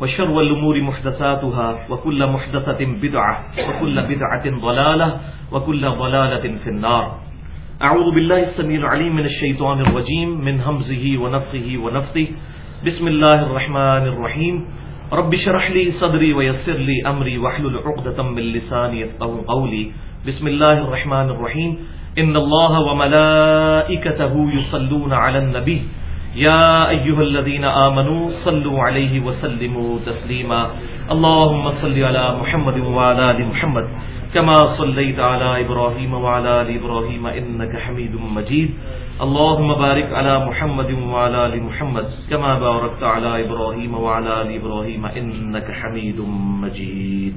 وشر الأمور محدثاتها وكل محدثة بدعة وكل بدعة ضلالة وكل ضلالة في النار. أعوذ بالله السميع العليم من الشيطان الرجيم، من همزه ونفخه ونفثه. بسم الله الرحمن الرحيم. رب شرح لي صدري ويسر لي أمري واحلل عقدة من لساني يفقهوا قولي. بسم الله الرحمن الرحيم. إن الله وملائكته يصلون على النبي. يا أيها الذين آمنوا صلوا عليه وسلموا تسليما. اللهم صل على محمد وعلى آل محمد كما صليت على إبراهيم وعلى آل إبراهيم إنك حميد مجيد. اللهم بارك على محمد وعلى آل محمد كما باركت على إبراهيم وعلى آل إبراهيم إنك حميد مجيد.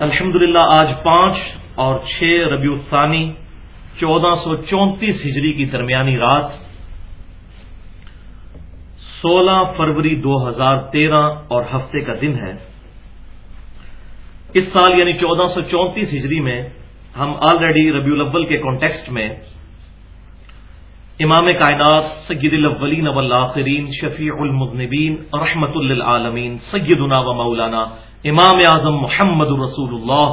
الحمدللہ، آج پانچ اور چھ ربیع الثانی چودہ سو چونتیس ہجری کی درمیانی رات سولہ فروری دو ہزار تیرہ اور ہفتے کا دن ہے۔ اس سال یعنی چودہ سو چونتیس ہجری میں ہم آلریڈی ربیع الاول کے کانٹیکسٹ میں امام کائنات سید الاولین والآخرین شفیع المذنبین رحمت للعالمین سیدنا و مولانا امام اعظم محمد رسول اللہ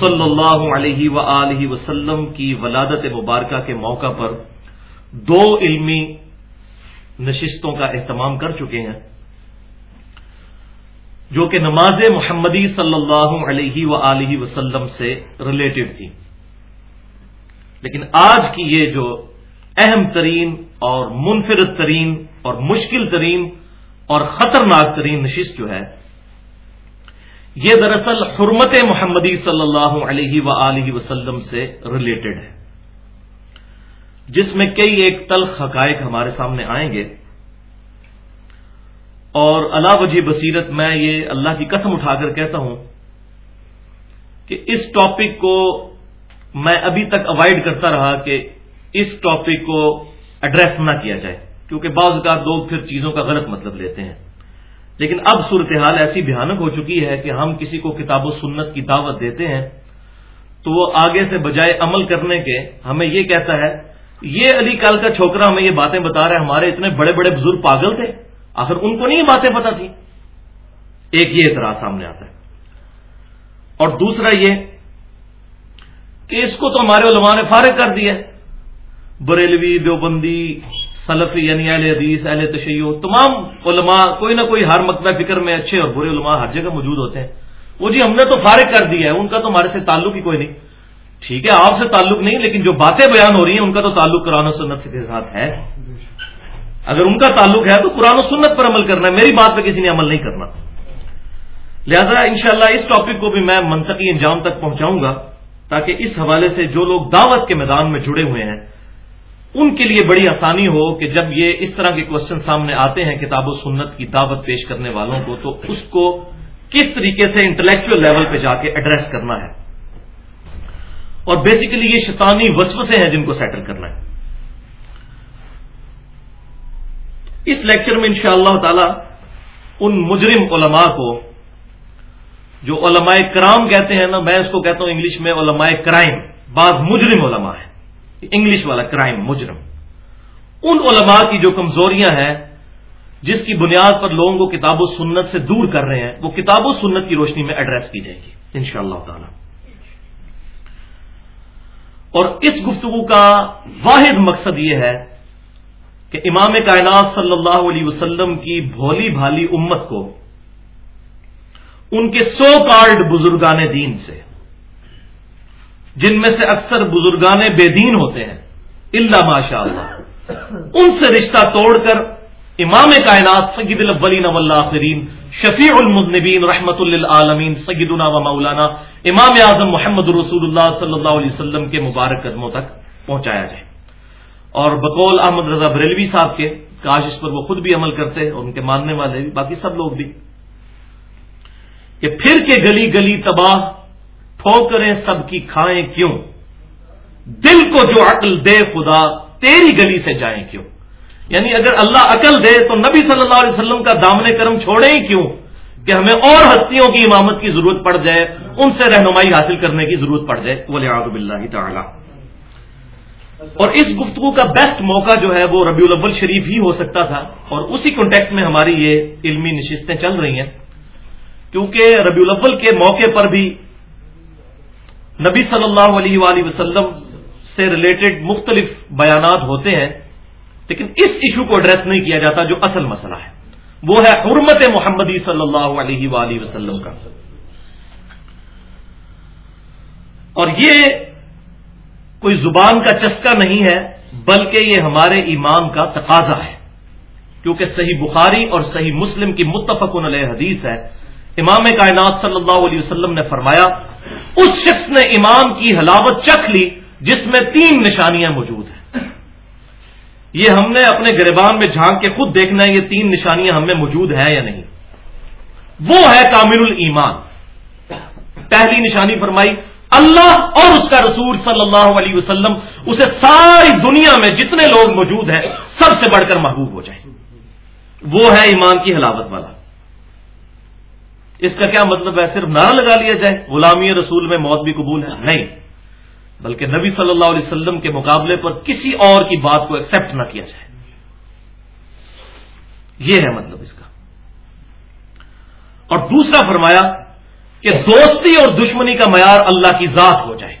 صلی اللہ علیہ و وسلم کی ولادت مبارکہ کے موقع پر دو علمی نشستوں کا اہتمام کر چکے ہیں، جو کہ نماز محمدی صلی اللہ علیہ و وسلم سے ریلیٹڈ تھی لیکن آج کی یہ جو اہم ترین اور منفرد ترین اور مشکل ترین اور خطرناک ترین نشست جو ہے، یہ دراصل حرمت محمدی صلی اللہ علیہ و وسلم سے ریلیٹڈ ہے۔ جس میں کئی ایک تلخ حقائق ہمارے سامنے آئیں گے۔ اور اللہ وجہ بصیرت میں یہ اللہ کی قسم اٹھا کر کہتا ہوں کہ اس ٹاپک کو میں ابھی تک اوائڈ کرتا رہا کہ اس ٹاپک کو ایڈریس نہ کیا جائے، کیونکہ بعض اوقات لوگ پھر چیزوں کا غلط مطلب لیتے ہیں۔ لیکن اب صورتحال ایسی بھیانک ہو چکی ہے کہ ہم کسی کو کتاب و سنت کی دعوت دیتے ہیں، تو وہ آگے سے بجائے عمل کرنے کے ہمیں یہ کہتا ہے، یہ علی کال کا چھوکرا ہمیں یہ باتیں بتا رہے ہمارے اتنے بڑے بڑے بزرگ پاگل تھے۔ آخر ان کو نہیں یہ باتیں پتا تھی ایک یہ اعتراض سامنے آتا ہے۔ اور دوسرا یہ کہ اس کو تو ہمارے علماء نے فارغ کر دیا۔ بریلوی دیوبندی سلفی یعنی اہل حدیث، اہل تشیع، تمام علماء، کوئی نہ کوئی ہر مکتبہ فکر میں اچھے اور برے علماء ہر جگہ موجود ہوتے ہیں۔ وہ جی ہم نے تو فارغ کر دیا ہے، ان کا تو ہمارے سے تعلق ہی کوئی نہیں۔ ٹھیک ہے، آپ سے تعلق نہیں، لیکن جو باتیں بیان ہو رہی ہیں، ان کا تو تعلق قرآن و سنت کے ساتھ ہے۔ اگر ان کا تعلق ہے تو قرآن و سنت پر عمل کرنا ہے، میری بات پہ کسی نے عمل نہیں کرنا۔ لہذا انشاءاللہ اس ٹاپک کو بھی میں منطقی انجام تک پہنچاؤں گا، تاکہ اس حوالے سے جو لوگ دعوت کے میدان میں جڑے ہوئے ہیں ان کے لیے بڑی آسانی ہو کہ جب یہ اس طرح کے کوشچن سامنے آتے ہیں کتاب و سنت کی دعوت پیش کرنے والوں کو، تو اس کو کس طریقے سے انٹلیکچل لیول پہ جا کے ایڈریس کرنا ہے۔ اور بیسیکلی یہ شیطانی وسوسے ہیں جن کو سیٹل کرنا ہے۔ اس لیکچر میں انشاءاللہ اللہ تعالی ان مجرم علماء کو، جو علماء کرام کہتے ہیں نا، میں اس کو کہتا ہوں انگلش میں علماء کرائم بعض مجرم علماء ہیں۔ انگلش والا کرائم، مجرم۔ ان علماء کی جو کمزوریاں ہیں، جس کی بنیاد پر لوگوں کو کتاب و سنت سے دور کر رہے ہیں، وہ کتاب و سنت کی روشنی میں ایڈریس کی جائے گی ان شاء اللہ تعالی۔ اور اس گفتگو کا واحد مقصد یہ ہے کہ امام کائنات صلی اللہ علیہ وسلم کی بھولی بھالی امت کو ان کے سو کارڈ بزرگان دین سے جن میں سے اکثر بزرگان بے دین ہوتے ہیں اللہ ماشاء اللہ ان سے رشتہ توڑ کر امام کائنات سید الاولین والآخرین، شفیع المذنبین رحمت للعالمین، سیدنا و مولانا امام اعظم محمد رسول اللہ صلی اللہ علیہ وسلم کے مبارک قدموں تک پہنچایا جائے۔ اور بقول احمد رضا بریلوی صاحب کے کاش اس پر وہ خود بھی عمل کرتے، اور ان کے ماننے والے بھی، باقی سب لوگ بھی۔ کہ پھر کے گلی گلی تباہ ٹھوکریں سب کی کھائیں کیوں؟ دل کو جو عقل دے خدا، تیری گلی سے جائیں کیوں؟ یعنی اگر اللہ عقل دے تو نبی صلی اللہ علیہ وسلم کا دامن کرم چھوڑے ہی کیوں؟ کہ ہمیں اور ہستیوں کی امامت کی ضرورت پڑ جائے، ان سے رہنمائی حاصل کرنے کی ضرورت پڑ جائے بولے آب اللہ تعالی۔ اور اس گفتگو کا بیسٹ موقع جو ہے وہ ربیع الاول شریف ہی ہو سکتا تھا، اور اسی کانٹیکٹ میں ہماری یہ علمی نشستیں چل رہی ہیں۔ کیونکہ ربیع الاول کے موقع پر بھی نبی صلی اللہ علیہ وآلہ وسلم سے ریلیٹڈ مختلف بیانات ہوتے ہیں، لیکن اس ایشو کو ایڈریس نہیں کیا جاتا جو اصل مسئلہ ہے۔ وہ ہے حرمت محمدی صلی اللہ علیہ وآلہ وسلم کا۔ اور یہ کوئی زبان کا چسکا نہیں ہے، بلکہ یہ ہمارے ایمان کا تقاضا ہے۔ کیونکہ صحیح بخاری اور صحیح مسلم کی متفق علیہ حدیث ہے۔ امام کائنات صلی اللہ علیہ وسلم نے فرمایا اس شخص نے ایمان کی حلاوت چکھ لی جس میں تین نشانیاں موجود ہیں۔ یہ ہم نے اپنے گریبان میں جھانک کے خود دیکھنا ہے یہ تین نشانیاں ہمیں موجود ہیں یا نہیں۔ وہ ہے کامل المان پہلی نشانی فرمائی، اللہ اور اس کا رسول صلی اللہ علیہ وسلم اسے ساری دنیا میں جتنے لوگ موجود ہیں، سب سے بڑھ کر محبوب ہو جائے وہ ہے ایمان کی حلاوت والا۔ اس کا کیا مطلب ہے؟ صرف نعرہ لگا لیا جائے، غلامی رسول میں موت بھی قبول ہے؟ نہیں۔ بلکہ نبی صلی اللہ علیہ وسلم کے مقابلے پر کسی اور کی بات کو ایکسپٹ نہ کیا جائے۔ یہ ہے مطلب اس کا۔ اور دوسرا فرمایا کہ دوستی اور دشمنی کا معیار اللہ کی ذات ہو جائے۔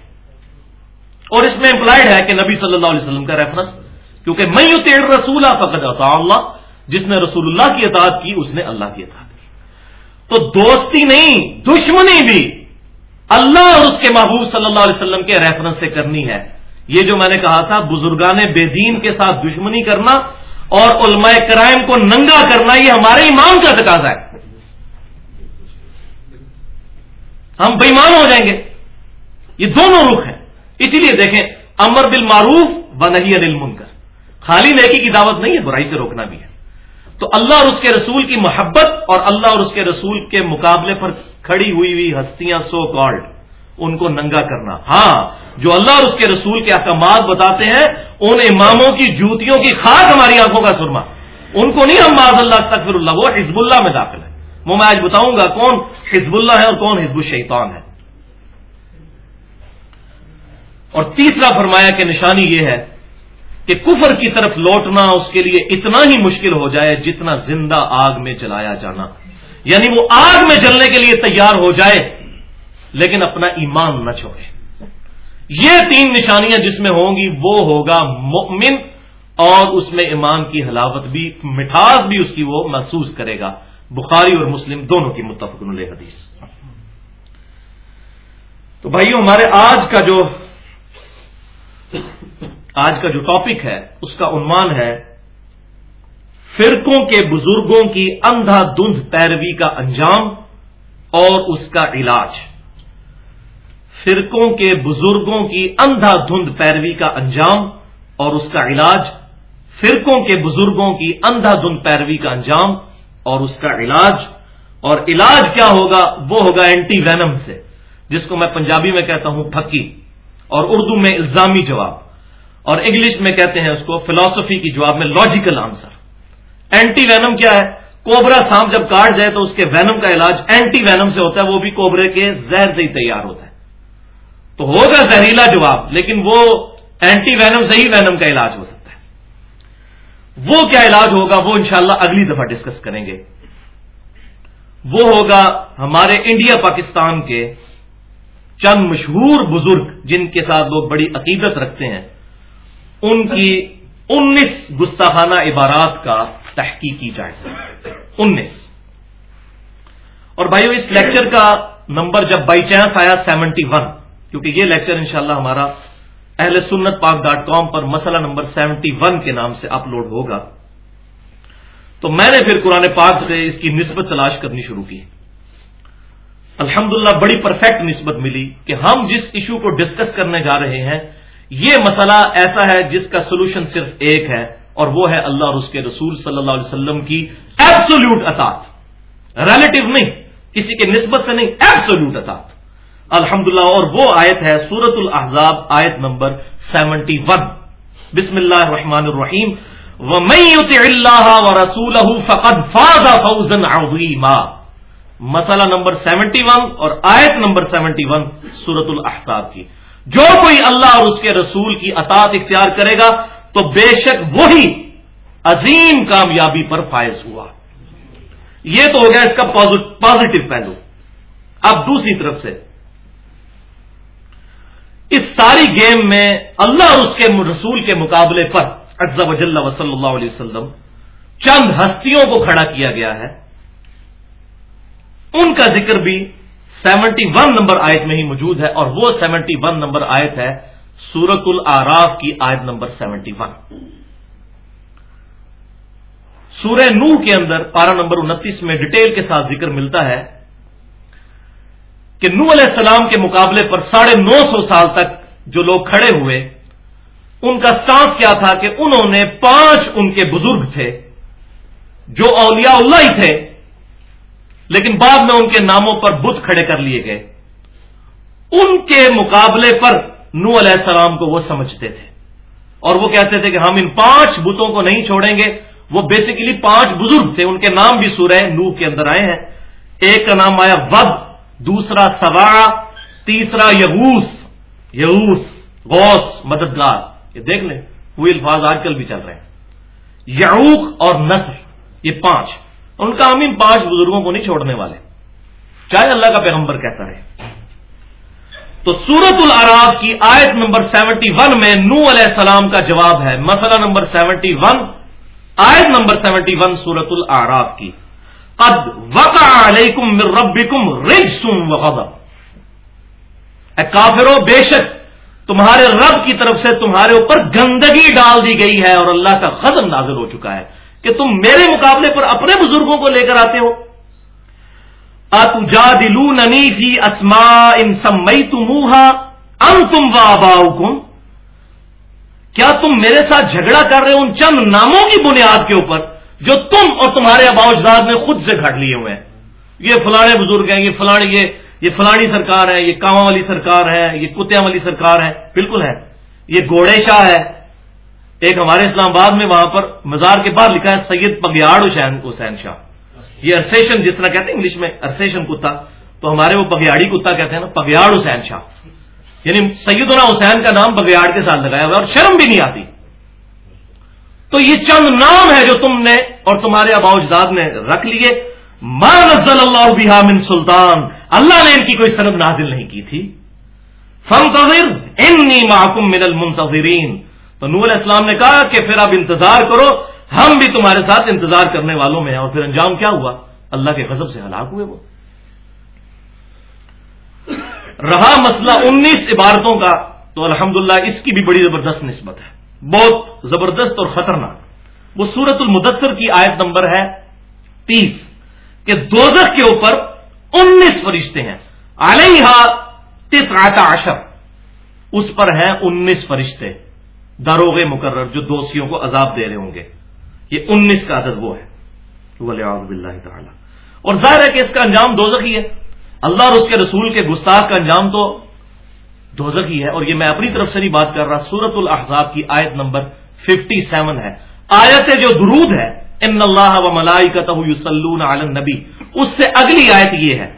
اور اس میں امپلائڈ ہے کہ نبی صلی اللہ علیہ وسلم کا ریفرنس کیونکہ میں یوں تیڑ رسول فقط اللہ، جس نے رسول اللہ کی اطاعت کی، اس نے اللہ کی اطاعت۔ تو دوستی نہیں، دشمنی بھی اللہ اور اس کے محبوب صلی اللہ علیہ وسلم کے ریفرنس سے کرنی ہے۔ یہ جو میں نے کہا تھا، بزرگان بے دین کے ساتھ دشمنی کرنا اور علماء کرائم کو ننگا کرنا، یہ ہمارے ایمان کا تقاضا ہے۔ ہم بےمان ہو جائیں گے۔ یہ دونوں رخ ہیں۔ اسی لیے دیکھیں، امر بل معروف و نہیں المنکر۔ خالی نیکی کی دعوت نہیں ہے، برائی سے روکنا بھی ہے۔ تو اللہ اور اس کے رسول کی محبت اور اللہ اور اس کے رسول کے مقابلے پر کھڑی ہوئی ہوئی ہستیاں سو کالڈ ان کو ننگا کرنا۔ ہاں جو اللہ اور اس کے رسول کے احکامات بتاتے ہیں، ان اماموں کی جوتیوں کی خاص ہماری آنکھوں کا سرما۔ ان کو نہیں ہم معذ اللہ تقفر اللہ وہ حزب اللہ میں داخل ہے وہ میں آج بتاؤں گا کون حزب اللہ ہے اور کون حزب الشیطان ہے۔ اور تیسرا فرمایا کہ نشانی یہ ہے کہ کفر کی طرف لوٹنا اس کے لیے اتنا ہی مشکل ہو جائے جتنا زندہ آگ میں جلایا جانا۔ یعنی وہ آگ میں جلنے کے لیے تیار ہو جائے، لیکن اپنا ایمان نہ چھوڑے۔ یہ تین نشانیاں جس میں ہوں گی، وہ ہوگا مؤمن اور اس میں ایمان کی حلاوت بھی، مٹھاس بھی اس کی وہ محسوس کرے گا۔ بخاری اور مسلم دونوں کی متفق حدیث۔ تو بھائیو، ہمارے آج کا جو آج کا جو ٹاپک ہے، اس کا عنوان ہے، فرقوں کے بزرگوں کی اندھا دھند پیروی کا انجام اور اس کا علاج۔ فرقوں کے بزرگوں کی اندھا دھند پیروی کا انجام اور اس کا علاج۔ فرقوں کے بزرگوں کی اندھا دھند پیروی کا انجام اور اس کا علاج۔ اور علاج کیا ہوگا؟ وہ ہوگا اینٹی وینم سے، جس کو میں پنجابی میں کہتا ہوں پھکی۔ اور اردو میں الزامی جواب۔ اور انگلش میں کہتے ہیں اس کو فلاسفی کی جواب میں لاجیکل آنسر اینٹی وینم کیا ہے؟ کوبرا سانپ جب کاٹ جائے تو اس کے وینم کا علاج اینٹی وینم سے ہوتا ہے، وہ بھی کوبرے کے زہر سے ہی تیار ہوتا ہے۔ تو ہوگا زہریلا جواب، لیکن وہ اینٹی وینم سے ہی وینم کا علاج ہو سکتا ہے۔ وہ کیا علاج ہوگا؟ وہ انشاءاللہ اگلی دفعہ ڈسکس کریں گے۔ وہ ہوگا ہمارے انڈیا پاکستان کے چند مشہور بزرگ جن کے ساتھ لوگ بڑی عقیدت رکھتے ہیں۔ ان کی انیس گستاخانہ عبارات کا تحقیق کی جائے انیس۔ اور بھائیو، اس لیکچر کا نمبر جب بائی چانس آیا سیونٹی ون، کیونکہ یہ لیکچر انشاءاللہ ہمارا اہل سنت پاک ڈاٹ کام پر مسئلہ نمبر سیونٹی ون کے نام سے اپلوڈ ہوگا۔ تو میں نے پھر قرآن پاک سے اس کی نسبت تلاش کرنی شروع کی۔ الحمدللہ، بڑی پرفیکٹ نسبت ملی کہ ہم جس ایشو کو ڈسکس کرنے جا رہے ہیں یہ مسئلہ ایسا ہے جس کا سولوشن صرف ایک ہے، اور وہ ہے اللہ اور اس کے رسول صلی اللہ علیہ وسلم کی ایبسولوٹ اطاط ریلیٹو نہیں، کسی کے نسبت سے نہیں ایبسولوٹ اطاط الحمد اور وہ آیت ہے سورت الحضاب آیت نمبر سیونٹی ون۔ بسم اللہ الرحمن الرحیم۔ رسول فوزن مسئلہ نمبر سیونٹی ون اور آیت نمبر سیونٹی ون سورت الحضاب کی۔ جو کوئی اللہ اور اس کے رسول کی اطاط اختیار کرے گا تو بے شک وہی عظیم کامیابی پر فائز ہوا۔ یہ تو ہو گیا اس کا پازیٹو پہلو۔ اب دوسری طرف سے۔ اس ساری گیم میں اللہ اور اس کے رسول کے مقابلے پر اجزا وجل و صلی اللہ علیہ وسلم چند ہستیوں کو کھڑا کیا گیا ہے۔ ان کا ذکر بھی سیونٹی ون نمبر آیت میں ہی موجود ہے اور وہ سیونٹی ون نمبر آیت ہے سورت العراف کی آیت نمبر سیونٹی ون۔ سورہ نو کے اندر پارا نمبر انتیس میں ڈیٹیل کے ساتھ ذکر ملتا ہے کہ نو علیہ السلام کے مقابلے پر ساڑھے نو سو سال تک جو لوگ کھڑے ہوئے، ان کا سانس کیا تھا کہ انہوں نے پانچ ان کے بزرگ تھے جو اولیاء اللہ ہی تھے۔ لیکن بعد میں ان کے ناموں پر بت کھڑے کر لیے گئے۔ ان کے مقابلے پر نو علیہ السلام کو وہ سمجھتے تھے۔ اور وہ کہتے تھے کہ ہم ان پانچ بتوں کو نہیں چھوڑیں گے۔ وہ بیسیکلی پانچ بزرگ تھے۔ ان کے نام بھی سورہ نو کے اندر آئے ہیں۔ ایک کا نام آیا ود دوسرا سوا تیسرا یہوس یہوس غوث، مددگار۔ یہ دیکھ لیں، وہ الفاظ آج کل بھی چل رہے ہیں۔ یعوق اور نصر، یہ پانچ۔ ان کا ہم ان پانچ بزرگوں کو نہیں چھوڑنے والے۔ چاہے اللہ کا پیغمبر کہتا ہے تو سورت العراف کی آیت نمبر سیونٹی ون میں نو علیہ السلام کا جواب ہے۔ مسئلہ نمبر سیونٹی ون، آیت نمبر سیونٹی ون سورت العراف کی۔ قد وقع علیکم من ربکم رجس و غضب اے کافرو، بے شک تمہارے رب کی طرف سے تمہارے اوپر گندگی ڈال دی گئی ہے اور اللہ کا غضب نازل ہو چکا ہے۔ کہ تم میرے مقابلے پر اپنے بزرگوں کو لے کر آتے ہو۔ اتجادلوننی فی اسماء ان سمیتموها انتم واباؤکم کیا تم میرے ساتھ جھگڑا کر رہے ہو ان چند ناموں کی بنیاد کے اوپر جو تم اور تمہارے ابا اجداد نے خود سے گھڑ لیے ہوئے ہیں؟ یہ فلانے بزرگ ہیں، یہ فلانی یہ یہ فلانی سرکار ہے، یہ کاواں والی سرکار ہے، یہ کتیا والی سرکار ہے، بالکل ہے۔ یہ گوڑے شاہ ہے ایک ہمارے اسلام آباد میں وہاں پر مزار کے بعد لکھا ہے سید پگیاڑ حسین حسین شاہ۔ یہ ارسیشن جس طرح کہتے ہیں انگلش میں ارسیشن کتا۔ تو ہمارے وہ پگیاڑی کتا کہتے ہیں نا، پگیاڑ حسین شاہ۔ یعنی سیدنا حسین کا نام بگیاڑ کے ساتھ لگایا ہوا اور شرم بھی نہیں آتی۔ تو یہ چند نام ہے جو تم نے اور تمہارے ابا اجداد نے رکھ لیے۔ نزل اللہ بحا من سلطان۔ اللہ نے ان کی کوئی سند نازل نہیں کی تھی۔ فنتظر انی محکم من المنتظرین تو نور اسلام نے کہا کہ پھر اب انتظار کرو، ہم بھی تمہارے ساتھ انتظار کرنے والوں میں ہیں۔ اور پھر انجام کیا ہوا؟ اللہ کے غضب سے ہلاک ہوئے وہ۔ رہا مسئلہ انیس عبارتوں کا، تو الحمدللہ اس کی بھی بڑی زبردست نسبت ہے۔ بہت زبردست اور خطرناک۔ وہ سورت المدثر کی آیت نمبر ہے تیس، کہ دوزخ کے اوپر انیس فرشتے ہیں۔ علیہ تیس آتا عشر۔ اس پر ہیں انیس فرشتے۔ داروغ مقرر جو دوستیوں کو عذاب دے رہے ہوں گے۔ یہ انیس کا عدد وہ ہے۔ تعالی۔ اور ظاہر ہے کہ اس کا انجام دوزخ ہی ہے۔ اللہ اور اس کے رسول کے گستاخ کا انجام تو دوزخ ہی ہے۔ اور یہ میں اپنی طرف سے نہیں بات کر رہا سورت الحضاب کی آیت نمبر 57 ہے۔ آیت جو درود ہے، ان اللہ و ملائی کا نبی اس سے اگلی آیت یہ ہے۔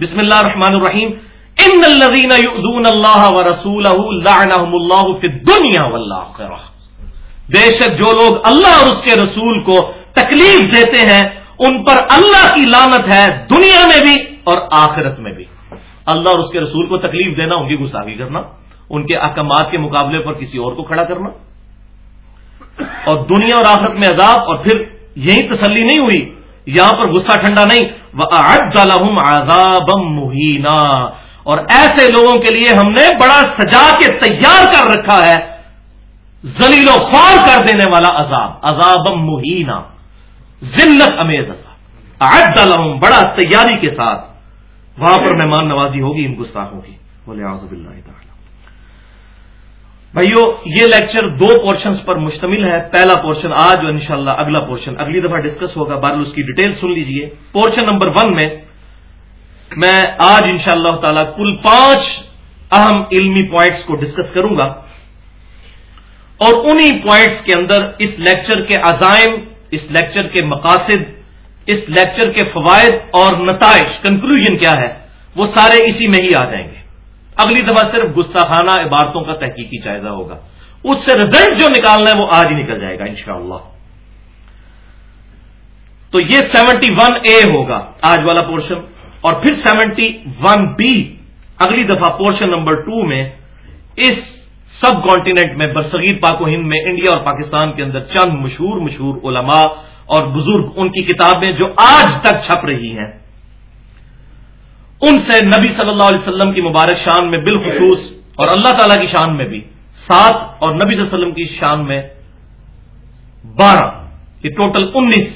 بسم اللہ الرحمن الرحیم۔ ان الذين يؤذون الله ورسوله لعنهم الله في الدنيا والاخره بے شک جو لوگ اللہ اور اس کے رسول کو تکلیف دیتے ہیں، ان پر اللہ کی لانت ہے دنیا میں بھی اور آخرت میں بھی۔ اللہ اور اس کے رسول کو تکلیف دینا، ان کی گستاخی کرنا، ان کے احکامات کے مقابلے پر کسی اور کو کھڑا کرنا۔ اور دنیا اور آخرت میں عذاب، اور پھر یہی تسلی نہیں ہوئی، یہاں پر غصہ ٹھنڈا نہیں۔ وہ آزاب مہینہ اور ایسے لوگوں کے لیے ہم نے بڑا سجا کے تیار کر رکھا ہے زلیل و خوار کر دینے والا عذاب عذاب مہینہ ذلت امیز عذاب۔ بڑا تیاری کے ساتھ۔ وہاں پر مہمان نوازی ہوگی، ان گستاخوں کی۔ بولے آزب اللہ تعالی۔ بھائیو، یہ لیکچر دو پورشنز پر مشتمل ہے۔ پہلا پورشن آج، اور انشاءاللہ اگلا پورشن اگلی دفعہ ڈسکس ہوگا۔ بہرحال اس کی ڈیٹیل سن لیجیے۔ پورشن نمبر ون میں میں آج انشاءاللہ تعالی اللہ کل پانچ اہم علمی پوائنٹس کو ڈسکس کروں گا اور انہی پوائنٹس کے اندر اس لیکچر کے عزائم، اس لیکچر کے مقاصد، اس لیکچر کے فوائد اور نتائج کنکلوژن کیا ہے، وہ سارے اسی میں ہی آ جائیں گے۔ اگلی دفعہ صرف گستاخانہ عبارتوں کا تحقیقی جائزہ ہوگا۔ اس سے رزلٹ جو نکالنا ہے وہ آج ہی نکل جائے گا انشاءاللہ۔ تو یہ سیونٹی ون اے ہوگا، آج والا پورشن اور پھر سیونٹی ون بی، اگلی دفعہ پورشن نمبر ٹو میں اس سب کانٹیننٹ میں، برصغیر پاک و ہند میں، انڈیا اور پاکستان کے اندر چند مشہور مشہور علماء اور بزرگ ان کی کتابیں جو آج تک چھپ رہی ہیں۔ ان سے نبی صلی اللہ علیہ وسلم کی مبارک شان میں بالخصوص اور اللہ تعالی کی شان میں بھی سات اور نبی صلی اللہ علیہ وسلم کی شان میں بارہ، یہ ٹوٹل انیس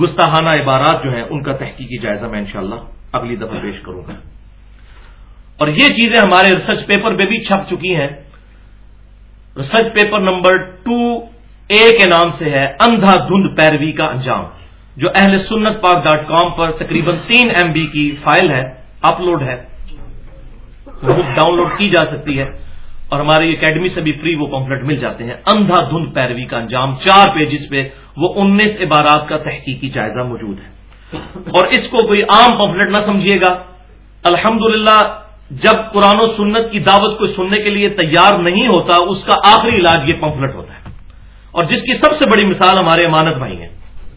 گستاحانہ عبارات جو ہیں ان کا تحقیقی جائزہ میں انشاءاللہ اگلی دفعہ پیش کروں گا۔ اور یہ چیزیں ہمارے ریسرچ پیپر پہ بھی چھپ چکی ہیں۔ Research paper number two A کے نام سے ہے، اندھا دھند پیروی کا انجام، جو اہل سنت پاک ڈاٹ کام پر تقریباً تین ایم بی کی فائل ہے اپلوڈ ہے۔ بک ڈاؤن لوڈ کی جا سکتی ہے۔ اور ہماری اکیڈمی سے بھی فری وہ پمفلٹ مل جاتے ہیں۔ اندھا دھند پیروی کا انجام، چار پیجز پہ وہ انیس عبارات کا تحقیقی جائزہ موجود ہے۔ اور اس کو کوئی عام پمفلٹ نہ سمجھیے گا۔ الحمدللہ، جب قرآن و سنت کی دعوت کو سننے کے لیے تیار نہیں ہوتا، اس کا آخری علاج یہ پمفلٹ ہوتا ہے۔ اور جس کی سب سے بڑی مثال ہمارے امانت بھائی ہیں،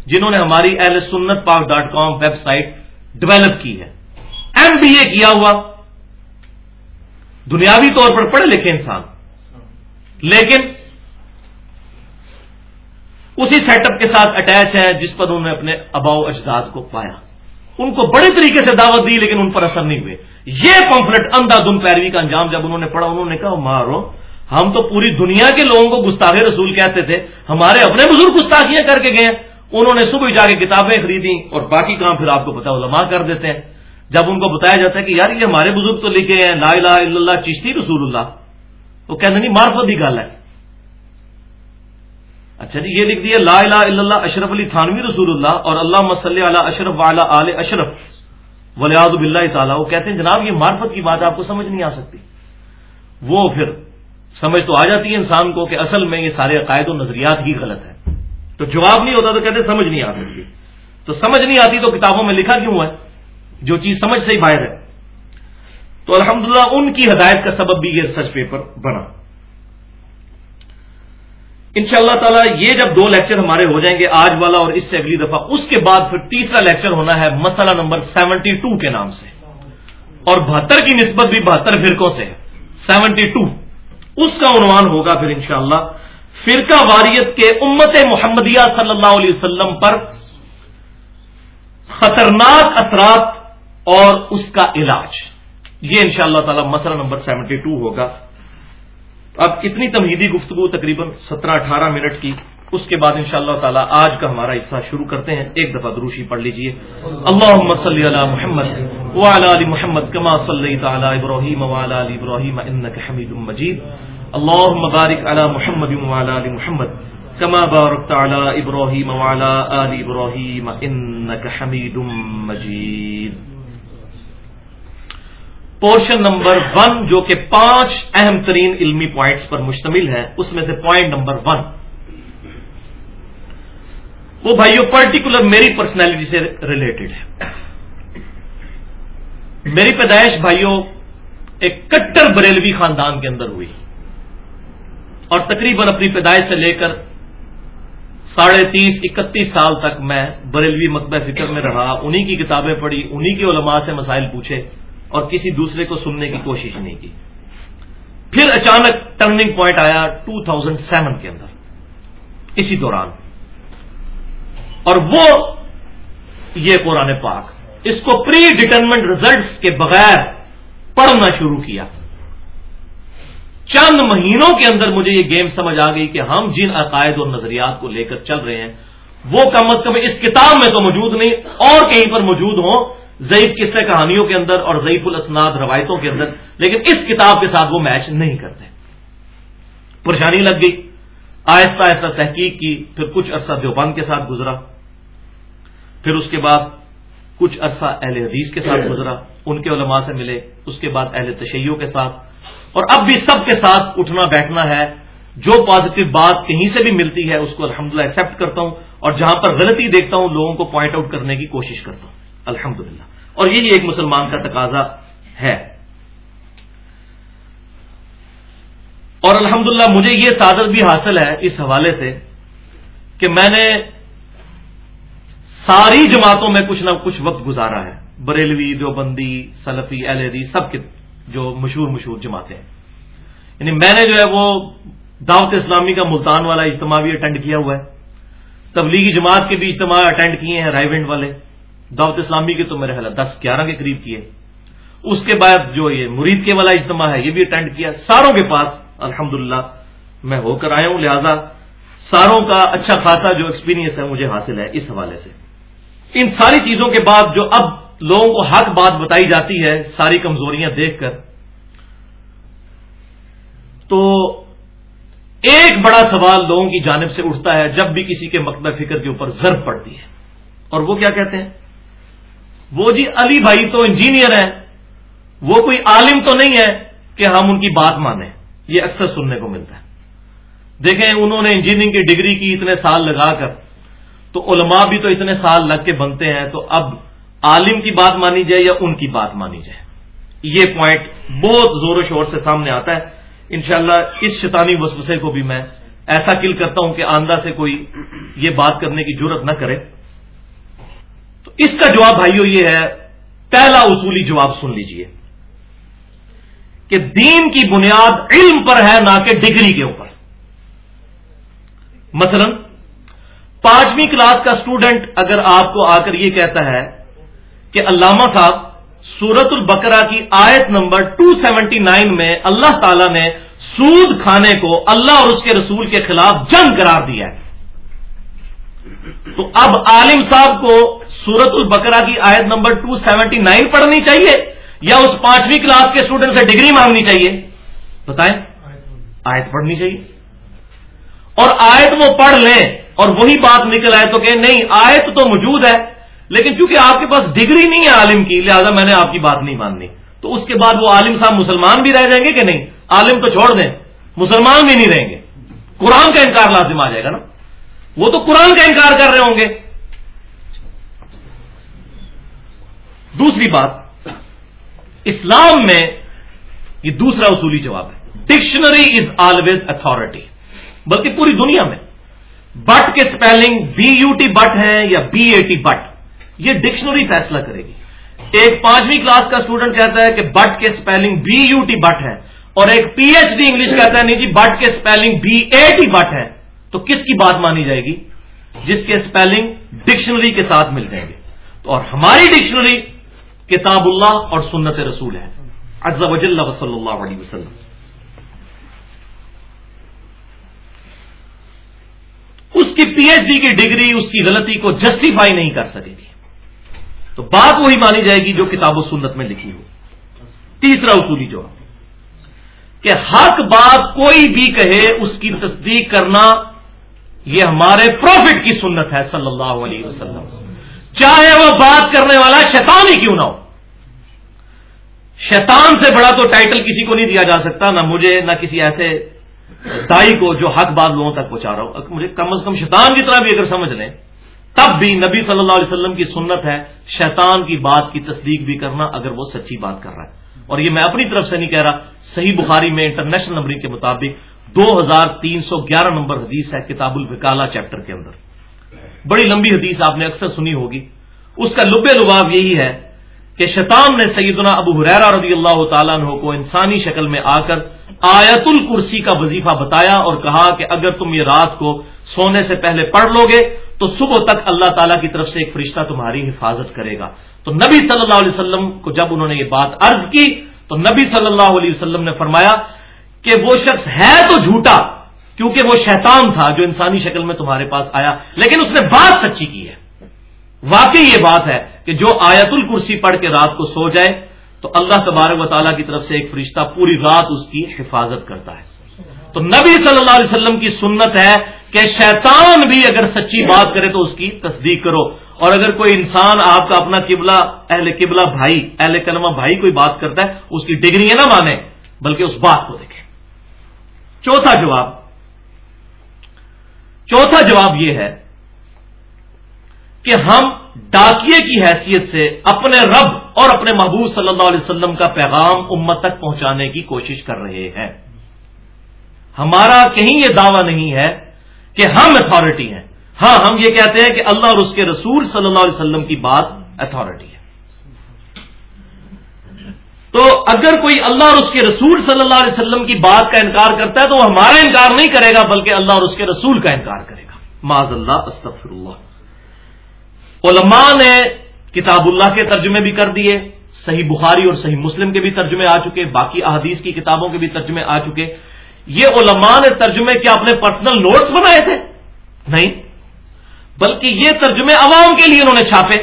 جنہوں نے ہماری اہل سنت Pak dot com website develop کی ہے۔ ایم بی اے کیا ہوا۔ دنیاوی طور پر پڑھے لکھے انسان۔ لیکن اسی سیٹ اپ کے ساتھ اٹیچ ہے جس پر انہوں نے اپنے اباؤ اجداد کو پایا۔ ان کو بڑے طریقے سے دعوت دی لیکن ان پر اثر نہیں ہوئے۔ یہ پمفلٹ اندھا دن پیروی کا انجام جب انہوں نے پڑھا، انہوں نے کہا، مارو، ہم تو پوری دنیا کے لوگوں کو گستاخ رسول کہتے تھے، ہمارے اپنے بزرگ گستاخیاں کر کے گئے انہوں نے صبح جا کے کتابیں خریدی اور باقی کام پھر آپ کو پتا علماء کر دیتے ہیں۔ جب ان کو بتایا جاتا ہے کہ یار یہ ہمارے بزرگ تو لکھے ہیں، لا الہ الا اللہ، چشتی رسول اللہ۔ وہ کہتے نہیں مارفت ہی گل ہے۔ اچھا جی یہ لکھ دیا لا الہ الا اللہ اشرف علی تھانوی رسول اللہ اور اللہ مسلح علی اشرف والا آل اشرف. ولیاد بلّہ تعالیٰ. وہ کہتے ہیں، جناب، یہ مارفت کی بات آپ کو سمجھ نہیں آ سکتی. وہ پھر سمجھ تو آ جاتی ہے انسان کو کہ اصل میں یہ سارے عقائد و نظریات ہی غلط ہیں. تو جواب نہیں ہوتا تو کہتے سمجھ نہیں آ سکتی. تو سمجھ نہیں آتی تو کتابوں میں لکھا کیوں ہے؟ جو چیز سمجھ سے ہی باہر ہے. تو الحمدللہ ان کی ہدایت کا سبب بھی یہ سچ پیپر بنا. ان شاء اللہ تعالیٰ یہ جب دو لیکچر ہمارے ہو جائیں گے آج والا اور اس سے اگلی دفعہ، اس کے بعد پھر تیسرا لیکچر ہونا ہے مسئلہ نمبر سیونٹی ٹو کے نام سے۔ اور بہتر کی نسبت بھی بہتر فرقوں سے سیونٹی ٹو۔ اس کا عنوان ہوگا پھر انشاءاللہ فرقہ واریت کے امت محمدیہ صلی اللہ علیہ وسلم پر خطرناک اثرات اور اس کا علاج۔ یہ ان شاء اللہ تعالی مسئلہ نمبر سیونٹی ٹو ہوگا۔ اب اتنی تمہیدی گفتگو تقریباً سترہ اٹھارہ منٹ کی، اس کے بعد ان شاء اللہ تعالیٰ آج کا ہمارا حصہ شروع کرتے ہیں۔ ایک دفعہ دروشی پڑھ لیجیے اللہ صلی علی محمد علی محمد کما صلی تعالی ابراہیم علی ابراہیم حمید مجید۔ اللہ مبارک علی محمد علی محمد کما بارک تعالی ابراہیم علی ابراہیم حمید مجید۔ پورشن نمبر ون جو کہ پانچ اہم ترین علمی پوائنٹس پر مشتمل ہے اس میں سے پوائنٹ نمبر ون۔ وہ بھائیو پرٹیکولر میری پرسنالٹی سے ریلیٹڈ ہے۔ میری پیدائش بھائیوں ایک کٹر بریلوی خاندان کے اندر ہوئی۔ اور تقریباً اپنی پیدائش سے لے کر ساڑھے تیس، اکتیس سال تک میں بریلوی مکبہ فکر میں رہا، انہی کی کتابیں پڑھی، انہی کے علماء سے مسائل پوچھے۔ اور کسی دوسرے کو سننے کی کوشش نہیں کی۔ پھر اچانک ٹرننگ پوائنٹ آیا 2007 کے اندر۔ اسی دوران۔ اور وہ یہ قرآن پاک، اس کو پری ڈٹرمنٹ ریزلٹس کے بغیر پڑھنا شروع کیا۔ چند مہینوں کے اندر مجھے یہ گیم سمجھ آ گئی کہ ہم جن عقائد اور نظریات کو لے کر چل رہے ہیں، وہ کم از کم اس کتاب میں تو موجود نہیں، اور کہیں پر موجود ہوں۔ ضعیف قصے کہانیوں کے اندر اور ضعیف الاسناد روایتوں کے اندر، لیکن اس کتاب کے ساتھ وہ میچ نہیں کرتے۔ پریشانی لگ گئی۔ آہستہ آہستہ تحقیق کی، پھر کچھ عرصہ دیوبند کے ساتھ گزرا۔ پھر اس کے بعد کچھ عرصہ اہل حدیث کے ساتھ گزرا۔ ان کے علماء سے ملے، اس کے بعد اہل تشیعوں کے ساتھ۔ اور اب بھی سب کے ساتھ اٹھنا بیٹھنا ہے۔ جو پازیٹو بات کہیں سے بھی ملتی ہے، اس کو الحمدللہ ایکسپٹ کرتا ہوں۔ اور جہاں پر غلطی دیکھتا ہوں، لوگوں کو پوائنٹ آؤٹ کرنے کی کوشش کرتا ہوں۔ الحمدللہ۔ اور یہی ایک مسلمان کا تقاضا ہے۔ اور الحمدللہ مجھے یہ تعداد بھی حاصل ہے اس حوالے سے کہ میں نے ساری جماعتوں میں کچھ نہ کچھ وقت گزارا ہے۔ بریلوی، دیوبندی، سلفی ایل سب کے جو مشہور مشہور جماعتیں ہیں۔ یعنی میں نے جو ہے وہ دعوت اسلامی کا ملتان والا اجتماع بھی اٹینڈ کیا ہوا ہے۔ تبلیغی جماعت کے بھی اجتماع اٹینڈ کیے ہیں، رائے والے۔ دعوت اسلامی کے تو میرے خیال دس، گیارہ کے قریب کیے۔ اس کے بعد جو یہ مرید کے والا اجتماع ہے، یہ بھی اٹینڈ کیا۔ ساروں کے پاس الحمد میں ہو کر آیا ہوں، لہذا ساروں کا اچھا خاصا جو ایکسپیرینس ہے، مجھے حاصل ہے اس حوالے سے۔ ان ساری چیزوں کے بعد جو اب لوگوں کو حق بات بتائی جاتی ہے، ساری کمزوریاں دیکھ کر، تو ایک بڑا سوال لوگوں کی جانب سے اٹھتا ہے، جب بھی کسی کے مکتب فکر کے اوپر ضرب پڑتی ہے۔ اور وہ کیا کہتے ہیں؟ وہ جی علی بھائی تو انجینئر ہیں، وہ کوئی عالم تو نہیں ہے کہ ہم ان کی بات مانیں۔ یہ اکثر سننے کو ملتا ہے۔ دیکھیں، انہوں نے انجینئرنگ کی ڈگری کی اتنے سال لگا کر، تو علماء بھی تو اتنے سال لگ کے بنتے ہیں، تو اب عالم کی بات مانی جائے یا ان کی بات مانی جائے؟ یہ پوائنٹ بہت زور و شور سے سامنے آتا ہے۔ انشاءاللہ اس شیطانی وسوسے کو بھی میں ایسا کل کرتا ہوں کہ آندہ سے کوئی یہ بات کرنے کی ضرورت نہ کرے۔ اس کا جواب بھائیو یہ ہے، پہلا اصولی جواب سن لیجیے کہ دین کی بنیاد علم پر ہے نہ کہ ڈگری کے اوپر۔ مثلا، پانچویں کلاس کا اسٹوڈنٹ اگر آپ کو آ کر یہ کہتا ہے کہ علامہ صاحب سورت البقرہ کی آیت نمبر 279 میں اللہ تعالی نے سود کھانے کو اللہ اور اس کے رسول کے خلاف جنگ قرار دیا ہے۔ تو اب عالم صاحب کو سورت البقرہ کی آیت نمبر 279 پڑھنی چاہیے یا اس پانچویں کلاس کے اسٹوڈنٹ سے ڈگری مانگنی چاہیے؟ بتائیں۔ آیت پڑھنی چاہیے۔ اور آیت وہ پڑھ لیں اور وہی بات نکل آئے تو کہ نہیں، آیت تو موجود ہے، لیکن چونکہ آپ کے پاس ڈگری نہیں ہے عالم کی، لہذا میں نے آپ کی بات نہیں ماننی۔ تو اس کے بعد وہ عالم صاحب مسلمان بھی رہ جائیں گے کہ نہیں؟ عالم تو چھوڑ دیں، مسلمان بھی نہیں رہیں گے۔ قرآن کا انکار لازم آ جائے گا نا۔ وہ تو قرآن کا انکار کر رہے ہوں گے۔ دوسری بات، اسلام میں یہ دوسرا اصولی جواب ہے۔ ڈکشنری از آلویز اتارٹی بلکہ پوری دنیا میں۔ بٹ کے spelling B U T but ہے یا بی اے ٹی بٹ یہ ڈکشنری فیصلہ کرے گی۔ ایک پانچویں کلاس کا اسٹوڈنٹ کہتا ہے کہ بٹ کے spelling B U T but ہے اور ایک پی ایچ ڈی انگلش کہتا ہے، نہیں جی بٹ کے spelling B A T but ہے تو کس کی بات مانی جائے گی؟ جس کے سپیلنگ ڈکشنری کے ساتھ مل جائیں گے۔ اور ہماری ڈکشنری کتاب اللہ اور سنت رسول ہے۔ وجل صلی اللہ علیہ وسلم۔ اس کی پی ایچ ڈی کی ڈگری اس کی غلطی کو جسٹیفائی نہیں کر سکے گی۔ تو بات وہی مانی جائے گی جو کتاب و سنت میں لکھی ہو۔ تیسرا اصولی جواب۔ کہ حق بات کوئی بھی کہے، اس کی تصدیق کرنا یہ ہمارے پروفٹ کی سنت ہے صلی اللہ علیہ وسلم۔ چاہے وہ بات کرنے والا شیطان ہی کیوں نہ ہو۔ شیطان سے بڑا تو ٹائٹل کسی کو نہیں دیا جا سکتا، نہ مجھے، نہ کسی ایسے دائی کو جو حق بات لوگوں تک پہنچا رہا ہوں مجھے کم از کم شیطان کی طرح بھی اگر سمجھ لیں، تب بھی نبی صلی اللہ علیہ وسلم کی سنت ہے شیطان کی بات کی تصدیق بھی کرنا اگر وہ سچی بات کر رہا ہے۔ اور یہ میں اپنی طرف سے نہیں کہہ رہا، صحیح بخاری میں انٹرنیشنل نمبرنگ کے مطابق دو ہزار تین سو گیارہ نمبر حدیث ہے کتاب الفکالا چیپٹر کے اندر۔ بڑی لمبی حدیث آپ نے اکثر سنی ہوگی۔ اس کا لب لباب یہی ہے کہ شیطان نے سیدنا ابو حریرا رضی اللہ تعالیٰ عنہ کو انسانی شکل میں آ کر آیت الکرسی کا وظیفہ بتایا اور کہا کہ اگر تم یہ رات کو سونے سے پہلے پڑھ لو گے تو صبح تک اللہ تعالیٰ کی طرف سے ایک فرشتہ تمہاری حفاظت کرے گا۔ تو نبی صلی اللہ علیہ وسلم کو جب انہوں نے یہ بات عرض کی تو نبی صلی اللہ علیہ وسلم نے فرمایا کہ وہ شخص ہے تو جھوٹا کیونکہ وہ شیطان تھا جو انسانی شکل میں تمہارے پاس آیا، لیکن اس نے بات سچی کی ہے۔ واقعی یہ بات ہے کہ جو آیت الکرسی پڑھ کے رات کو سو جائے، تو اللہ تبارک و تعالیٰ کی طرف سے ایک فرشتہ پوری رات اس کی حفاظت کرتا ہے۔ تو نبی صلی اللہ علیہ وسلم کی سنت ہے کہ شیطان بھی اگر سچی بات کرے تو اس کی تصدیق کرو۔ اور اگر کوئی انسان آپ کا اپنا قبلہ، اہل قبلہ بھائی، اہل کلمہ بھائی کوئی بات کرتا ہے، اس کی ڈگری نہ مانے، بلکہ اس بات کو دیکھیں چوتھا جواب چوتھا جواب یہ ہے کہ ہم ڈاکیے کی حیثیت سے اپنے رب اور اپنے محبوب صلی اللہ علیہ وسلم کا پیغام امت تک پہنچانے کی کوشش کر رہے ہیں۔ ہمارا کہیں یہ دعویٰ نہیں ہے کہ ہم اتارٹی ہیں۔ ہاں ہم یہ کہتے ہیں کہ اللہ اور اس کے رسول صلی اللہ علیہ وسلم کی بات اتارٹی ہے۔ تو اگر کوئی اللہ اور اس کے رسول صلی اللہ علیہ وسلم کی بات کا انکار کرتا ہے تو وہ ہمارا انکار نہیں کرے گا، بلکہ اللہ اور اس کے رسول کا انکار کرے گا۔ معذ اللہ استفر اللہ علماء نے کتاب اللہ کے ترجمے بھی کر دیے، صحیح بخاری اور صحیح مسلم کے بھی ترجمے آ چکے، باقی احادیث کی کتابوں کے بھی ترجمے آ چکے۔ یہ علماء نے ترجمے کیا اپنے پرسنل نوٹس بنائے تھے؟ نہیں، بلکہ یہ ترجمے عوام کے لیے انہوں نے چھاپے۔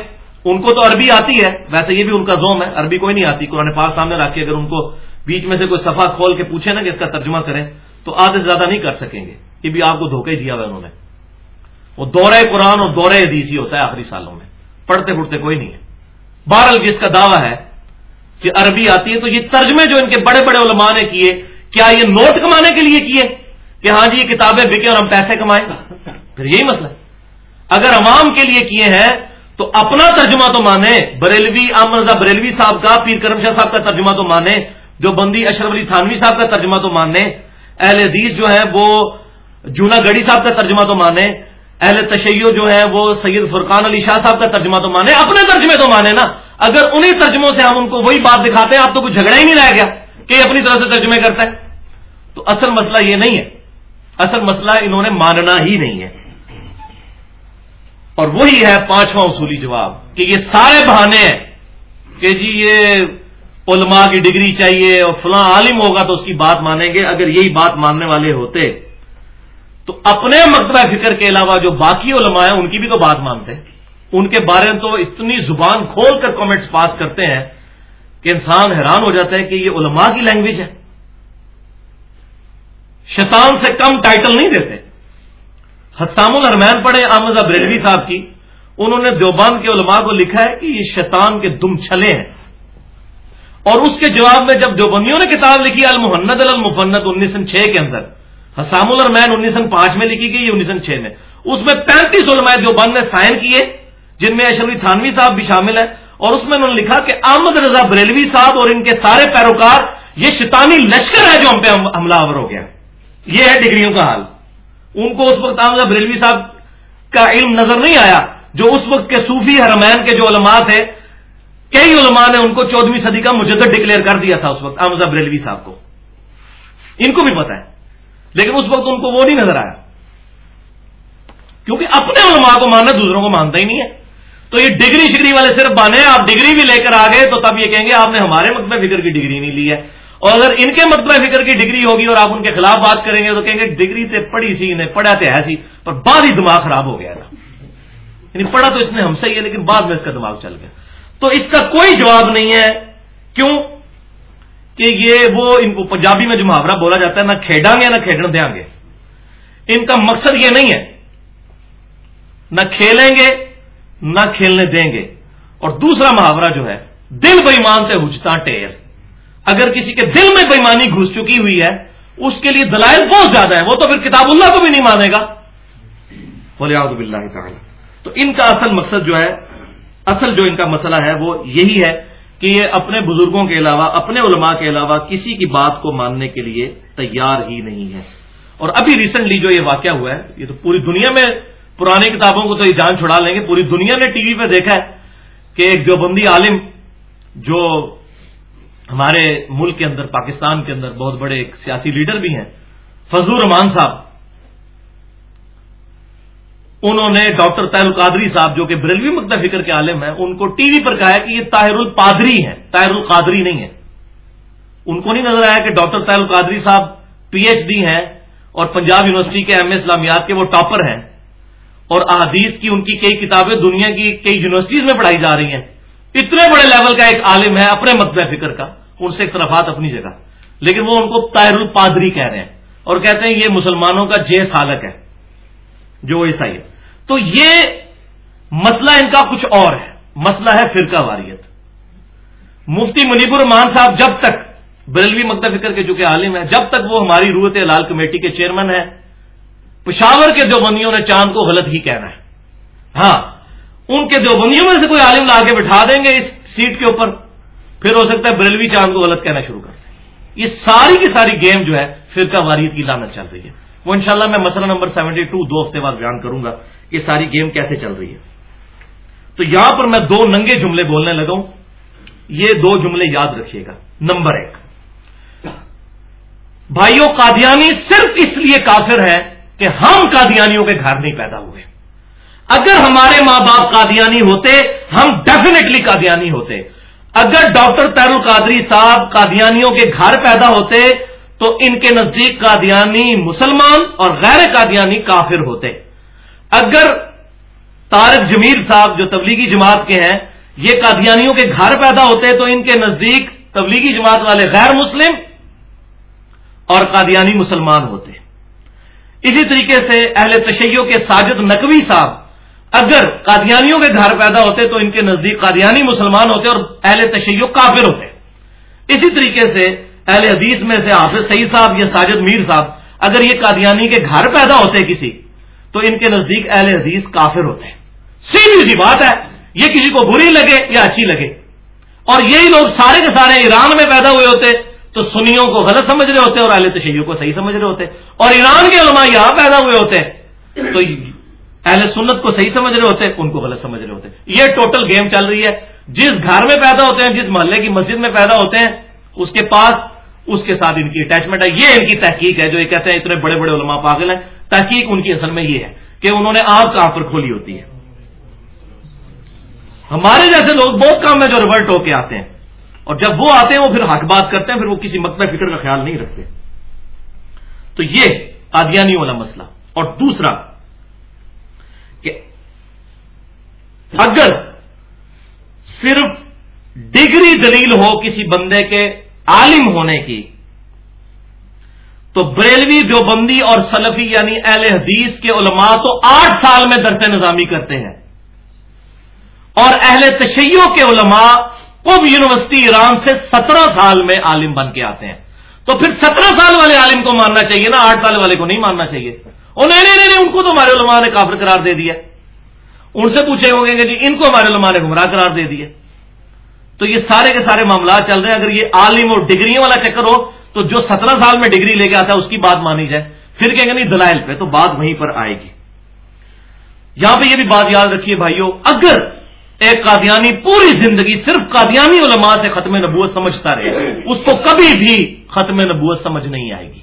ان کو تو عربی آتی ہے، ویسے یہ بھی ان کا زوم ہے، عربی کوئی نہیں آتی، قرآن پاک سامنے رکھ کے اگر ان کو بیچ میں سے کوئی صفحہ کھول کے پوچھے نا کہ اس کا ترجمہ کریں، تو آدھے سے زیادہ نہیں کر سکیں گے، یہ بھی آپ کو دھوکے دیا ہوا انہوں نے۔ وہ دورے قرآن اور دورے حدیث ہی ہوتا ہے آخری سالوں میں، پڑھتے پڑھتے کوئی نہیں ہے۔ بہرحال جس کا دعویٰ ہے کہ عربی آتی ہے، تو یہ ترجمے جو ان کے بڑے بڑے علماء نے کیے، کیا یہ نوٹ کمانے کے لیے کیے کہ ہاں جی یہ کتابیں بکے اور ہم پیسے کمائیں؟ پھر یہی مسئلہ اگر عوام کے لیے کیے ہیں تو اپنا ترجمہ تو مانے، بریلوی احمد بریلوی صاحب کا، پیر کرم شاہ صاحب کا ترجمہ تو مانے، جو بندی اشرف علی تھانوی صاحب کا ترجمہ تو مانے، اہل حدیث جو ہے وہ جونا گڑی صاحب کا ترجمہ تو مانے، اہل تشیع جو ہے وہ سید فرقان علی شاہ صاحب کا ترجمہ تو مانے، اپنے ترجمے تو مانے نا۔ اگر انہیں ترجموں سے ہم ان کو وہی بات دکھاتے ہیں، آپ تو کچھ جھگڑا ہی نہیں رہ گیا کہ یہ اپنی طرف سے ترجمے کرتا ہے۔ تو اصل مسئلہ یہ نہیں ہے۔ اصل مسئلہ انہوں نے ماننا ہی نہیں ہے۔ اور وہی ہے پانچواں اصولی جواب کہ یہ سارے بہانے ہیں کہ جی یہ علماء کی ڈگری چاہیے اور فلاں عالم ہوگا تو اس کی بات مانیں گے، اگر یہی بات ماننے والے ہوتے تو اپنے مکتبہ فکر کے علاوہ جو باقی علماء ہیں، ان کی بھی تو بات مانتے۔ ان کے بارے میں تو اتنی زبان کھول کر کامنٹس پاس کرتے ہیں کہ انسان حیران ہو جاتا ہے کہ یہ علماء کی لینگویج ہے۔ شیطان سے کم ٹائٹل نہیں دیتے۔ حسام الرمین پڑھے، احمد بریلوی صاحب کی۔ انہوں نے دیوبان کے علماء کو لکھا ہے کہ یہ شیطان کے دم چھلے ہیں۔ اور اس کے جواب میں جب دیوبندیوں نے کتاب لکھی المحنت المفنت انیس سو چھ کے اندر۔ حسام الرمین انیس سو پانچ میں لکھی گئی انیس سو چھ میں۔ اس میں پینتیس علماء دیوبند نے سائن کیے، جن میں اشرفی تھانوی صاحب بھی شامل ہیں۔ اور اس میں انہوں نے لکھا کہ احمد رضا بریلوی صاحب اور ان کے سارے پیروکار، یہ شیطانی لشکر ہے جو ہم پہ حملہ آور ہو گیا۔ یہ ہے ڈگریوں کا حال۔ ان کو اس وقت احمد بریلوی صاحب کا علم نظر نہیں آیا، جو اس وقت کے صوفی حرمین کے جو علماء تھے، کئی علماء نے ان کو چودہویں صدی کا مجدد ڈکلیئر کر دیا تھا اس وقت احمد بریلوی صاحب کو۔ ان کو بھی پتا ہے، لیکن اس وقت ان کو وہ نہیں نظر آیا۔ کیونکہ اپنے علماء کو ماننا دوسروں کو مانتا ہی نہیں ہے۔ تو یہ ڈگری شگری والے صرف بانے آپ ڈگری بھی لے کر آ گئے تو تب یہ کہیں گے آپ نے ہمارے مطلب فکر کی ڈگری نہیں لی ہے۔ اور اگر ان کے مطلب فکر کی ڈگری ہوگی اور آپ ان کے خلاف بات کریں گے تو کہیں گے ڈگری سے پڑھی سی انہیں، پڑھا تو ہے سی، پر بعد ہی دماغ خراب ہو گیا تھا یعنی پڑھا تو اس نے ہم سے ہی ہے، لیکن بعد میں اس کا دماغ چل گیا۔ تو اس کا کوئی جواب نہیں ہے۔ کیوں؟ کہ یہ وہ ان کو پنجابی میں جو محاورہ بولا جاتا ہے، نہ کھیڈا گے، نہ کھیڈن دیا گے۔ ان کا مقصد یہ نہیں ہے۔ نہ کھیلیں گے، نہ کھیلنے دیں گے۔ اور دوسرا محاورہ جو ہے، دل بےمان سے ہجتا ٹیر اگر کسی کے دل میں بےمانی گھس چکی ہوئی ہے، اس کے لیے دلائل بہت زیادہ ہے وہ تو پھر کتاب اللہ کو بھی نہیں مانے گا۔ بولے تعالی تو ان کا اصل مقصد جو ہے، اصل جو ان کا مسئلہ ہے، وہ یہی ہے کہ یہ اپنے بزرگوں کے علاوہ، اپنے علماء کے علاوہ کسی کی بات کو ماننے کے لیے تیار ہی نہیں ہے۔ اور ابھی ریسنٹلی جو یہ واقعہ ہوا ہے، یہ تو پوری دنیا میں پرانی کتابوں کو تو یہ جان چھڑا لیں گے، پوری دنیا نے ٹی وی پہ دیکھا ہے کہ ایک دیوبندی عالم جو ہمارے ملک کے اندر، پاکستان کے اندر بہت بڑے ایک سیاسی لیڈر بھی ہیں، فضل رحمان صاحب۔ انہوں نے ڈاکٹر طاہر القادری صاحب، جو کہ بریلوی مکتا فکر کے عالم ہیں، ان کو ٹی وی پر کہا ہے کہ یہ طاہر القادری ہیں، طاہر القادری نہیں ہے ان کو نہیں نظر آیا کہ ڈاکٹر طاہر القادری صاحب پی ایچ ڈی ہیں اور پنجاب یونیورسٹی کے ایم اے اسلامیات کے وہ ٹاپر ہیں۔ اور احادیث کی ان کی کئی کتابیں دنیا کی کئی یونیورسٹیز میں پڑھائی جا رہی ہیں۔ اتنے بڑے لیول کا ایک عالم ہے اپنے مکتبہ فکر کا۔ ان سے اختلافات اپنی جگہ۔ لیکن وہ ان کو طاہر الپادری کہہ رہے ہیں اور کہتے ہیں یہ مسلمانوں کا جے سالک ہے، جو عیسائی ہے۔ تو یہ مسئلہ ان کا کچھ اور ہے۔ مسئلہ ہے فرقہ واریت۔ مفتی منیب الرحمان صاحب جب تک بریلوی مکتب فکر کے چونکہ عالم ہے جب تک وہ ہماری روحت لال کمیٹی کے چیئرمین ہیں، پشاور کے دیوبندیوں نے چاند کو غلط ہی کہنا ہے۔ ہاں ان کے دیوبندیوں میں سے کوئی عالم لا کے بٹھا دیں گے اس سیٹ کے اوپر۔ پھر ہو سکتا ہے بریلوی چاند کو غلط کہنا شروع کر دیں یہ ساری کی ساری گیم جو ہے، فرقہ واریت کی لانت چل رہی ہے۔ وہ انشاءاللہ میں مسئلہ نمبر سیونٹی ٹو دو ہفتے بعد بیان کروں گا یہ ساری گیم کیسے چل رہی ہے۔ تو یہاں پر میں دو ننگے جملے بولنے لگا ہوں۔ یہ دو جملے یاد رکھیے گا۔ نمبر ایک بھائیوں قادیانی صرف اس لیے کافر ہے کہ ہم قادیانیوں کے گھر نہیں پیدا ہوئے۔ اگر ہمارے ماں باپ قادیانی ہوتے، ہم ڈیفینیٹلی قادیانی ہوتے۔ اگر ڈاکٹر تیر القادری صاحب قادیانیوں کے گھر پیدا ہوتے تو ان کے نزدیک قادیانی مسلمان اور غیر قادیانی کافر ہوتے۔ اگر طارق جمیل صاحب جو تبلیغی جماعت کے ہیں، یہ قادیانیوں کے گھر پیدا ہوتے تو ان کے نزدیک تبلیغی جماعت والے غیر مسلم اور قادیانی مسلمان ہوتے۔ اسی طریقے سے اہل تشیعوں کے ساجد نقوی صاحب اگر قادیانیوں کے گھر پیدا ہوتے تو ان کے نزدیک قادیانی مسلمان ہوتے اور اہل تشیع کافر ہوتے۔ اسی طریقے سے اہل حدیث میں سے حافظ سعید صاحب یا ساجد میر صاحب، اگر یہ قادیانی کے گھر پیدا ہوتے کسی، تو ان کے نزدیک اہل حدیث کافر ہوتے۔ ہیں سیدھی سی بات ہے، یہ کسی کو بری لگے یا اچھی لگے۔ اور یہی لوگ سارے کے سارے ایران میں پیدا ہوئے ہوتے، تو سنیوں کو غلط سمجھ رہے ہوتے اور اہل تشیعوں کو صحیح سمجھ رہے ہوتے۔ اور ایران کے علماء یہاں پیدا ہوئے ہوتے، تو اہل سنت کو صحیح سمجھ رہے ہوتے ان کو غلط سمجھ رہے ہوتے یہ ٹوٹل گیم چل رہی ہے۔ جس گھر میں پیدا ہوتے ہیں، جس محلے کی مسجد میں پیدا ہوتے ہیں، اس کے پاس، اس کے ساتھ ان کی اٹیچمنٹ ہے۔ یہ ان کی تحقیق ہے، جو یہ کہتے ہیں، اتنے بڑے بڑے علماء پاگل ہیں۔ تحقیق ان کی اصل میں یہ ہے کہ انہوں نے آپ کہاں پر کھولی ہوتی ہے۔ ہمارے جیسے لوگ بہت کام ہے جو ریورٹ ہو کے آتے ہیں۔ اور جب وہ آتے ہیں، وہ پھر حق بات کرتے ہیں، پھر وہ کسی مقصد فکر کا خیال نہیں رکھتے۔ تو یہ قادیانی والا مسئلہ۔ اور دوسرا کہ اگر صرف ڈگری دلیل ہو کسی بندے کے عالم ہونے کی، تو بریلوی جو بندی اور سلفی یعنی اہل حدیث کے علماء تو آٹھ سال میں درس نظامی کرتے ہیں۔ اور اہل تشیعوں کے علماء کب یونیورسٹی ایران سے سترہ سال میں عالم بن کے آتے ہیں۔ تو پھر سترہ سال والے عالم کو ماننا چاہیے نا، آٹھ سال والے کو نہیں ماننا چاہیے۔ اور نہیں نہیں نہیں، ان کو تو ہمارے علماء نے کافر قرار دے دیا۔ ان سے پوچھے ہوں گے کہ جی ان کو ہمارے علماء نے گمراہ قرار دے دیا۔ تو یہ سارے کے سارے معاملات چل رہے ہیں۔ اگر یہ عالم اور ڈگریوں والا چکر ہو، تو جو سترہ سال میں ڈگری لے کے آتا ہے، اس کی بات مانی جائے۔ پھر کہیں گے نہیں، دلائل پہ تو بات وہیں پر آئے گی۔ یہاں پہ یہ بھی بات یاد رکھیے بھائیوں اگر ایک قادیانی پوری زندگی صرف قادیانی علماء سے ختم نبوت سمجھتا رہے، اس کو کبھی بھی ختم نبوت سمجھ نہیں آئے گی۔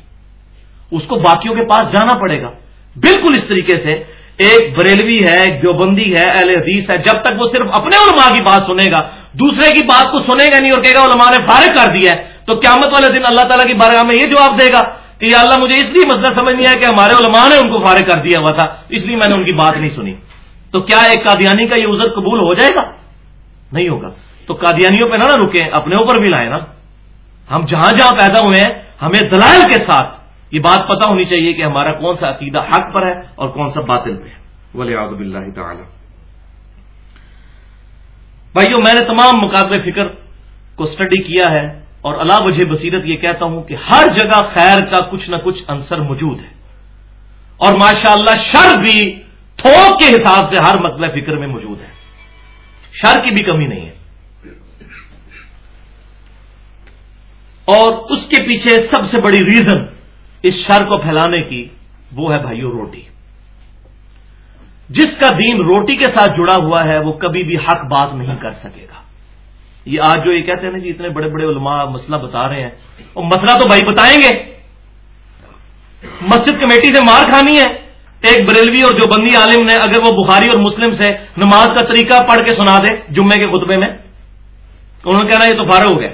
اس کو باقیوں کے پاس جانا پڑے گا۔ بالکل اس طریقے سے ایک بریلوی ہے ایک دیوبندی ہے، اہل حدیث ہے، جب تک وہ صرف اپنے علماء کی بات سنے گا، دوسرے کی بات کو سنے گا نہیں اور کہے گا علماء نے فارغ کر دیا ہے، تو قیامت والے دن اللہ تعالیٰ کی بارگاہ میں یہ جواب دے گا کہ یا اللہ مجھے اس لیے مسئلہ سمجھ نہیں آیا کہ ہمارے علماء نے ان کو فارغ کر دیا ہوا تھا، اس لیے میں نے ان کی بات نہیں سنی۔ تو کیا ایک قادیانی کا یہ عذر قبول ہو جائے گا؟ نہیں ہوگا۔ تو قادیانیوں پہ نہ نہ رکے اپنے اوپر بھی لائے نا۔ ہم جہاں جہاں پیدا ہوئے ہیں، ہمیں دلائل کے ساتھ یہ بات پتا ہونی چاہیے کہ ہمارا کون سا عقیدہ حق پر ہے اور کون سا باطل پہ ہے۔ ولی اللہ تعالی بھائیو، میں نے تمام مقابل فکر کو اسٹڈی کیا ہے اور اللہ وجہ بصیرت یہ کہتا ہوں کہ ہر جگہ خیر کا کچھ نہ کچھ عنصر موجود ہے۔ اور ماشاء اللہ شر بھی تھوک کے حساب سے ہر مطلب فکر میں موجود ہے۔ شر کی بھی کمی نہیں ہے۔ اور اس کے پیچھے سب سے بڑی ریزن اس شر کو پھیلانے کی وہ ہے بھائیو روٹی۔ جس کا دین روٹی کے ساتھ جڑا ہوا ہے وہ کبھی بھی حق بات نہیں کر سکے گا۔ یہ آج جو یہ کہتے ہیں نا جی اتنے بڑے بڑے علماء مسئلہ بتا رہے ہیں۔ وہ مسئلہ تو بھائی بتائیں گے۔ مسجد کمیٹی سے مار کھانی ہے۔ ایک بریلوی اور جو بندی عالم نے، اگر وہ بخاری اور مسلم سے نماز کا طریقہ پڑھ کے سنا دے جمعے کے خطبے میں، انہوں نے کہنا یہ تو فارغ ہو گیا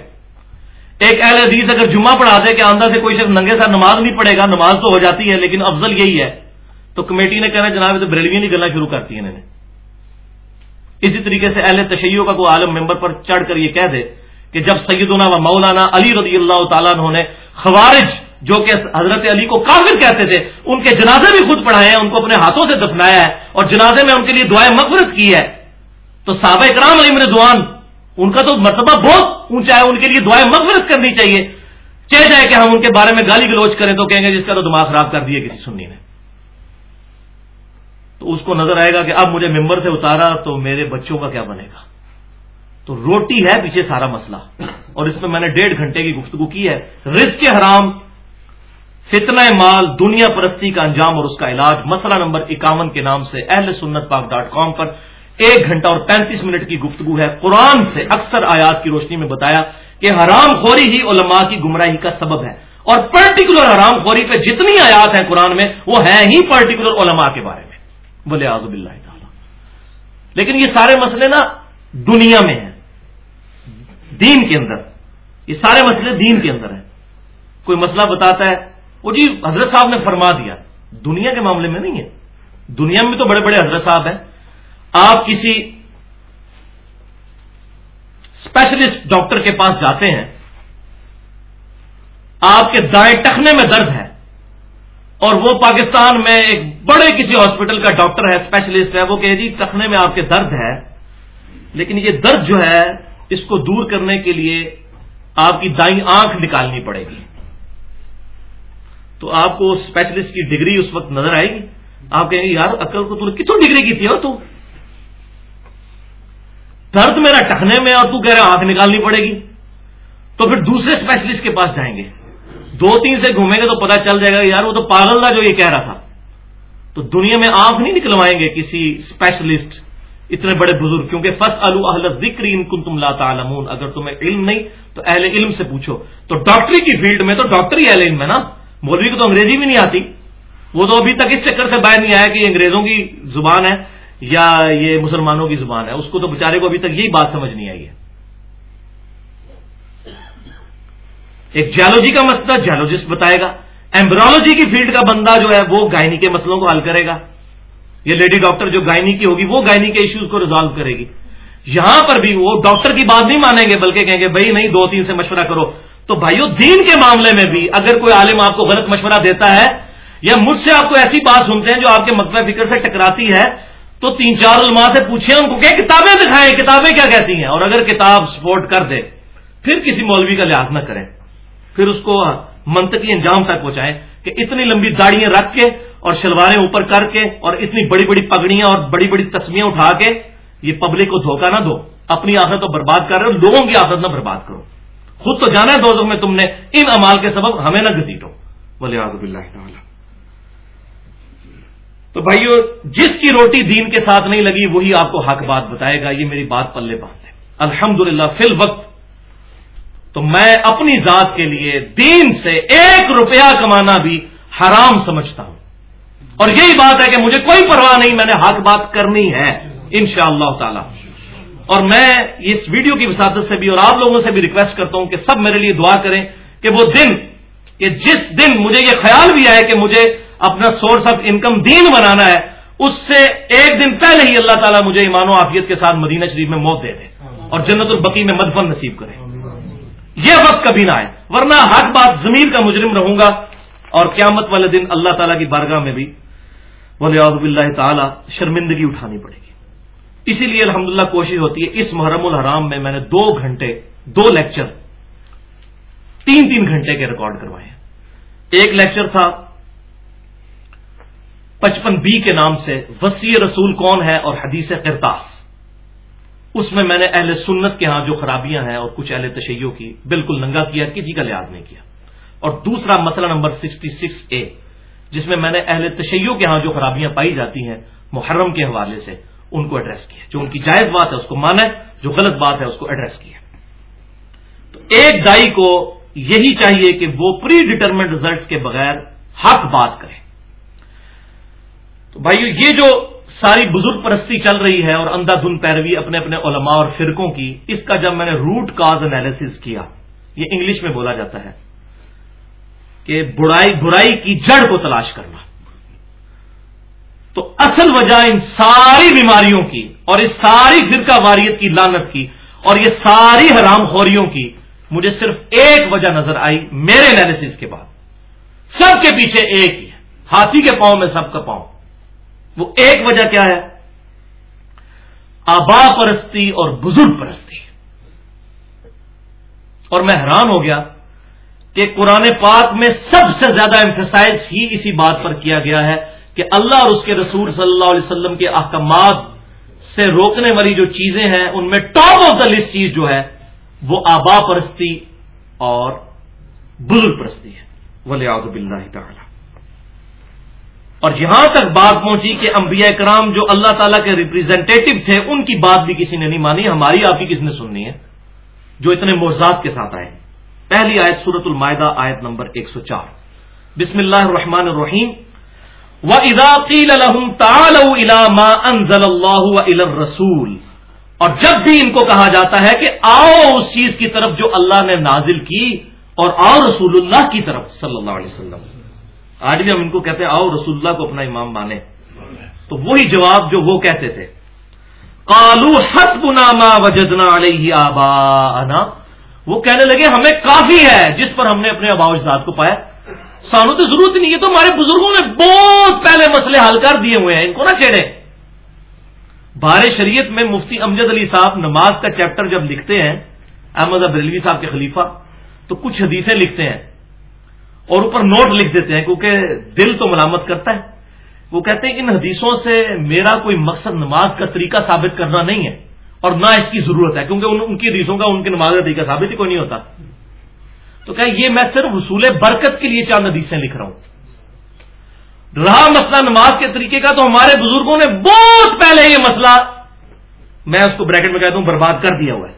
ایک اہل حدیث اگر جمعہ پڑھا دے کہ آندہ سے کوئی شخص ننگے ساتھ نماز نہیں پڑھے گا، نماز تو ہو جاتی ہے، لیکن افضل یہی ہے۔ تو کمیٹی نے کہنا جناب تو بریلوی نہیں کرنا شروع کرتی ہیں انہوں نے۔ اسی طریقے سے اہل تشیعوں کا کوئی عالم ممبر پر چڑھ کر یہ کہہ دے کہ جب سیدنا و مولانا علی رضی اللہ تعالیٰ نے خوارج جو کہ حضرت علی کو کافر کہتے تھے، ان کے جنازے بھی خود پڑھائے ہیں، ان کو اپنے ہاتھوں سے دفنایا ہے اور جنازے میں ان کے لیے دعائیں مغفرت کی ہے۔ تو صحابہ اکرام علی دعان ان کا تو مرتبہ بہت اونچا ہے، ان کے لیے دعائیں مغفرت کرنی چاہیے۔ چاہے جائے کہ ہم ان کے بارے میں گالی گلوچ کریں تو کہیں گے جس کا تو دماغ خراب کر دیے کسی سنی نے۔ تو اس کو نظر آئے گا کہ اب مجھے ممبر سے اتارا تو میرے بچوں کا کیا بنے گا؟ تو روٹی ہے پیچھے سارا مسئلہ۔ اور اس میں میں نے ڈیڑھ گھنٹے کی گفتگو کی ہے۔ رزق حرام، فتنہ مال، دنیا پرستی کا انجام اور اس کا علاج۔ مسئلہ نمبر اکاون کے نام سے اہل سنت پاک ڈاٹ کام پر ایک گھنٹہ اور پینتیس منٹ کی گفتگو ہے۔ قرآن سے اکثر آیات کی روشنی میں بتایا کہ حرام خوری ہی علماء کی گمراہی کا سبب ہے۔ اور پرٹیکولر حرام خوری پہ جتنی آیات ہیں قرآن میں، وہ ہیں ہی پرٹیکولر علماء کے بارے میں۔ بولے آزب اللہ تعالی۔ لیکن یہ سارے مسئلے نا دنیا میں ہیں۔ دین کے اندر۔ یہ سارے مسئلے دین کے اندر ہیں۔ کوئی مسئلہ بتاتا ہے؟ وہ جی حضرت صاحب نے فرما دیا۔ دنیا کے معاملے میں نہیں ہے۔ دنیا میں تو بڑے بڑے حضرت صاحب ہیں۔ آپ کسی اسپیشلسٹ ڈاکٹر کے پاس جاتے ہیں، آپ کے دائیں ٹخنے میں درد ہے اور وہ پاکستان میں ایک بڑے کسی ہاسپٹل کا ڈاکٹر ہے اسپیشلسٹ ہے، وہ کہ جی ٹخنے میں آپ کے درد ہے، لیکن یہ درد جو ہے، اس کو دور کرنے کے لیے آپ کی دائیں آنکھ نکالنی پڑے گی۔ تو آپ کو اسپیشلسٹ کی ڈگری اس وقت نظر آئے گی۔ آپ کہیں گے، یار، عقل کو کتوں ڈگری کی تھی تو؟ درد میرا ٹکنے میں اور تو کہہ رہے آنکھ نکالنی پڑے گی۔ تو پھر دوسرے اسپیشلسٹ کے پاس جائیں گے۔ دو تین سے گھومیں گے تو پتا چل جائے گا یار وہ تو پاگل تھا جو یہ کہہ رہا تھا۔ تو دنیا میں آنکھ نہیں نکلوائیں گے کسی اسپیشلسٹ اتنے بڑے بزرگ، کیونکہ فص اہل ذکر ان کن تم لاتا اگر تمہیں علم نہیں، تو اہل علم سے پوچھو۔ تو ڈاکٹری کی فیلڈ میں، تو ڈاکٹر ہی اہل علم ہے نا۔ مولوی کو تو انگریزی بھی نہیں آتی۔ وہ تو ابھی تک اس چکر سے باہر نہیں آیا کہ یہ انگریزوں کی زبان ہے۔ یا یہ مسلمانوں کی زبان ہے، اس کو تو بےچارے کو ابھی تک یہی بات سمجھ نہیں آئی ہے۔ ایک جیولوجی کا مسئلہ جیولوجسٹ بتائے گا۔ ایمبرالوجی کی فیلڈ کا بندہ جو ہے، وہ گائنی کے مسئلوں کو حل کرے گا۔ یہ لیڈی ڈاکٹر جو گائنی کی ہوگی، وہ گائنی کے ایشوز کو ریزالو کرے گی۔ یہاں پر بھی وہ ڈاکٹر کی بات نہیں مانیں گے، بلکہ کہیں گے، بھائی نہیں، دو تین سے مشورہ کرو۔ تو بھائیو، دین کے معاملے میں بھی اگر کوئی عالم آپ کو غلط مشورہ دیتا ہے یا مجھ سے آپ کو ایسی بات سنتے ہیں جو آپ کے مقبہ فکر سے ٹکراتی ہے تو تین چار علماء سے پوچھیں ان کو کہ کتابیں دکھائیں، کتابیں کیا کہتی ہیں؟ اور اگر کتاب سپورٹ کر دے، پھر کسی مولوی کا لحاظ نہ کریں۔ پھر اس کو منطقی انجام تک پہنچائیں کہ اتنی لمبی داڑیاں رکھ کے اور شلواریں اوپر کر کے اور اتنی بڑی بڑی پگڑیاں اور بڑی بڑی تسمیاں اٹھا کے یہ پبلک کو دھوکہ نہ دو۔ اپنی آخرت تو برباد کر رہے ہو، لوگوں کی آخرت نہ برباد کرو۔ خود تو جانا ہے دوستوں میں، تم نے ان امال کے سبب ہمیں نہ گھسیٹو۔ بولے آزب اللہ تعالی۔ تو بھائیو، جس کی روٹی دین کے ساتھ نہیں لگی، وہی آپ کو حق بات بتائے گا، یہ میری بات پلے بات ہے۔ الحمد للہ فی الوقت، تو میں اپنی ذات کے لیے دین سے ایک روپیہ کمانا بھی حرام سمجھتا ہوں۔ اور یہی بات ہے کہ مجھے کوئی پرواہ نہیں، میں نے حق بات کرنی ہے ان شاء اللہ تعالی۔ اور میں اس ویڈیو کی وساطت سے بھی اور آپ لوگوں سے بھی ریکویسٹ کرتا ہوں کہ سب میرے لیے دعا کریں کہ وہ دن، کہ جس دن مجھے یہ خیال بھی آئے کہ مجھے اپنا سورس آف انکم دین بنانا ہے، اس سے ایک دن پہلے ہی اللہ تعالیٰ مجھے ایمان و عافیت کے ساتھ مدینہ شریف میں موت دے دے اور جنت البقی میں مدفن نصیب کرے۔ یہ وقت کبھی نہ آئے، ورنہ حق بات زمین کا مجرم رہوں گا اور قیامت والے دن اللہ تعالیٰ کی بارگاہ میں بھی ولی اللہ تعالیٰ شرمندگی اٹھانی پڑے گی۔ اسی لیے الحمدللہ کوشش ہوتی ہے، اس محرم الحرام میں میں نے دو گھنٹے، دو لیکچر تین تین گھنٹے کے ریکارڈ کروائے۔ ہیں ایک لیکچر تھا پچپن بی کے نام سے وسیع رسول کون ہے اور حدیث کرتاس اس میں میں نے اہل سنت کے ہاں جو خرابیاں ہیں اور کچھ اہل تشیعوں کی بالکل ننگا کیا، کسی کا لحاظ نہیں کیا۔ اور دوسرا مسئلہ نمبر سکسٹی سکس اے جس میں میں نے اہل تشیعوں کے ہاں جو خرابیاں پائی جاتی ہیں محرم کے حوالے سے، ان کو ایڈریس کیا۔ جو ان کی جائز بات ہے، اس کو مانا جو غلط بات ہے، اس کو ایڈریس کیا۔ تو ایک دائی کو یہی چاہیے کہ وہ پری ڈیٹرمنٹ ریزلٹس کے بغیر حق بات کرے۔ تو بھائیو، یہ جو ساری بزرگ پرستی چل رہی ہے اور اندھا دھن پیروی اپنے اپنے علماء اور فرقوں کی، اس کا جب میں نے روٹ کاز انالیس کیا، یہ انگلش میں بولا جاتا ہے کہ برائی برائی کی جڑ کو تلاش کرنا۔ تو اصل وجہ ان ساری بیماریوں کی اور اس ساری فرقہ واریت کی لانت کی اور یہ ساری حرام خوریوں کی، مجھے صرف ایک وجہ نظر آئی میرے انالیس کے بعد۔ سب کے پیچھے ایک ہی ہے۔ ہاتھی کے پاؤں میں سب کا پاؤں۔ وہ ایک وجہ کیا ہے؟ آبا پرستی اور بزرگ پرستی۔ اور میں حیران ہو گیا کہ قرآن پاک میں سب سے زیادہ امفسائز ہی اسی بات پر کیا گیا ہے کہ اللہ اور اس کے رسول صلی اللہ علیہ وسلم کے احکامات سے روکنے والی جو چیزیں ہیں، ان میں ٹاپ آف دا لسٹ چیز جو ہے، وہ آبا پرستی اور بزرگ پرستی ہے۔ ولی آزب اللہ تعالی۔ اور جہاں تک بات پہنچی کہ انبیاء کرام جو اللہ تعالیٰ کے ریپرزینٹیٹو تھے، ان کی بات بھی کسی نے نہیں مانی، ہماری آپ کی کس نے سننی ہے؟ جو اتنے موزات کے ساتھ آئے۔ پہلی آیت سورت المائدہ، آیت نمبر 104 بسم اللہ الرحمن الرحیم۔ و اضاقیل اللہ رسول اور جب بھی ان کو کہا جاتا ہے کہ آؤ اس چیز کی طرف جو اللہ نے نازل کی اور آؤ رسول اللہ کی طرف صلی اللہ علیہ وسلم۔ آج بھی ہم ان کو کہتے ہیں آؤ رسول اللہ کو اپنا امام مانے تو وہی جواب جو وہ کہتے تھے کالو حسب ناما وجدنا علیہ آبا وہ کہنے لگے ہمیں کافی ہے جس پر ہم نے اپنے آبا اجداد کو پایا۔ سانو تو ضرورت نہیں ہے تو ہمارے بزرگوں نے بہت پہلے مسئلے حل کر دیے ہوئے ہیں ان کو نہ چھیڑے بار شریعت میں مفتی امجد علی صاحب نماز کا چیپٹر جب لکھتے ہیں احمد ابریلوی صاحب کے خلیفہ تو کچھ حدیثیں لکھتے ہیں۔ اور اوپر نوٹ لکھ دیتے ہیں، کیونکہ دل تو ملامت کرتا ہے۔ وہ کہتے ہیں ان حدیثوں سے میرا کوئی مقصد نماز کا طریقہ ثابت کرنا نہیں ہے، اور نہ اس کی ضرورت ہے، کیونکہ ان کی حدیثوں کا، ان کے نماز کا طریقہ ثابت ہی کوئی نہیں ہوتا۔ تو کہ یہ میں صرف حصول برکت کے لیے چاند حدیثیں لکھ رہا ہوں۔ رہا مسئلہ نماز کے طریقے کا، تو ہمارے بزرگوں نے بہت پہلے یہ مسئلہ، میں اس کو بریکٹ میں کہتا ہوں، برباد کر دیا ہوا ہے۔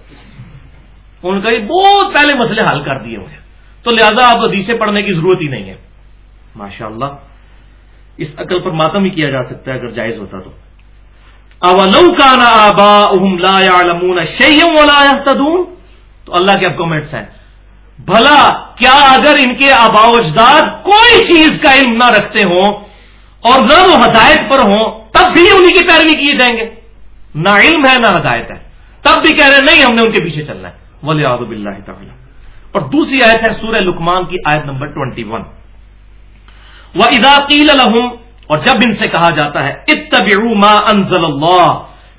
ان کا یہ بہت پہلے مسئلے حل کر دیے ہوئے ہیں۔ تو لہذا آپ حدیثیں پڑھنے کی ضرورت ہی نہیں ہے۔ ماشاء اللہ اس عقل پر ماتم ہی کیا جا سکتا ہے اگر جائز ہوتا تو۔ اولو کا نا آبا شیم تو اللہ کے اب کمنٹس ہیں۔ بھلا، کیا اگر ان کے آبا اجداد کوئی چیز کا علم نہ رکھتے ہوں اور نہ وہ ہدایت پر ہوں، تب بھی انہیں کی پیروی کیے جائیں گے۔ نہ علم ہے، نہ ہدایت ہے۔ تب بھی کہہ رہے ہیں، نہیں، ہم نے ان کے پیچھے چلنا ہے۔ ولی آدب اللہ تعالیٰ۔ اور دوسری آیت ہے سورہ لکمان کی آیت نمبر ٹوینٹی ون وہ اداقیل الحم اور جب ان سے کہا جاتا ہے، اتبعوا ما انزل اللہ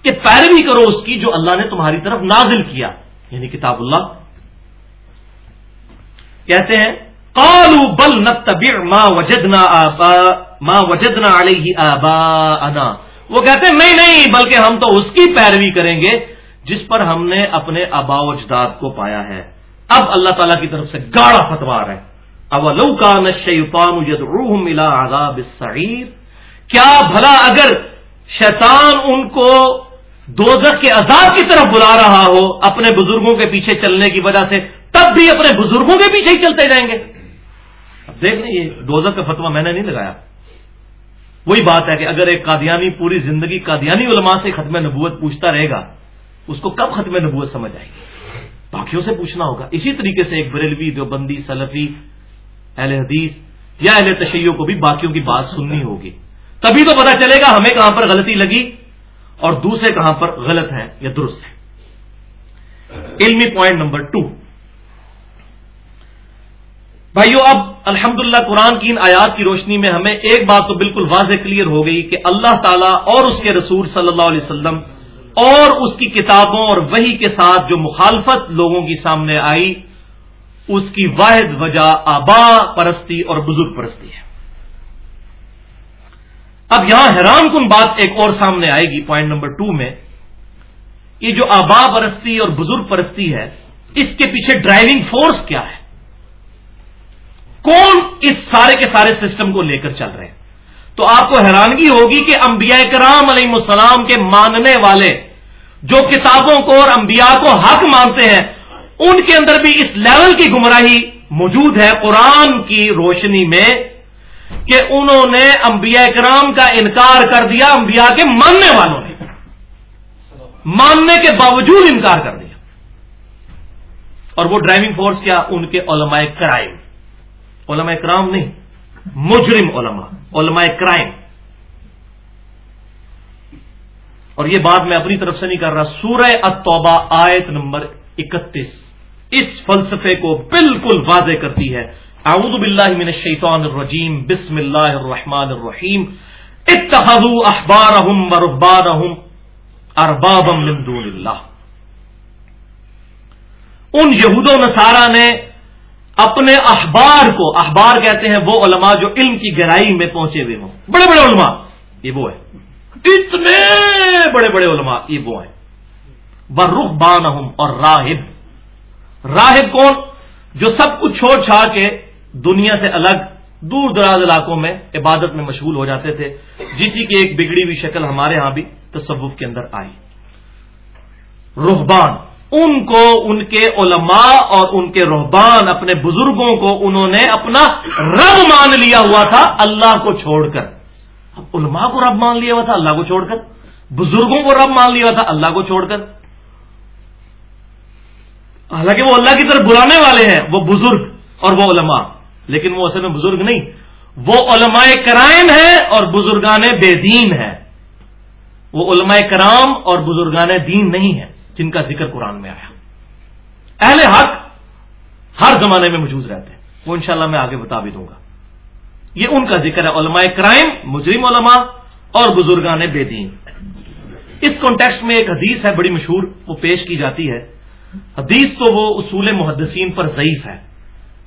کہ پیروی کرو اس کی جو اللہ نے تمہاری طرف نازل کیا یعنی کتاب اللہ۔ کہتے ہیں، قالوا بل نتبع ما وجدنا آبا، ما وجدنا علیہ آبا وہ کہتے ہیں، نہیں نہیں، بلکہ ہم تو اس کی پیروی کریں گے، جس پر ہم نے اپنے آبا و اجداد کو پایا ہے۔ اب اللہ تعالیٰ کی طرف سے گاڑا فتوار ہے۔ اب لو کا نشیفان روح ملا آزاد کیا بھلا اگر شیطان ان کو دوزخ کے عذاب کی طرف بلا رہا ہو اپنے بزرگوں کے پیچھے چلنے کی وجہ سے، تب بھی اپنے بزرگوں کے پیچھے ہی چلتے جائیں گے۔ اب دیکھ لیں، یہ دوزخ کا فتوا میں نے نہیں لگایا۔ وہی بات ہے کہ اگر ایک قادیانی پوری زندگی قادیانی علماء سے ختم نبوت پوچھتا رہے گا، اس کو کب ختم نبوت سمجھ آئے گی؟ باقیوں سے پوچھنا ہوگا۔ اسی طریقے سے ایک بریلوی دیوبندی، سلفی، اہل حدیث یا اہل تشیعوں کو بھی باقیوں کی بات سننی ہوگی۔ تبھی تو پتا چلے گا ہمیں کہاں پر غلطی لگی اور دوسرے کہاں پر غلط ہے یا درست ہے علمی پوائنٹ نمبر ٹو بھائیو، اب الحمدللہ قرآن کی ان آیات کی روشنی میں ہمیں ایک بات تو بالکل واضح کلیئر ہو گئی کہ اللہ تعالیٰ اور اس کے رسول صلی اللہ علیہ وسلم اور اس کی کتابوں اور وہی کے ساتھ جو مخالفت لوگوں کی سامنے آئی، اس کی واحد وجہ آبا پرستی اور بزرگ پرستی ہے۔ اب یہاں حیران کن بات ایک اور سامنے آئے گی پوائنٹ نمبر ٹو میں۔ یہ جو آبا پرستی اور بزرگ پرستی ہے، اس کے پیچھے ڈرائیونگ فورس کیا ہے؟ کون اس سارے کے سارے سسٹم کو لے کر چل رہے ہیں؟ تو آپ کو حیرانگی ہوگی کہ انبیاء کرام علیہ السلام کے ماننے والے جو کتابوں کو اور انبیاء کو حق مانتے ہیں، ان کے اندر بھی اس لیول کی گمراہی موجود ہے قرآن کی روشنی میں کہ انہوں نے انبیاء کرام کا انکار کر دیا، انبیاء کے ماننے والوں نے۔ ماننے کے باوجود انکار کر دیا۔ اور وہ ڈرائیونگ فورس کیا ان کے علماء کرائم۔ علماء کرام نہیں، مجرم علماء علماء کرائم۔ اور یہ بات میں اپنی طرف سے نہیں کر رہا، سورہ التوبہ آیت نمبر اکتیس اس فلسفے کو بالکل واضح کرتی ہے۔ اعوذ باللہ من الشیطان الرجیم، بسم اللہ الرحمن الرحیم۔ اتخذوا احبارهم ورهبانهم اربابا من دون اللہ۔ ان یہود و نصارہ نے اپنے اخبار کو اخبار کہتے ہیں وہ علماء جو علم کی گہرائی میں پہنچے ہوئے ہوں۔ بڑے بڑے علماء، یہ وہ ہے اتنے بڑے بڑے علماء یہ وہ ہیں۔ رخ بان اور راہب۔ راہب کون؟ جو سب کچھ چھوڑ چھاڑ کے دنیا سے الگ، دور دراز علاقوں میں عبادت میں مشغول ہو جاتے تھے۔ جسی کی ایک بگڑی ہوئی شکل ہمارے ہاں بھی تصوف کے اندر آئی۔ روحبان ان کو، ان کے علماء اور ان کے روحبان اپنے بزرگوں کو انہوں نے اپنا رب مان لیا ہوا تھا اللہ کو چھوڑ کر۔ علماء کو رب مان لیا ہوا تھا، اللہ کو چھوڑ کر۔ بزرگوں کو رب مان لیا ہوا تھا، اللہ کو چھوڑ کر۔ حالانکہ وہ اللہ کی طرف بلانے والے ہیں، وہ بزرگ اور وہ علماء۔ لیکن وہ اصل میں بزرگ نہیں۔ وہ علماء کرائم ہیں اور بزرگان بے دین ہے وہ علماء کرام اور بزرگان دین نہیں ہے جن کا ذکر قرآن میں آیا۔ اہل حق ہر زمانے میں موجود رہتے ہیں۔ وہ انشاءاللہ میں آگے بتا بھی دوں گا۔ یہ ان کا ذکر ہے علماء کرائم، مجرم علماء اور بزرگان بے دین اس کانٹیکسٹ میں ایک حدیث ہے بڑی مشہور، وہ پیش کی جاتی ہے۔ حدیث تو وہ اصول محدثین پر ضعیف ہے،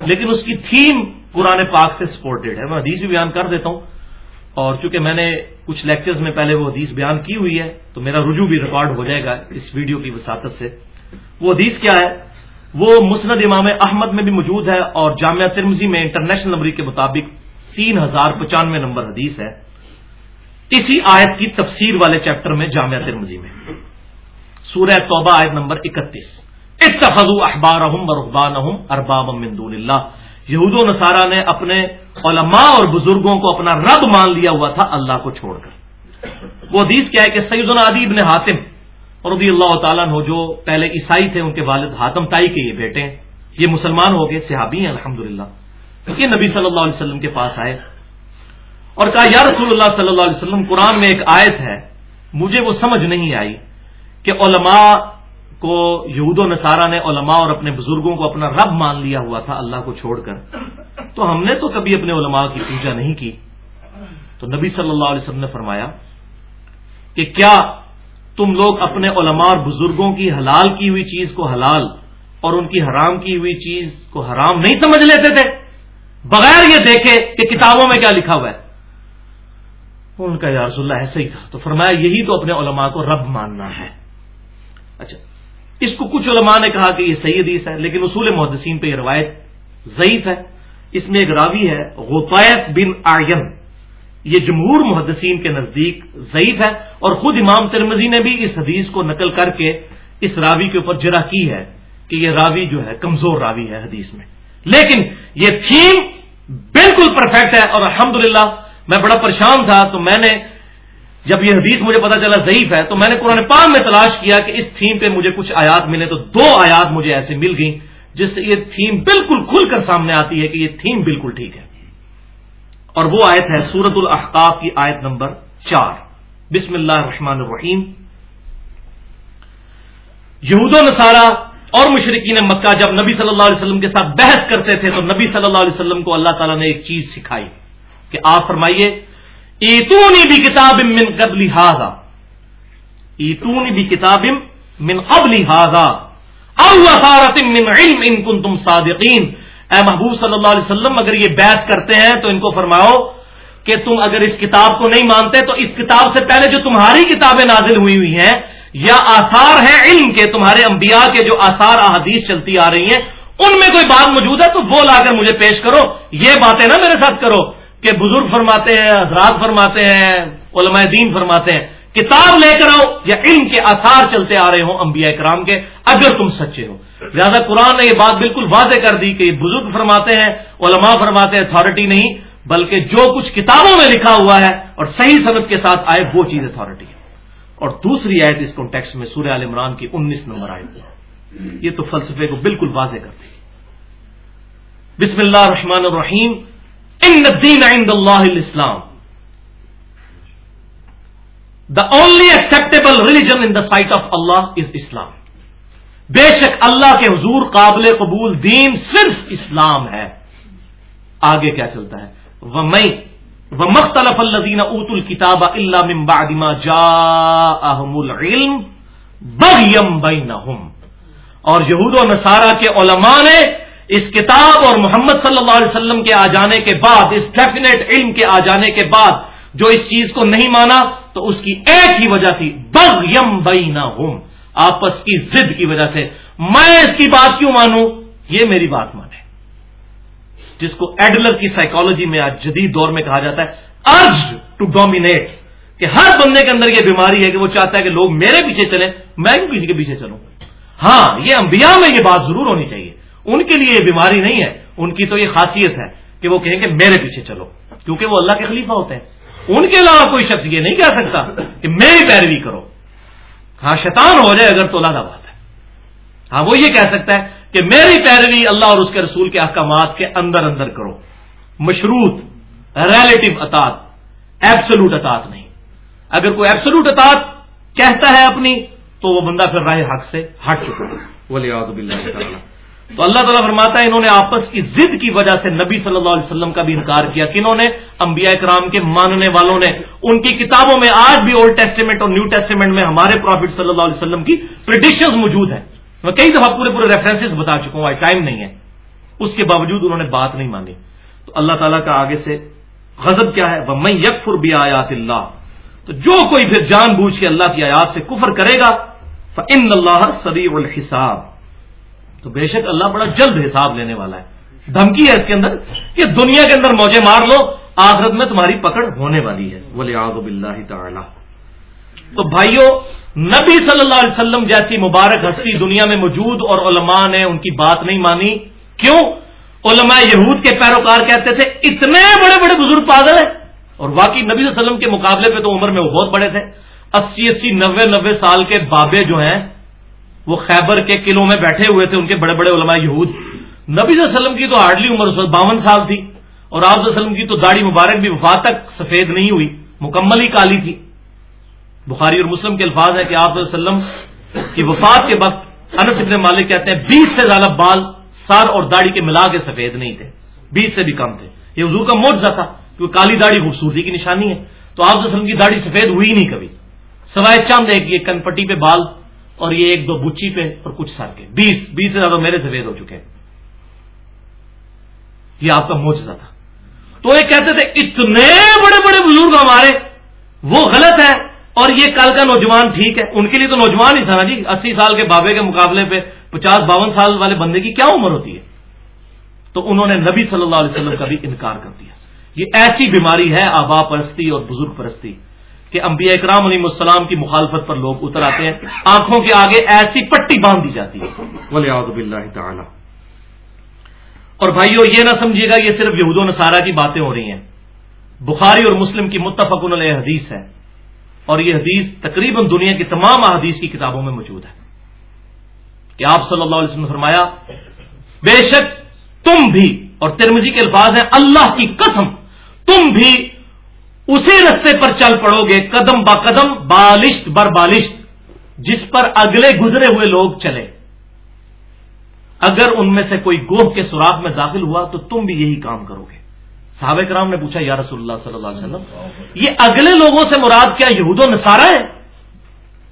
لیکن اس کی تھیم قرآن پاک سے سپورٹڈ ہے۔ میں حدیث بھی بیان کر دیتا ہوں۔ اور چونکہ میں نے کچھ لیکچرز میں پہلے وہ حدیث بیان کی ہوئی ہے، تو میرا رجوع بھی ریکارڈ ہو جائے گا اس ویڈیو کی وساطت سے۔ وہ حدیث کیا ہے؟ وہ مسند امام احمد میں بھی موجود ہے اور جامعہ ترمزی میں انٹرنیشنل نمبر کے مطابق تین ہزار پچانوے نمبر حدیث ہے۔ اسی آیت کی تفسیر والے چیپٹر میں جامعہ ترمزی میں۔ سورہ توبہ آیت نمبر اکتیس۔ اتخذوا احبارهم ورهبانهم اربابا من دون اللہ۔ یہود و نصارہ نے اپنے علماء اور بزرگوں کو اپنا رب مان لیا ہوا تھا اللہ کو چھوڑ کر۔ وہ حدیث کیا ہے کہ سیدنا عدی ابن حاتم رضی اللہ تعالیٰ ہو جو پہلے عیسائی تھے، ان کے والد حاتم تائی کے یہ بیٹے ہیں۔ یہ مسلمان ہو گئے، صحابی ہیں الحمد للہ یہ نبی صلی اللہ علیہ وسلم کے پاس آئے اور کہا، یا رسول اللہ صلی اللہ علیہ وسلم، قرآن میں ایک آیت ہے، مجھے وہ سمجھ نہیں آئی کہ علماء کو، یہود و نصارہ نے علماء اور اپنے بزرگوں کو اپنا رب مان لیا ہوا تھا اللہ کو چھوڑ کر۔ تو ہم نے تو کبھی اپنے علماء کی پوجا نہیں کی۔ تو نبی صلی اللہ علیہ وسلم نے فرمایا کہ کیا تم لوگ اپنے علماء اور بزرگوں کی حلال کی ہوئی چیز کو حلال اور ان کی حرام کی ہوئی چیز کو حرام نہیں سمجھ لیتے تھے؟ بغیر یہ دیکھے کہ کتابوں میں کیا لکھا ہوا ہے۔ ان کا یا رسول اللہ ایسا ہی تھا۔ تو فرمایا یہی تو اپنے علماء کو رب ماننا ہے۔ اچھا اس کو کچھ علماء نے کہا کہ یہ صحیح حدیث ہے، لیکن اصول محدثین پہ یہ روایت ضعیف ہے۔ اس میں ایک راوی ہے، غطیف بن آئین یہ جمہور محدثین کے نزدیک ضعیف ہے اور خود امام ترمزی نے بھی اس حدیث کو نقل کر کے اس راوی کے اوپر جرا کی ہے کہ یہ راوی جو ہے، کمزور راوی ہے حدیث میں۔ لیکن یہ تھیم بالکل پرفیکٹ ہے اور الحمدللہ میں بڑا پریشان تھا، تو میں نے جب یہ حدیث مجھے پتا چلا ضعیف ہے، تو میں نے قرآن پاک میں تلاش کیا کہ اس تھیم پہ مجھے کچھ آیات ملے تو دو آیات مجھے ایسے مل گئیں جس سے یہ تھیم بالکل کھل کر سامنے آتی ہے کہ یہ تھیم بالکل ٹھیک ہے۔ اور وہ آیت ہے سورت الاحقاف کی آیت نمبر چار۔ بسم اللہ الرحمن الرحیم۔ یہود و نصارہ اور مشرقین مکہ جب نبی صلی اللہ علیہ وسلم کے ساتھ بحث کرتے تھے تو نبی صلی اللہ علیہ وسلم کو اللہ تعالیٰ نے ایک چیز سکھائی کہ آپ فرمائیے، ایتونی بھی کتاب من قبل ہاضا ایتونی بھی کتاب من قبل ہاضا او من علم ان کنتم صادقین۔ اے محبوب صلی اللہ علیہ وسلم، اگر یہ بحث کرتے ہیں تو ان کو فرماؤ کہ تم اگر اس کتاب کو نہیں مانتے تو اس کتاب سے پہلے جو تمہاری کتابیں نازل ہوئی ہوئی ہیں یا آثار ہیں علم کے تمہارے انبیاء کے جو آثار احادیث چلتی آ رہی ہیں، ان میں کوئی بات موجود ہے تو وہ لا کر مجھے پیش کرو، یہ باتیں نا میرے ساتھ کرو کہ بزرگ فرماتے ہیں، حضرات فرماتے ہیں، علماء دین فرماتے ہیں، کتاب لے کر آؤ یا علم کے آثار چلتے آ رہے ہوں انبیاء کرام کے، اگر تم سچے ہو۔ لہٰذا قرآن نے یہ بات بالکل واضح کر دی کہ یہ بزرگ فرماتے ہیں، علماء فرماتے ہیں اتھارٹی نہیں، بلکہ جو کچھ کتابوں میں لکھا ہوا ہے اور صحیح صنعت کے ساتھ آئے وہ چیز اتھارٹی ہے۔ اور دوسری آیت اس کانٹیکس میں سورہ عال عمران کی انیس نمبر آئے یہ تو فلسفے کو بالکل واضح کرتی ہے۔ بسم اللہ الرحمن الرحیم۔ ان الدین عند اللہ الاسلام۔ The only acceptable religion in the sight of Allah is Islam بے شک اللہ کے حضور قابل قبول دین صرف اسلام ہے۔ آگے کیا چلتا ہے؟ وہ مختلف الدین ات الکتاب اللہ جا العلم بغیم بینہم اور یہود و نصارہ کے علماء نے اس کتاب اور محمد صلی اللہ علیہ وسلم کے آ جانے کے بعد، اس ڈیفینیٹ علم کے آ جانے کے بعد جو اس چیز کو نہیں مانا، تو اس کی ایک ہی وجہ تھی بغ یم بینہم. آپس کی ضد کی وجہ سے. میں اس کی بات کیوں مانوں؟ یہ میری بات مانے. جس کو ایڈلر کی سائیکالوجی میں آج جدید دور میں کہا جاتا ہے ارج ٹو ڈومینیٹ کہ ہر بندے کے اندر یہ بیماری ہے کہ وہ چاہتا ہے کہ لوگ میرے پیچھے چلیں، میں بھی کسی کے پیچھے چلوں۔ ہاں یہ انبیاء میں یہ بات ضرور ہونی چاہیے۔ ان کے لیے یہ بیماری نہیں ہے، ان کی تو یہ خاصیت ہے کہ وہ کہیں کہ میرے پیچھے چلو، کیونکہ وہ اللہ کے خلیفہ ہوتے ہیں۔ ان کے علاوہ کوئی شخص یہ نہیں کہہ سکتا کہ میری پیروی کرو۔ ہاں شیطان ہو جائے اگر تو اللہ بات ہے۔ ہاں وہ یہ کہہ سکتا ہے کہ میری پیروی اللہ اور اس کے رسول کے احکامات کے اندر اندر کرو۔ مشروط ریلیٹو اطاط ایبسلوٹ اطاط نہیں۔ اگر کوئی ایبسلوٹ اطاط کہتا ہے اپنی، تو وہ بندہ پھر راہ حق سے ہٹ چکا ولی تو اللہ تعالیٰ فرماتا ہے، انہوں نے آپس کی ضد کی وجہ سے نبی صلی اللہ علیہ وسلم کا بھی انکار کیا۔ کنہوں نے؟ انبیاء کرام کے ماننے والوں نے۔ ان کی کتابوں میں آج بھی اولڈ ٹیسٹیمنٹ اور نیو ٹیسٹیمنٹ میں ہمارے پروفٹ صلی اللہ علیہ وسلم کی پرڈکشن موجود ہیں۔ میں کئی دفعہ پورے پورے ریفرنسز بتا چکا ہوں ٹائم نہیں ہے۔ اس کے باوجود انہوں نے بات نہیں مانی تو اللہ تعالیٰ کا آگے سے غضب کیا ہے؟ وہ میں یکفر بھی آیات اللہ تو جو کوئی پھر جان بوجھ کے اللہ کی آیات سے کفر کرے گا ان اللہ سری الحساب۔ تو بے شک اللہ بڑا جلد حساب لینے والا ہے۔ دھمکی ہے اس کے اندر کہ دنیا کے اندر موجے مار لو، آخرت میں تمہاری پکڑ ہونے والی ہے۔ ولی آب اللہ تعالی تو بھائیوں نبی صلی اللہ علیہ وسلم جیسی مبارک ہستی دنیا میں موجود اور علماء نے ان کی بات نہیں مانی۔ کیوں؟ علماء یہود کے پیروکار کہتے تھے، اتنے بڑے بڑے بزرگ پاگل ہیں۔ اور واقعی نبی صلی اللہ علیہ وسلم کے مقابلے پہ تو عمر میں وہ بہت بڑے تھے۔ اسی اسی نوے نوے سال کے بابے جو ہیں، وہ خیبر کے قلعوں میں بیٹھے ہوئے تھے، ان کے بڑے بڑے علماء یہود۔ نبی صلی اللہ علیہ وسلم کی تو ہارڈلی عمر باون سال تھی۔ اور آپ وسلم کی تو داڑھی مبارک بھی وفات تک سفید نہیں ہوئی، مکمل ہی کالی تھی۔ بخاری اور مسلم کے الفاظ ہیں کہ آپ وسلم کی وفات کے وقت انس ابن مالک کہتے ہیں بیس سے زیادہ بال سر اور داڑھی کے ملا کے سفید نہیں تھے، بیس سے بھی کم تھے۔ یہ حضور کا موجزہ تھا، کیونکہ کالی داڑھی خوبصورتی کی نشانی ہے۔ تو آپ وسلم کی داڑھی سفید ہوئی نہیں کبھی۔ سوائے چاند ایک یہ کن پٹی پہ بال اور یہ ایک دو بچی پہ اور کچھ سر کے۔ بیس بیس سے زیادہ میرے سفید ہو چکے ہیں۔ یہ آپ کا موجزہ تھا۔ تو یہ کہتے تھے، اتنے بڑے بڑے بزرگ ہمارے، وہ غلط ہے اور یہ کل کا نوجوان ٹھیک ہے ان کے لیے تو نوجوان ہی تھا نا جی اسی سال کے بابے کے مقابلے پہ پچاس باون سال والے بندے کی کیا عمر ہوتی ہے؟ تو انہوں نے نبی صلی اللہ علیہ وسلم کا بھی انکار کر دیا۔ یہ ایسی بیماری ہے آبا پرستی اور بزرگ پرستی کہ انبیاء اکرام علیہ السلام کی مخالفت پر لوگ اتر آتے ہیں آنکھوں کے آگے ایسی پٹی باندھ دی جاتی ہے۔ ولی باللہ تعالی۔ اور بھائیو یہ نہ سمجھیے گا یہ صرف یہود و نصارہ کی باتیں ہو رہی ہیں۔ بخاری اور مسلم کی متفق علیہ حدیث ہے۔ اور یہ حدیث تقریباً دنیا کی تمام احادیث کی کتابوں میں موجود ہے کہ آپ صلی اللہ علیہ وسلم نے فرمایا، بے شک تم بھی، اور ترمزی کے الفاظ ہیں، اللہ کی قسم، تم بھی اسی رستے پر چل پڑو گے قدم با قدم، بالشت بر بالشت، جس پر اگلے گزرے ہوئے لوگ چلے۔ اگر ان میں سے کوئی گوہ کے سوراخ میں داخل ہوا تو تم بھی یہی کام کرو گے۔ صحابہ کرام نے پوچھا یا رسول اللہ صلی اللہ علیہ وسلم یہ اگلے لوگوں سے مراد کیا یہود و نصارہ ہے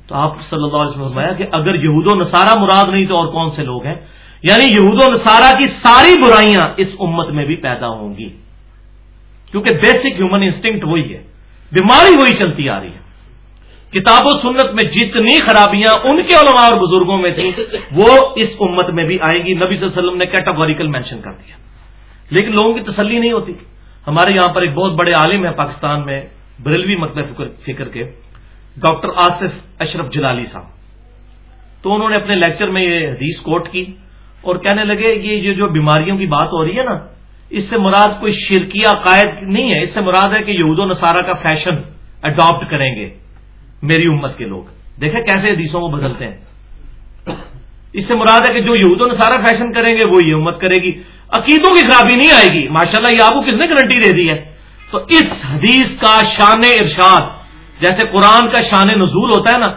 تو آپ صلی اللہ علیہ وسلم فرمایا کہ اگر یہود و نصارہ مراد نہیں تو اور کون سے لوگ ہیں؟ یعنی یہود و نصارہ کی ساری برائیاں اس امت میں بھی پیدا ہوں گی۔ کیونکہ بیسک ہیومن انسٹنکٹ وہی ہے بیماری وہی چلتی آ رہی ہے۔ کتاب و سنت میں جتنی خرابیاں ان کے علماء اور بزرگوں میں تھیں وہ اس امت میں بھی آئیں گی۔ نبی صلی اللہ علیہ وسلم نے کیٹاگوریکل مینشن کر دیا۔ لیکن لوگوں کی تسلی نہیں ہوتی۔ ہمارے یہاں پر ایک بہت بڑے عالم ہے پاکستان میں، بریلوی مطلب فکر کے، ڈاکٹر آصف اشرف جلالی صاحب۔ تو انہوں نے اپنے لیکچر میں یہ حدیث کوٹ کی اور کہنے لگے یہ جو بیماریوں کی بات ہو رہی ہے نا، اس سے مراد کوئی شرکی عقائد نہیں ہے، اس سے مراد ہے کہ یہود و نصارہ کا فیشن اڈاپٹ کریں گے میری امت کے لوگ۔ دیکھیں کیسے حدیثوں کو بدلتے ہیں۔ اس سے مراد ہے کہ جو یہود و نصارہ فیشن کریں گے وہ یہ امت کرے گی۔ عقیدوں کی خرابی نہیں آئے گی۔ ماشاءاللہ، یہ آپ کو کس نے گارنٹی دے دی ہے؟ تو اس حدیث کا شان ارشاد، جیسے قرآن کا شان نزول ہوتا ہے نا،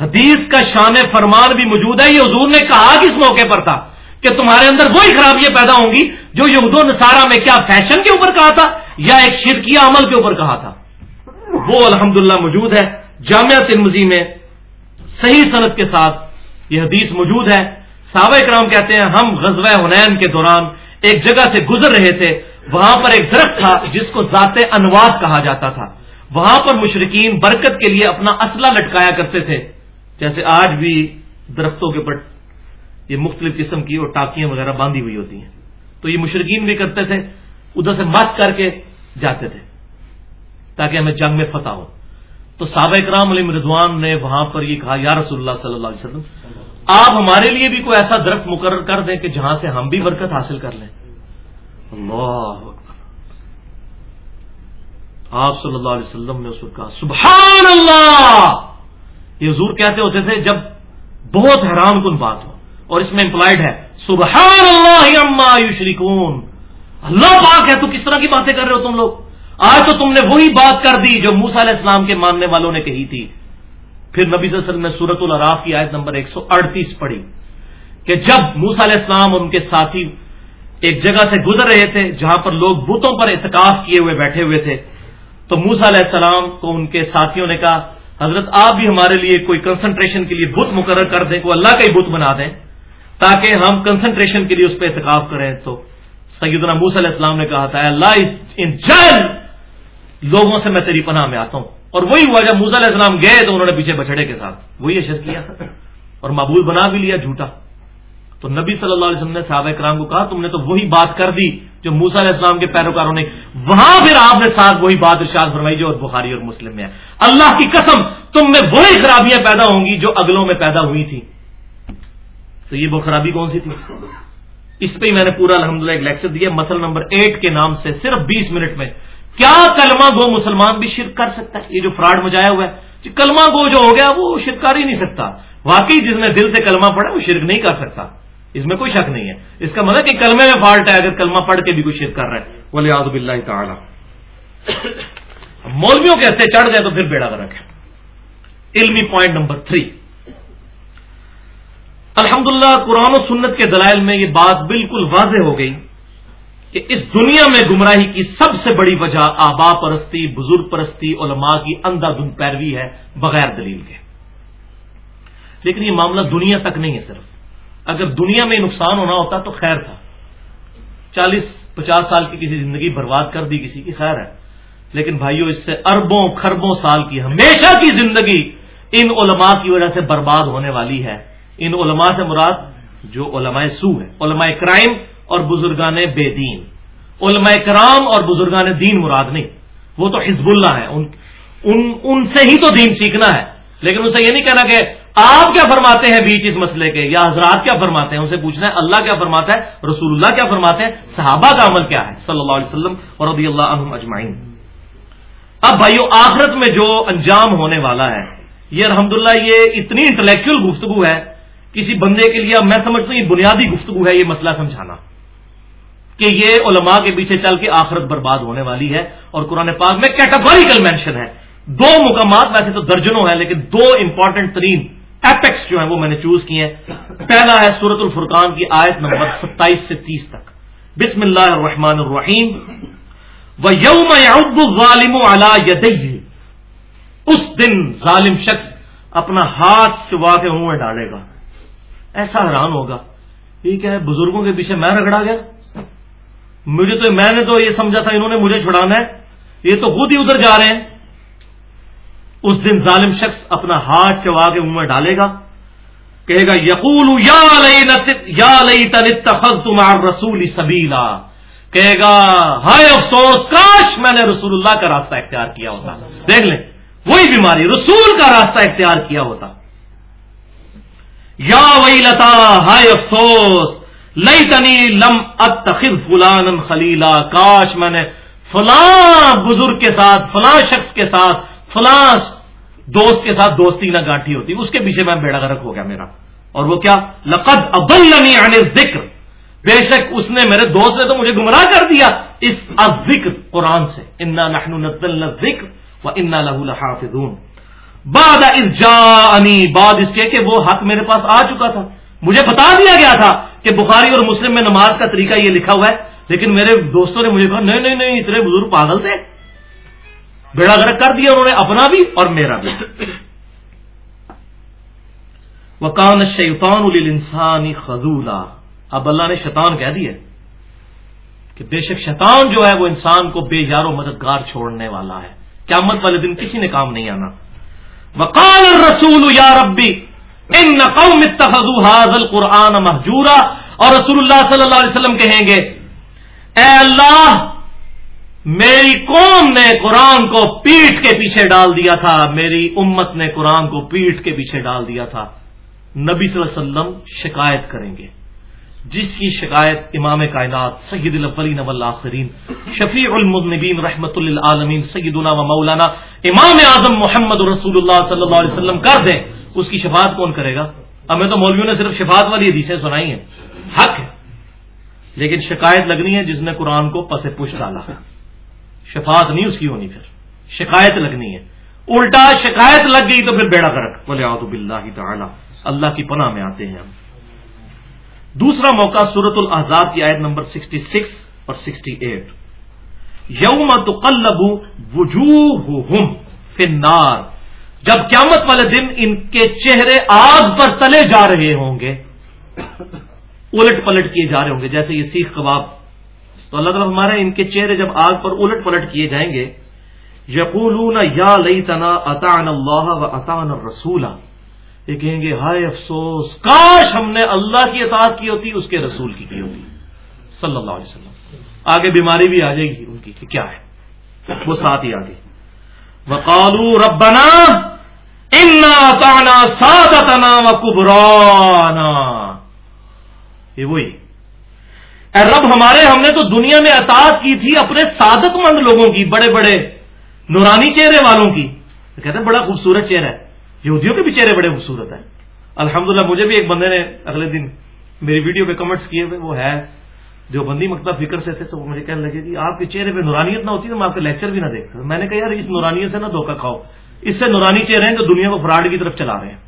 حدیث کا شان فرمان بھی موجود ہے۔ یہ حضور نے کہا کس موقع پر تھا کہ تمہارے اندر وہی خرابیاں پیدا ہوں گی جو یہود و نصارہ میں کیا فیشن کے اوپر کہا تھا یا ایک شرکیہ عمل کے اوپر کہا تھا۔ وہ الحمدللہ موجود ہے۔ جامعہ ترمزی میں صحیح صنعت کے ساتھ یہ حدیث موجود ہے۔ صحابہ کرام کہتے ہیں، ہم غزوہ حنین کے دوران ایک جگہ سے گزر رہے تھے، وہاں پر ایک درخت تھا جس کو ذات انواز کہا جاتا تھا۔ وہاں پر مشرقین برکت کے لیے اپنا اسلحہ لٹکایا کرتے تھے۔ جیسے آج بھی درختوں کے اوپر یہ مختلف قسم کی اور ٹاکیاں وغیرہ باندھی ہوئی ہوتی ہیں۔ تو یہ مشرقین بھی کرتے تھے، ادھر سے مت کر کے جاتے تھے، تاکہ ہمیں جنگ میں فتح ہو۔ تو صحابہ اکرام علی رضوان نے وہاں پر یہ کہا، یا رسول اللہ صلی اللہ علیہ وسلم، آپ ہمارے لیے بھی کوئی ایسا درخت مقرر کر دیں کہ جہاں سے ہم بھی برکت حاصل کر لیں۔ اللہ آپ صلی اللہ علیہ وسلم نے اس کو کہا، سبحان اللہ! یہ حضور کہتے ہوتے تھے جب بہت حیران کن بات ہو۔ اور اس میں امپلائڈ ہے، سبحان اللہ اما یشرکون! اللہ پاک ہے، تو کس طرح کی باتیں کر رہے ہو تم لوگ؟ آج تو تم نے وہی بات کر دی جو موسا علیہ السلام کے ماننے والوں نے کہی تھی۔ پھر نبی صلی اللہ علیہ وسلم نے سورت العراف کی آیت نمبر ایک سو اڑتیس پڑھی کہ جب موسا علیہ السلام اور ان کے ساتھی ایک جگہ سے گزر رہے تھے جہاں پر لوگ بتوں پر اعتکاف کیے ہوئے بیٹھے ہوئے تھے، تو موسا علیہ السلام کو ان کے ساتھیوں نے کہا، حضرت، آپ بھی ہمارے لیے کوئی کنسنٹریشن کے لیے بت مقرر کر دیں، کوئی اللہ کا ہی بت بنا دیں، تاکہ ہم کنسنٹریشن کے لیے اس پہ اعتکاف کریں۔ تو سیدنا موس علیہ السلام نے کہا تھا اللہ ان جن لوگوں سے میں تیری پناہ میں آتا ہوں۔ اور وہی ہوا جب موسا علیہ السلام گئے تو انہوں نے پیچھے بچڑے کے ساتھ۔ وہی اشر کیا۔ اور معبول بنا بھی لیا جھوٹا۔ تو نبی صلی اللہ علیہ وسلم نے صحابہ کرام کو کہا، تم نے تو وہی بات کر دی جو موسا علیہ السلام کے پیروکاروں نے۔ وہاں پھر آپ نے ساتھ وہی بات ارشاد فرمائی جو اور بخاری اور مسلم میں ہے۔ اللہ کی قسم، تم میں وہی خرابیاں پیدا ہوں گی جو اگلوں میں پیدا ہوئی تھی تو یہ وہ خرابی کون سی تھی؟ اس پہ ہی میں نے پورا الحمدللہ ایک لیکچر دیا۔ مسل نمبر ایٹ کے نام سے صرف بیس منٹ میں کیا کلمہ گو مسلمان بھی شرک کر سکتا ہے؟ یہ جو فراڈ مجایا ہوا ہے جی کلمہ گو جو ہو گیا، وہ شرک کر ہی نہیں سکتا۔ واقعی جس نے دل سے کلمہ پڑھا، وہ شرک نہیں کر سکتا۔ اس میں کوئی شک نہیں ہے۔ اس کا مطلب کہ کلمے میں فالٹ ہے، اگر کلمہ پڑھ کے بھی کوئی شرک کر رہا ہے۔ بولے آدب اللہ تعالی۔ مولویوں کے ایسے چڑھ جائے تو پھر بیڑا کر رکھے علمی پوائنٹ نمبر تھری الحمدللہ، قرآن و سنت کے دلائل میں یہ بات بالکل واضح ہو گئی۔ کہ اس دنیا میں گمراہی کی سب سے بڑی وجہ آبا پرستی، بزرگ پرستی، علماء کی اندھا دھند پیروی ہے بغیر دلیل کے۔ لیکن یہ معاملہ دنیا تک نہیں ہے صرف۔ اگر دنیا میں نقصان ہونا ہوتا تو خیر تھا۔ چالیس، پچاس سال کی کسی زندگی برباد کر دی کسی کی خیر ہے۔ لیکن بھائیوں اس سے اربوں خربوں سال کی ہمیشہ کی زندگی ان علماء کی وجہ سے برباد ہونے والی ہے۔ ان علماء سے مراد جو علماء سو ہے علماء کرائم اور بزرگان بے دین علماء کرام اور بزرگان دین مراد نہیں۔ وہ تو حزب اللہ ہے ان ان, ان سے ہی تو دین سیکھنا ہے۔ لیکن ان سے یہ نہیں کہنا کہ آپ کیا فرماتے ہیں بیچ اس مسئلے کے یا حضرات کیا فرماتے ہیں ان سے پوچھنا ہے اللہ کیا فرماتا ہے رسول اللہ کیا فرماتے ہیں صحابہ کا عمل کیا ہے صلی اللہ علیہ وسلم اور رضی اللہ عنہم اجمعین۔ اب بھائیو آخرت میں جو انجام ہونے والا ہے یہ الحمدللہ یہ اتنی انٹلیکچل گفتگو ہے کسی بندے کے لیے میں سمجھتا ہوں یہ بنیادی گفتگو ہے یہ مسئلہ سمجھانا۔ کہ یہ علماء کے پیچھے چل کے آخرت برباد ہونے والی ہے اور قرآن پاک میں کیٹاگوریکل مینشن ہے۔ دو مقامات ویسے تو درجنوں ہیں، لیکن دو امپورٹنٹ ترین ایپیکس جو ہیں وہ میں نے چوز کیے ہیں۔ پہلا ہے سورت الفرقان کی آیت نمبر ستائیس سے تیس تک۔ بسم اللہ الرحمن الرحیم۔ و یوم ظالم اس دن ظالم شخص اپنا ہاتھ چبا کے منہ میں ڈالے گا۔ ایسا حیران ہوگا۔ یہ کیا ہے، بزرگوں کے پیچھے میں رگڑا گیا؟ مجھے تو میں نے تو یہ سمجھا تھا انہوں نے مجھے چھڑانا ہے۔ یہ تو خود ہی ادھر جا رہے ہیں۔ اس دن ظالم شخص اپنا ہاتھ چوا کے منہ میں ڈالے گا۔ کہے گا یقول یا یا لئی تمہار رسول سبیلا۔ کہے گا، ہائے افسوس، کاش میں نے رسول اللہ کا راستہ اختیار کیا ہوتا۔ دیکھ لیں، وہی بیماری، رسول کا راستہ اختیار کیا ہوتا۔ یا وئی لتا ہائے افسوس لئی تنی لم اتخذ فلان خلیلا، کاش میں نے فلاں بزرگ کے ساتھ، فلاں شخص کے ساتھ، فلاں دوست کے ساتھ دوستی نہ گاٹھی ہوتی۔ اس کے پیچھے میں بیڑا گرک ہو گیا میرا۔ اور وہ کیا؟ لقد ابلنی عن ذکر بے شک اس نے میرے دوست نے تو مجھے گمراہ کر دیا اس ذکر قرآن سے۔ انا نحن نزلنا ذکر و انا له لحافظون۔ بعد از جا بعد اس کے کہ وہ حق میرے پاس آ چکا تھا۔ مجھے بتا دیا گیا تھا کہ بخاری اور مسلم میں نماز کا طریقہ یہ لکھا ہوا ہے، لیکن میرے دوستوں نے مجھے کہا، نہیں نہیں نہیں، اتنے بزرگ پاگل تھے۔ بیڑا گرک کر دیا انہوں نے، اپنا بھی اور میرا بھی۔ وکان شیطان انسانی خزولا اب اللہ نے شیطان کہہ دیا کہ بے شک شیطان جو ہے وہ انسان کو بے یار و مددگار چھوڑنے والا ہے۔ قیامت والے دن کسی نے کام نہیں آنا۔ وقال الرسول یا ربی ان قوم اتخذوا هذا القرآن محجورا اور رسول اللہ صلی اللہ علیہ وسلم کہیں گے، اے اللہ، میری قوم نے قرآن کو پیٹ کے پیچھے ڈال دیا تھا۔ میری امت نے قرآن کو پیٹ کے پیچھے ڈال دیا تھا۔ نبی صلی اللہ علیہ وسلم شکایت کریں گے۔ جس کی شکایت امام کائنات سید الاولین والآخرین، شفیع المذنبین رحمت للعالمین سیدنا و مولانا امام اعظم محمد رسول اللہ صلی اللہ علیہ وسلم کر دیں، اس کی شفاعت کون کرے گا؟ ہمیں تو مولویوں نے صرف شفاعت والی حدیثیں سنائی ہیں۔ حق ہے، لیکن شکایت لگنی ہے جس نے قرآن کو پس پش ڈالا۔ شفاعت نہیں اس کی ہونی پھر، شکایت لگنی ہے۔ الٹا شکایت لگ گئی تو پھر بیڑا کرک بولے آ تو تعالی، اللہ کی پناہ میں آتے ہیں ہم۔ دوسرا موقع سورت الحضاب کی آیت نمبر 66 اور 68 یوم تو کلبو وجوہ فنار جب قیامت والے دن ان کے چہرے آگ پر تلے جا رہے ہوں گے، الٹ پلٹ کیے جا رہے ہوں گے۔ جیسے یہ سیخ کباب۔ تو اللہ تعالیٰ ہمارے ان کے چہرے جب آگ پر الٹ پلٹ کیے جائیں گے، یقولون یا لئی تنا اطان اللہ و اطان رسولہ یہ کہیں گے، ہائے افسوس، کاش ہم نے اللہ کی اطاعت کی ہوتی، اس کے رسول کی کی ہوتی۔ صلی اللہ علیہ وسلم۔ آگے بیماری بھی آ جائے گی ان کی کہ کیا ہے۔ وہ ساتھ ہی آگے۔ وقالو ربنا انا سادتنا و کبرانا یہ وہی۔ اے رب ہمارے، ہم نے تو دنیا میں اطاعت کی تھی اپنے سادت مند لوگوں کی، بڑے بڑے نورانی چہرے والوں کی۔ کہتے ہیں بڑا خوبصورت چہرہ ہے۔ یہودیوں کے بھی چہرے بڑے خوبصورت ہیں۔ الحمدللہ مجھے بھی ایک بندے نے اگلے دن میری ویڈیو پہ کمنٹس کیے ہوئے، وہ ہے جو بندی مکتب فکر سے تھے، تو مجھے کہنے لگے کہ آپ کے چہرے پہ نورانیت نہ ہوتی تو میں آپ کا لیکچر بھی نہ دیکھتا میں نے کہا، یار، اس نورانیت سے نہ دھوکہ کھاؤ۔ اس سے نورانی چہرے ہیں جو دنیا کو فراڈ کی طرف چلا رہے ہیں۔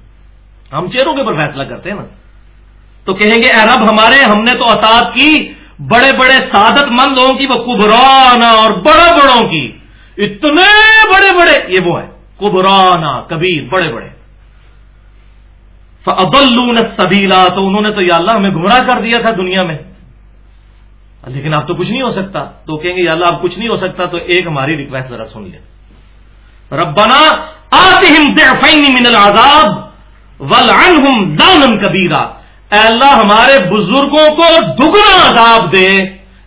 ہم چہروں کے اوپر فیصلہ کرتے ہیں نا۔ تو کہیں گے، اے رب، ہمارے، ہم نے تو اطاعت کی بڑے بڑے سعادت مند لوگوں کی، وہ کبرانا اور بڑے بڑوں کی، اتنے بڑے بڑے، یہ وہ ہے کبرانا، کبیر، بڑے بڑے۔ ابلون سبیلا تو انہوں نے تو یا اللہ ہمیں گمراہ کر دیا تھا دنیا میں۔ لیکن اب تو کچھ نہیں ہو سکتا۔ تو کہیں گے یا اللہ اب کچھ نہیں ہو سکتا، تو ایک ہماری ریکویسٹ ذرا سن لیں۔ ربنا آتہم ضعفین من العذاب ولعنہم دانا کبیرا اے اللہ، ہمارے بزرگوں کو دگنا عذاب دے،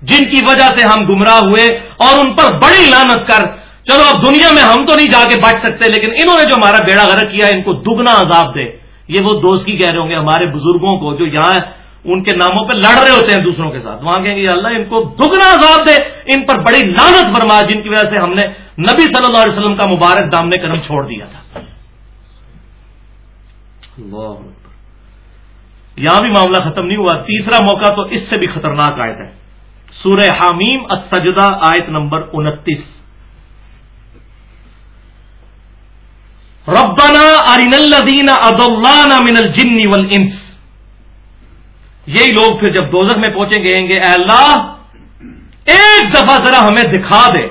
جن کی وجہ سے ہم گمراہ ہوئے اور ان پر بڑی لانت کر چلو اب دنیا میں ہم تو نہیں جا کے بچ سکتے، لیکن انہوں نے جو ہمارا بیڑا غرق کیا، ان کو دگنا عذاب دے۔ یہ وہ دوست کی کہہ رہے ہوں گے، ہمارے بزرگوں کو جو یہاں ان کے ناموں پہ لڑ رہے ہوتے ہیں دوسروں کے ساتھ۔ وہاں کہیں گے اللہ، ان کو دگنا عذاب دے۔ ان پر بڑی لانت فرما، جن کی وجہ سے ہم نے نبی صلی اللہ علیہ وسلم کا مبارک دامنے کرم چھوڑ دیا تھا۔ یہاں بھی معاملہ ختم نہیں ہوا۔ تیسرا موقع تو اس سے بھی خطرناک آیت ہے۔ سورہ حامیم السجدہ، آیت نمبر انتیس۔ ربنا ارن الذین اضلانا من الجن والانس یہی لوگ پھر جب دوزخ میں پہنچیں گے گے، اے اللہ، ایک دفعہ ذرا ہمیں دکھا دے۔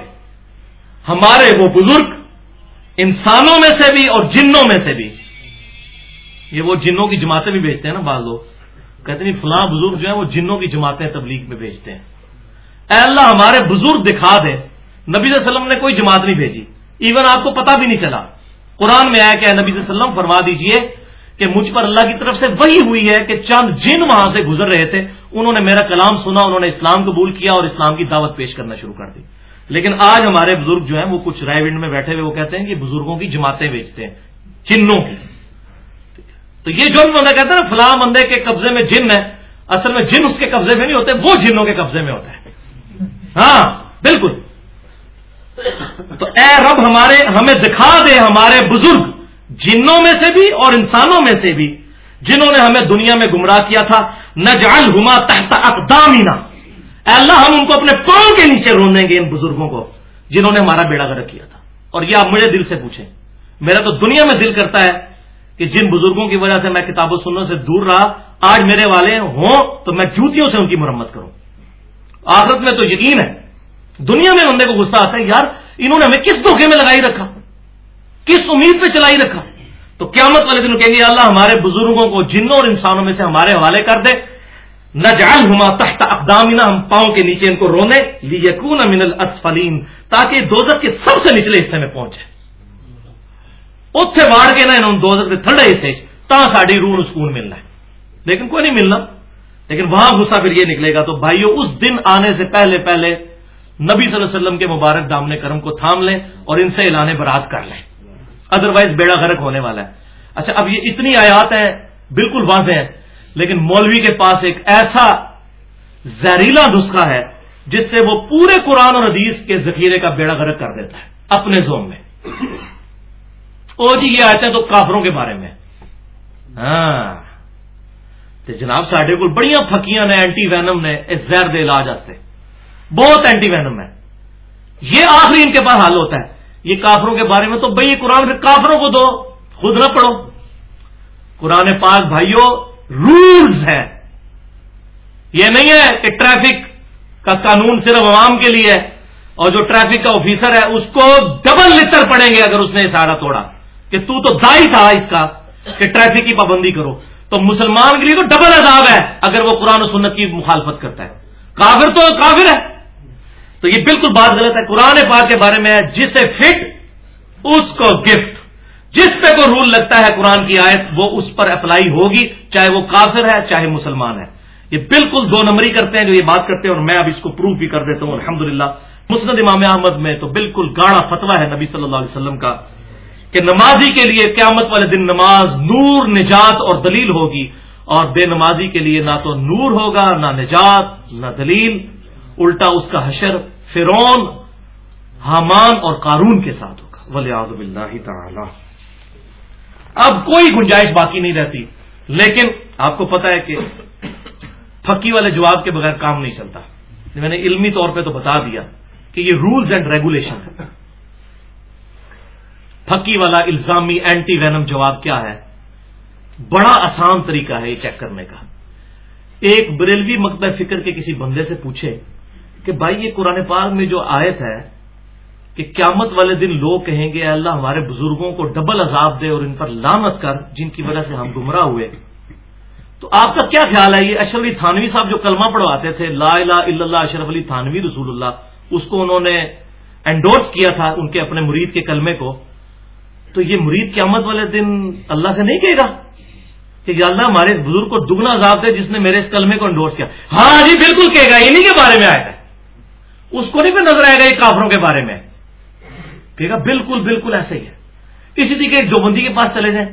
ہمارے وہ بزرگ انسانوں میں سے بھی اور جنوں میں سے بھی۔ یہ وہ جنوں کی جماعتیں بھی بیچتے ہیں نا بعض لوگ۔ کہتے نہیں فلاں بزرگ جو ہیں وہ جنوں کی جماعتیں تبلیغ میں بیچتے ہیں۔ اے اللہ، ہمارے بزرگ دکھا دے۔ نبی صلی اللہ علیہ وسلم نے کوئی جماعت نہیں بھیجی۔ ایون آپ کو پتا بھی نہیں چلا۔ قرآن میں آیا کہ نبی صلی اللہ علیہ وسلم فرما دیجیے کہ مجھ پر اللہ کی طرف سے وہی ہوئی ہے کہ چند جن وہاں سے گزر رہے تھے، انہوں نے میرا کلام سنا، انہوں نے اسلام قبول کیا اور اسلام کی دعوت پیش کرنا شروع کر دی۔ لیکن آج ہمارے بزرگ جو ہیں، وہ کچھ رائے ونڈ میں بیٹھے ہوئے، وہ کہتے ہیں کہ بزرگوں کی جماعتیں بیچتے ہیں، جنوں کی۔ تو یہ جو بندہ کہتا ہے نا، فلاں بندے کے قبضے میں جن ہے، اصل میں جن اس کے قبضے میں نہیں ہوتے، وہ جنوں کے قبضے میں ہوتا ہے۔ ہاں بالکل۔ تو اے رب ہمارے، ہمیں دکھا دے ہمارے بزرگ جنوں میں سے بھی اور انسانوں میں سے بھی، جنہوں نے ہمیں دنیا میں گمراہ کیا تھا نہ جان گما تحت اقدامینا اے اللہ، ہم ان کو اپنے پاؤں کے نیچے رونیں گے ان بزرگوں کو، جنہوں نے ہمارا بیڑا گرک کیا تھا۔ اور یہ آپ مجھے دل سے پوچھیں۔ میرا تو دنیا میں دل کرتا ہے کہ جن بزرگوں کی وجہ سے میں کتاب و سننے سے دور رہا، آج میرے والے ہوں تو میں جوتیوں سے ان کی مرمت کروں۔ آخرت میں تو یقین ہے۔ دنیا میں بندے کو غصہ آتا ہے، یار، انہوں نے ہمیں کس دھوکے میں لگائی رکھا؟ کس امید پہ چلائی رکھا؟ تو قیامت والے دن کہیں گے اللہ، ہمارے بزرگوں کو، جنوں اور انسانوں میں سے ہمارے حوالے کر دے۔ نہ جان ہما تحت اقدامنا، ہم پاؤں کے نیچے ان کو رونے۔ لیکون من الاسفلین، تاکہ دوزت کے سب سے نچلے حصے میں پہنچے۔ اتنے واڑ کے نا، انہوں دوزت کے تھڑے حصے، تا ساری روح سکون ملنا ہے۔ لیکن کوئی نہیں ملنا۔ لیکن وہاں غصہ پھر یہ نکلے گا، تو بھائیو، اس دن آنے سے پہلے پہلے نبی صلی اللہ علیہ وسلم کے مبارک دامن کرم کو تھام لیں اور ان سے اعلان برات کر لیں۔ ادروائز بیڑا غرق ہونے والا ہے۔ اچھا اب یہ اتنی آیات ہیں، بالکل واضح ہیں، لیکن مولوی کے پاس ایک ایسا زہریلا نسخہ ہے، جس سے وہ پورے قرآن اور حدیث کے ذخیرے کا بیڑا غرق کر دیتا ہے، اپنے زوم میں۔ او جی یہ آتے ہیں تو کافروں کے بارے میں۔ ہاں۔ جناب، ساڈے کو بڑی پھکیاں نے اینٹی وینم نے اس زہر دے علاج آتے بہت اینٹی وینم ہے۔ یہ آخری ان کے پاس حل ہوتا ہے۔ یہ کافروں کے بارے میں تو بھائی قرآن پھر کافروں کو دو۔ خود نہ پڑھو۔ قرآن پاک بھائیوں رولز ہیں۔ یہ نہیں ہے کہ ٹریفک کا قانون صرف عوام کے لیے ہے اور جو ٹریفک کا آفیسر ہے، اس کو ڈبل لٹر پڑیں گے اگر اس نے سارا توڑا۔ کہ تو تو دائی تھا اس کا کہ ٹریفک کی پابندی کرو۔ تو مسلمان کے لیے تو ڈبل عذاب ہے اگر وہ قرآن و سنت کی مخالفت کرتا ہے۔ کافر تو کافر ہے۔ تو یہ بالکل بات غلط ہے۔ قرآن پاک کے بارے میں جسے فٹ، اس کو گفٹ۔ جس پہ کوئی رول لگتا ہے قرآن کی آیت، وہ اس پر اپلائی ہوگی، چاہے وہ کافر ہے، چاہے مسلمان ہے۔ یہ بالکل دو نمبری کرتے ہیں جو یہ بات کرتے ہیں، اور میں اب اس کو پروف بھی کر دیتا ہوں الحمد للہ مسند امام احمد میں تو بالکل گاڑا فتوا ہے نبی صلی اللہ علیہ وسلم کا، کہ نمازی کے لیے قیامت والے دن نماز نور، نجات اور دلیل ہوگی، اور بے نمازی کے لیے نہ تو نور ہوگا، نہ نجات، نہ دلیل۔ الٹا اس کا حشر فرون حامان اور قارون کے ساتھ ہوگا۔ ولی اللہ تعالی اب کوئی گنجائش باقی نہیں رہتی، لیکن آپ کو پتا ہے کہ پھکی والے جواب کے بغیر کام نہیں چلتا۔ میں نے علمی طور پہ تو بتا دیا کہ یہ رولز اینڈ ریگولیشن ہے پھکی والا الزامی اینٹی وینم جواب کیا ہے؟ بڑا آسان طریقہ ہے یہ چیک کرنے کا۔ ایک بریلوی مکتب فکر کے کسی بندے سے پوچھے کہ بھائی یہ قرآن پاک میں جو آیت ہے کہ قیامت والے دن لوگ کہیں گے اللہ ہمارے بزرگوں کو ڈبل عذاب دے اور ان پر لامت کر، جن کی وجہ سے ہم گمراہ ہوئے۔ تو آپ کا کیا خیال ہے؟ یہ اشرف علی تھانوی صاحب جو کلمہ پڑھواتے تھے، لا الہ الا اللہ، اشرف علی تھانوی رسول اللہ، اس کو انہوں نے انڈورس کیا تھا ان کے اپنے مرید کے کلمے کو۔ تو یہ مرید قیامت والے دن اللہ سے نہیں کہے گا کہ اللہ ہمارے اس بزرگ کو دگنا عذاب دے جس نے میرے اس کلمے کو انڈورس کیا۔ ہاں جی بالکل کہے گا انہیں کے بارے میں آئے گا۔ اس کو نہیں پھر نظر آئے گا یہ کافروں کے بارے میں۔ کہے گا بالکل بالکل ایسا ہی ہے۔ اسی طریقے جو بندی کے پاس چلے جائیں۔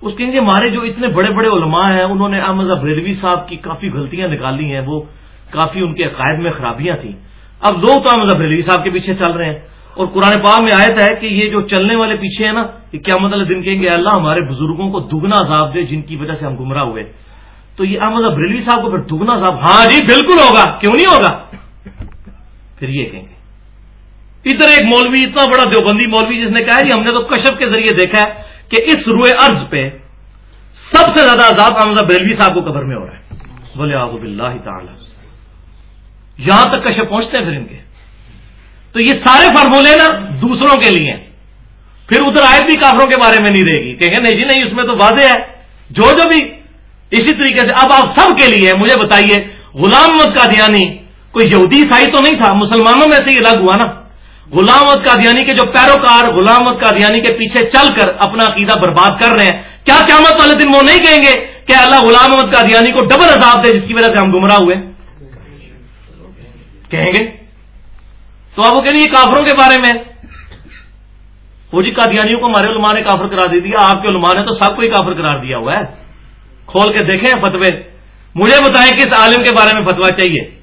اس کہیں گے ہمارے جو اتنے بڑے بڑے علماء ہیں، انہوں نے احمد بریلوی صاحب کی کافی غلطیاں نکالی ہیں۔ وہ کافی ان کے عقائد میں خرابیاں تھیں۔ اب لوگ تو احمد بریلوی صاحب کے پیچھے چل رہے ہیں۔ اور قرآن پاک میں آیت ہے کہ یہ جو چلنے والے پیچھے ہیں نا کہ کیا مطلب دن کہیں گے، اللہ ہمارے بزرگوں کو دگنا عذاب دے جن کی وجہ سے ہم گمراہ ہوئے۔ تو یہ احمد بریلوی صاحب کو پھر دگنا عذاب ہاں جی بالکل ہوگا۔ کیوں نہیں ہوگا؟ پھر یہ کہیں گے۔ ادھر ایک مولوی، اتنا بڑا دیوبندی مولوی جس نے کہا جی ہم نے تو کشف کے ذریعے دیکھا ہے کہ اس روئے ارض پہ سب سے زیادہ عذاب حمزہ بریلوی صاحب کو قبر میں ہو رہا ہے۔ بولے آب اللہ تعالی۔ یہاں تک کشف پہنچتے ہیں پھر ان کے۔ تو یہ سارے فارمولے نا دوسروں کے لیے پھر ادھر آئے بھی کافروں کے بارے میں نہیں رہے گی۔ کہ نہیں جی نہیں، اس میں تو واضح ہے۔ جو جو بھی اسی طریقے سے، اب آپ سب کے لیے، مجھے بتائیے، غلام مت کا دیانی کوئی یہودی عیسائی تو نہیں تھا، مسلمانوں میں سے یہ الگ ہوا نا۔ غلامت قادیانی کے جو پیروکار غلامت قادیانی کے پیچھے چل کر اپنا عقیدہ برباد کر رہے ہیں۔ کیا قیامت والے دن وہ نہیں کہیں گے کہ اللہ غلام محمد قادیانی کو ڈبل عذاب دے، جس کی وجہ سے ہم گمراہ ہوئے؟ کہیں گے؟ تو اب وہ کہیں گے کافروں کے بارے میں۔ وہ جی قادیانیوں کو ہمارے علماء نے کافر کرا دے دیا، آپ کے علماء نے تو سب کو ہی کافر قرار دیا ہوا ہے۔ کھول کے دیکھیں فتوے۔ مجھے بتائیں کس عالم کے بارے میں فتوا چاہیے۔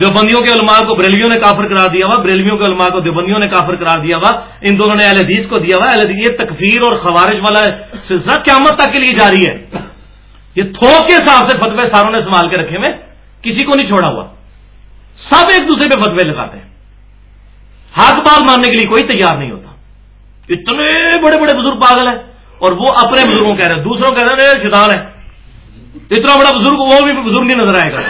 دیوبندیوں کے علماء کو بریلویوں نے کافر قرار دیا ہوا بریلویوں کے علماء کو دیوبندیوں نے کافر قرار دیا ہوا، ان دونوں نے اہل حدیث کو دیا ہوا، اہل یہ تکفیر اور خوارج والا سلسلہ قیامت تک کے لیے جاری ہے۔ یہ تھوک کے حساب سے فتوے ساروں نے سنبھال کے رکھے ہوئے، کسی کو نہیں چھوڑا ہوا۔ سب ایک دوسرے پہ فتوے لگاتے ہیں۔ ہاتھ بال مارنے کے لیے کوئی تیار نہیں ہوتا۔ اتنے بڑے بڑے بزرگ پاگل ہیں، اور وہ اپنے بزرگوں کہہ رہے ہیں، دوسروں کہہ رہے ہیں شیطان ہے، اتنا بڑا بزرگ وہ بھی بزرگ نہیں نظر آئے گا۔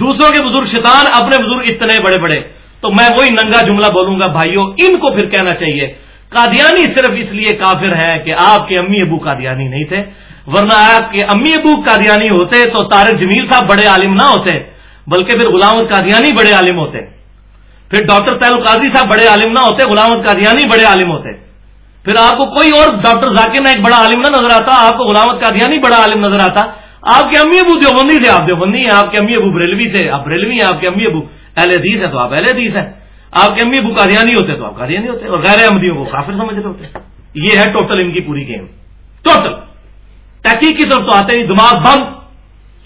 دوسروں کے بزرگ شیطان اپنے بزرگ اتنے بڑے بڑے۔ تو میں وہی ننگا جملہ بولوں گا، بھائیوں، ان کو پھر کہنا چاہیے۔ قادیانی صرف اس لیے کافر ہے کہ آپ کے امی ابو قادیانی نہیں تھے۔ ورنہ آپ کے امی ابو قادیانی ہوتے تو تارک جمیل صاحب بڑے عالم نہ ہوتے، بلکہ پھر غلام قادیانی بڑے عالم ہوتے۔ پھر ڈاکٹر تیل قاضی صاحب بڑے عالم نہ ہوتے، غلام قادیانی بڑے عالم ہوتے۔ پھر آپ کو کوئی اور ڈاکٹر ذاکر نہ ایک بڑا عالم نہ نظر آتا، آپ کو غلامت قادیانی بڑا عالم نظر آتا۔ آپ کے امی ابو دیوبندی تھے، آپ دیوبندی ہیں، آپ کے امی ابو بریلوی تھے، آپ بریلوی ہیں، آپ کے امی ابو اہل حدیث ہیں تو آپ اہل حدیث ہیں۔ آپ کے امی ابو قادیانی ہوتے تو آپ قادیانی ہوتے، اور غیر احمدیوں کو کافر سمجھ رہے ہوتے۔ یہ ہے ٹوٹل ان کی پوری گیم ٹوٹل تحقیق کی طرف تو آتے نہیں، دماغ بند۔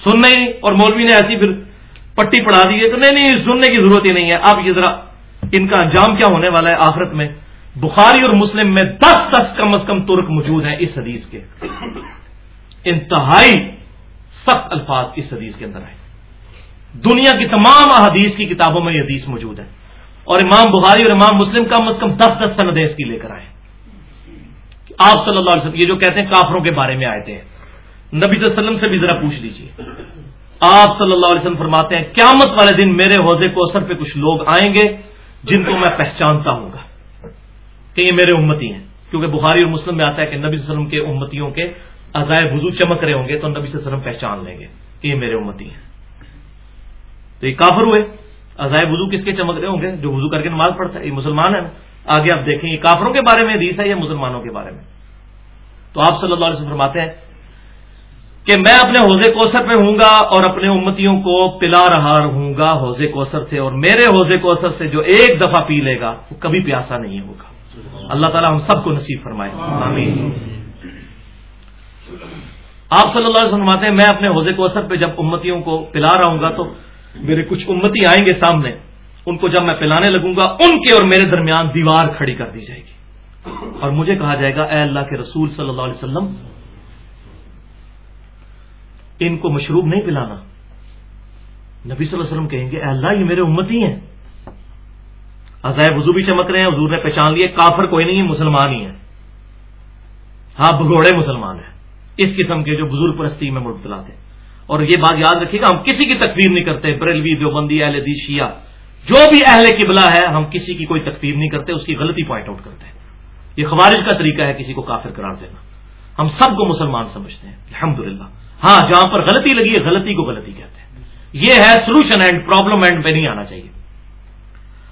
سننے ہی اور مولوی نے ایسی پھر پٹی پڑھا دی ہے تو نہیں نہیں، سننے کی ضرورت ہی نہیں ہے۔ اب یہ ذرا ان کا انجام کیا ہونے والا ہے؟ آخرت میں بخاری اور مسلم میں دس دس کم از کم ترک موجود ہیں اس حدیث کے۔ انتہائی سخت الفاظ اس حدیث کے اندر آئے دنیا کی تمام احادیث کی کتابوں میں یہ حدیث موجود ہے۔ اور امام بخاری اور امام مسلم کم از کم دس دس سندیں اس کی لے کر آئے آپ صلی اللہ علیہ وسلم، یہ جو کہتے ہیں کافروں کے بارے میں آئے تھے نبی صلی اللہ علیہ وسلم سے بھی ذرا پوچھ لیجیے آپ صلی اللہ علیہ وسلم فرماتے ہیں، قیامت والے دن میرے حوضے کو اثر پہ کچھ لوگ آئیں گے جن کو میں پہچانتا ہوں گا کہ یہ میرے امتی ہیں۔ کیونکہ بخاری اور مسلم میں آتا ہے کہ نبی صلی اللہ علیہ وسلم کے امتیوں کے عزائے وضو چمک رہے ہوں گے تو نبی صلی اللہ علیہ وسلم پہچان لیں گے کہ یہ میرے امتی ہیں۔ تو یہ کافر ہوئے۔ عزائے وضو کس کے چمک رہے ہوں گے؟ جو وضو کر کے نماز پڑھتا ہے، یہ مسلمان ہے نا آگے آپ دیکھیں، یہ کافروں کے بارے میں حدیث ہے یا مسلمانوں کے بارے میں؟ تو آپ صلی اللہ علیہ وسلم فرماتے ہیں کہ میں اپنے حوضے کوثر پہ ہوں گا اور اپنے امتیوں کو پلا رہا ہوں گا حوضے کوثر سے، اور میرے حوضے کوثر سے جو ایک دفعہ پی لے گا، وہ کبھی پیاسا نہیں ہوگا۔ اللہ تعالیٰ ہم سب کو نصیب فرمائے۔ آمین۔ آپ صلی اللہ علیہ وسلم فرماتے ہیں، میں اپنے حوضے کوثر پہ جب امتیوں کو پلا رہا ہوں گا تو میرے کچھ امتی آئیں گے سامنے، ان کو جب میں پلانے لگوں گا، ان کے اور میرے درمیان دیوار کھڑی کر دی جائے گی۔ اور مجھے کہا جائے گا، اے اللہ کے رسول صلی اللہ علیہ وسلم، ان کو مشروب نہیں پلانا۔ نبی صلی اللہ علیہ وسلم کہیں گے، اے اللہ، یہ میرے امتی ہیں۔ عزائے وضو بھی چمک رہے ہیں، حضور نے پہچان لیے کافر کوئی نہیں ہے مسلمان ہی ہے ہاں بگوڑے مسلمان ہیں۔ اس قسم کے جو بزرگ پرستی میں مبتلا تھے۔ اور یہ بات یاد رکھیے گا ہم کسی کی تکفیر نہیں کرتے، بریلوی دیوبندی، اہل دی شیعہ، جو بھی اہل قبلہ ہے، ہم کسی کی کوئی تکفیر نہیں کرتے، اس کی غلطی پوائنٹ آؤٹ کرتے ہیں۔ یہ خوارج کا طریقہ ہے کسی کو کافر قرار دینا۔ ہم سب کو مسلمان سمجھتے ہیں الحمد ہاں جہاں پر غلطی لگی ہے، غلطی کو غلطی کہتے ہیں۔ یہ ہے سولوشن اینڈ پرابلم اینڈ پہ نہیں آنا چاہیے۔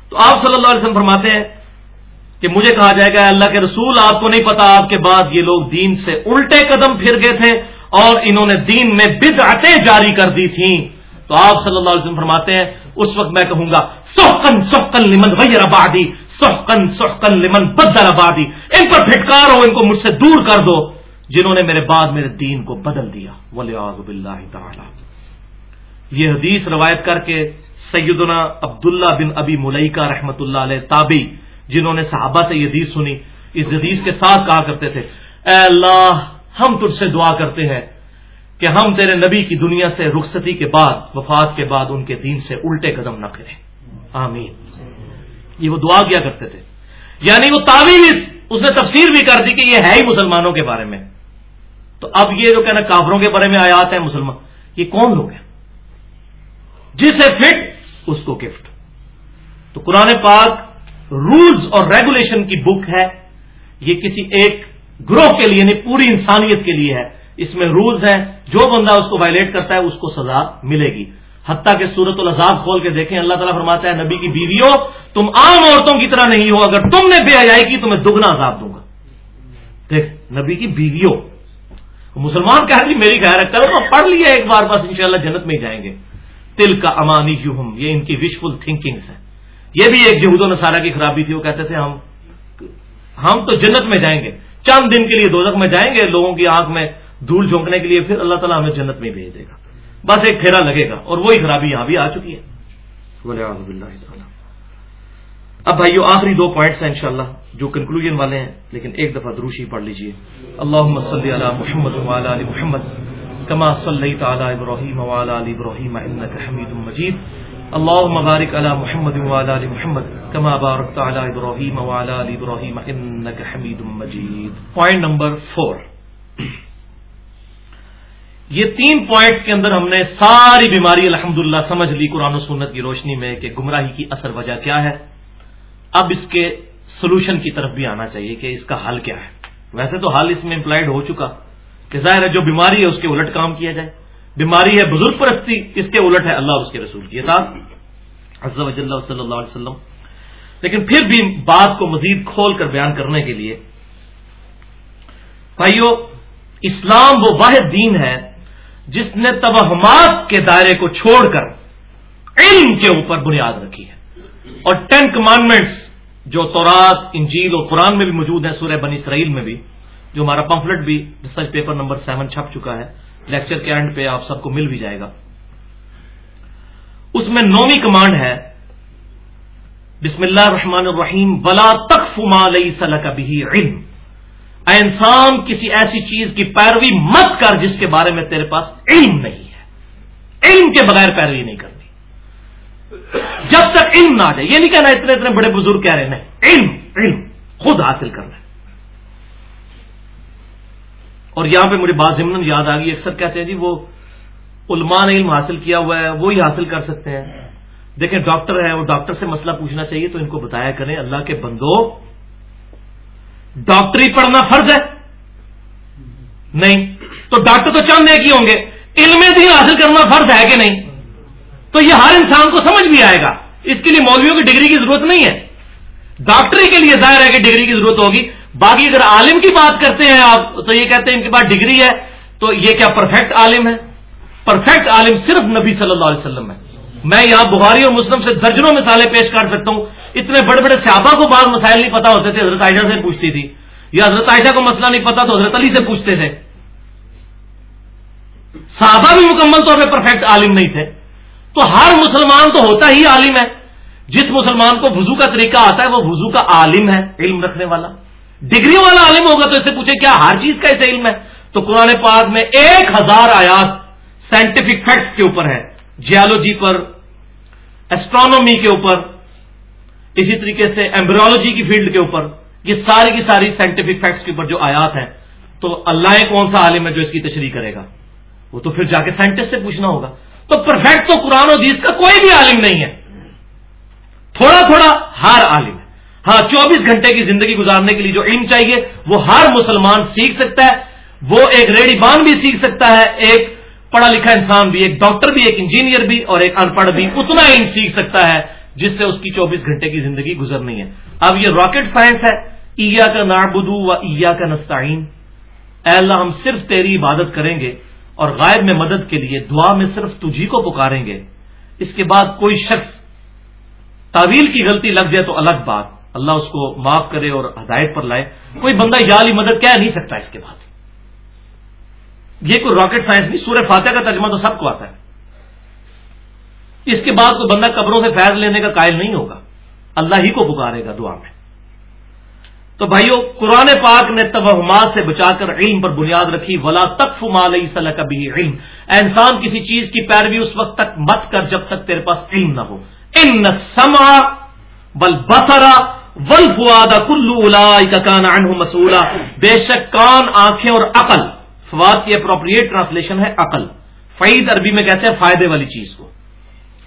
تو آپ صلی اللہ علیہ وسلم فرماتے ہیں کہ مجھے کہا جائے گا، اللہ کے رسول، آپ کو نہیں پتا آپ کے بعد یہ لوگ دین سے الٹے قدم پھر گئے تھے اور انہوں نے دین میں بدعتیں جاری کر دی تھیں۔ تو آپ صلی اللہ علیہ وسلم فرماتے ہیں، اس وقت میں کہوں گا سوکن سوکن لمن غیر آبادی سوکن سوکن لمن بدر آبادی ان پر پھٹکار ہو ان کو مجھ سے دور کر دو۔ جنہوں نے میرے بعد میرے دین کو بدل دیا۔ ولی اللہ تعالی یہ حدیث روایت کر کے سیدنا عبداللہ بن ابی ملئیکہ رحمت اللہ علیہ تابی جنہوں نے صحابہ سے یہ حدیث سنی، اس حدیث کے ساتھ کہا کرتے تھے، اے اللہ، ہم تجھ سے دعا کرتے ہیں کہ ہم تیرے نبی کی دنیا سے رخصتی کے بعد، وفات کے بعد ان کے دین سے الٹے قدم نہ کریں آمین۔ یہ وہ دعا کیا کرتے تھے۔ یعنی وہ تعویل اس نے تفسیر بھی کر دی کہ یہ ہے ہی مسلمانوں کے بارے میں۔ تو اب یہ جو کہنا کافروں کے بارے میں آیات ہے مسلمان، یہ کون لوگ ہیں؟ جسے فٹ، اس کو گفٹ۔ تو قرآن پاک رولز اور ریگولیشن کی بک ہے، یہ کسی ایک گروہ کے لیے یعنی پوری انسانیت کے لیے ہے۔ اس میں رولز ہیں، جو بندہ اس کو وائلیٹ کرتا ہے، اس کو سزا ملے گی۔ حتیٰ کہ سورت العذاب کھول کے دیکھیں، اللہ تعالیٰ فرماتا ہے، نبی کی بیویوں، تم عام عورتوں کی طرح نہیں ہو، اگر تم نے بے حیائی کی تو میں دگنا عذاب دوں گا۔ دیکھ، نبی کی بیویوں۔ مسلمان کہہ جی میری خیر کرو پڑھ لیا ایک بار، بس انشاءاللہ جنت میں جائیں گے۔ تل کا امانی ہم یہ ان کی وشفل تھنکنگس ہیں۔ یہ بھی ایک یہود و نصارہ کی خرابی تھی وہ کہتے تھے ہم ہم تو جنت میں جائیں گے چند دن کے لیے دوزخ میں جائیں گے لوگوں کی آنکھ میں دھول جھونکنے کے لیے پھر اللہ تعالیٰ ہمیں جنت میں بھیج دے گا۔ بس ایک پھیرا لگے گا اور وہی خرابی یہاں بھی آ چکی ہے۔ اب بھائیو آخری دو پوائنٹس ہیں انشاءاللہ جو کنکلوژن والے ہیں لیکن ایک دفعہ دروشی پڑھ لیجیے۔ اللہ صلی علی محمد علی محمد کما صلی تعالی ابراہیم علی ابراہیم حمید مجید۔ اللهم بارك على محمد وعلى ال محمد كما باركت على ابراهيم وعلى ال ابراهيم انك حميد مجيد. پوائنٹ نمبر 4 یہ تین پوائنٹس کے اندر ہم نے ساری بیماری الحمدللہ سمجھ لی قرآن و سنت کی روشنی میں کہ گمراہی کی اثر وجہ کیا ہے؟ اب اس کے سولوشن کی طرف بھی آنا چاہیے کہ اس کا حل کیا ہے۔ ویسے تو حل اس میں امپلائڈ ہو چکا کہ ظاہر ہے جو بیماری ہے اس کے الٹ کام کیا جائے۔ بیماری ہے، بزرگ پرستی، اس کے الٹ ہے اللہ اور اس کے رسول کی اطاعت۔ صلی اللہ علیہ وسلم۔ لیکن پھر بھی بات کو مزید کھول کر بیان کرنے کے لیے، بھائیو، اسلام وہ واحد دین ہے جس نے توہمات کے دائرے کو چھوڑ کر علم کے اوپر بنیاد رکھی ہے۔ اور ٹین کمانڈمنٹس جو تورات، انجیل اور قرآن میں بھی موجود ہیں، سورہ بنی اسرائیل میں بھی، جو ہمارا پمفلٹ بھی ریسرچ پیپر نمبر سیون چھپ چکا ہے۔ لیکچر کے اینڈ پہ آپ سب کو مل بھی جائے گا۔ اس میں نومی کمانڈ ہے بسم اللہ الرحمن الرحیم، بلا تک فما لئی صلاح علم۔ اے انسان، کسی ایسی چیز کی پیروی مت کر جس کے بارے میں تیرے پاس علم نہیں ہے۔ علم کے بغیر پیروی نہیں کرنی۔ جب تک علم نہ آ جائے، یہ نہیں کہنا اتنے اتنے بڑے بزرگ کہہ رہے ہیں علم علم، خود حاصل کرنا۔ ہے اور یہاں پہ مجھے بات ضمن یاد آ گئی، اکثر کہتے ہیں جی وہ علماء نے علم حاصل کیا ہوا ہے، وہی حاصل کر سکتے ہیں۔ دیکھیں، ڈاکٹر ہے وہ ڈاکٹر سے مسئلہ پوچھنا چاہیے تو ان کو بتایا کریں، اللہ کے بندو، ڈاکٹری پڑھنا فرض ہے؟ نہیں۔ تو ڈاکٹر تو چند ایک ہی ہوں گے، علم دین حاصل کرنا فرض ہے کہ نہیں؟ تو یہ ہر انسان کو سمجھ بھی آئے گا۔ اس کے لیے مولویوں کی ڈگری کی ضرورت نہیں ہے۔ ڈاکٹری کے لیے ظاہر ہے کہ ڈگری کی ضرورت ہوگی۔ باقی اگر عالم کی بات کرتے ہیں آپ، تو یہ کہتے ہیں ان کے پاس ڈگری ہے، تو یہ کیا پرفیکٹ عالم ہے؟ پرفیکٹ عالم صرف نبی صلی اللہ علیہ وسلم ہے۔ میں یہاں بخاری اور مسلم سے درجنوں مثالیں پیش کر سکتا ہوں۔ اتنے بڑے بڑے صحابہ کو بعض مسائل نہیں پتا ہوتے تھے، حضرت عائشہ سے پوچھتی تھی۔ یا حضرت عائشہ کو مسئلہ نہیں پتا تو حضرت علی سے پوچھتے تھے۔ صحابہ بھی مکمل طور پہ پرفیکٹ عالم نہیں تھے۔ تو ہر مسلمان تو ہوتا ہی عالم ہے۔ جس مسلمان کو وضو کا طریقہ آتا ہے، وہ وضو کا عالم ہے، علم رکھنے والا۔ ڈگری والا عالم ہوگا تو اسے پوچھے کیا ہر چیز کا اسے علم ہے؟ تو قرآن پاک میں ایک ہزار آیات سائنٹیفک فیکٹس کے اوپر ہے جیالوجی پر ایسٹرانومی کے اوپر، اسی طریقے سے ایمبرولوجی کی فیلڈ کے اوپر، یہ ساری کی ساری سائنٹیفک فیکٹس کے اوپر جو آیات ہیں، تو اللہ کون سا عالم ہے جو اس کی تشریح کرے گا؟ وہ تو پھر جا کے سائنٹسٹ سے پوچھنا ہوگا۔ تو پرفیکٹ تو قرآن و حدیث کا کوئی بھی عالم نہیں ہے۔ تھوڑا تھوڑا ہر عالم۔ ہاں چوبیس گھنٹے کی زندگی گزارنے کے لیے جو علم چاہیے، وہ ہر مسلمان سیکھ سکتا ہے، وہ ایک ریڈی بان بھی سیکھ سکتا ہے، ایک پڑھا لکھا انسان بھی، ایک ڈاکٹر بھی، ایک انجینئر بھی اور ایک ان پڑھ بھی اتنا علم سیکھ سکتا ہے جس سے اس کی چوبیس گھنٹے کی زندگی گزرنی ہے۔ اب یہ راکٹ سائنس ہے ایا کا ناربدو و ایا کا نستعین۔ اے اللہ، ہم صرف تیری عبادت کریں گے اور غائب میں مدد کے لیے دعا میں صرف تجھی کو پکاریں گے۔ اس کے بعد کوئی شخص تعویل کی غلطی لگ جائے تو الگ بات۔ اللہ اس کو معاف کرے اور ہدایت پر لائے، کوئی بندہ یا علی مدد کہہ نہیں سکتا اس کے بعد۔ یہ کوئی راکٹ سائنس نہیں، سورہ فاتح کا ترجمہ تو سب کو آتا ہے۔ اس کے بعد کوئی بندہ قبروں سے فیض لینے کا قائل نہیں ہوگا۔ اللہ ہی کو پکارے گا دعا میں۔ تو بھائیو، قرآن پاک نے توہمات سے بچا کر علم پر بنیاد رکھی، ولا تک علیہ صلاح کا بھی علم۔ انسان، کسی چیز کی پیروی اس وقت تک مت کر جب تک تیرے پاس علم نہ ہو۔ ان سما بل بسرا ول فواد کلو الا کان مسولہ بے شک کان، آنکھیں اور عقل فواد کی اپروپریٹ ٹرانسلیشن ہے عقل. فعید عربی میں کہتے ہیں فائدے والی چیز کو.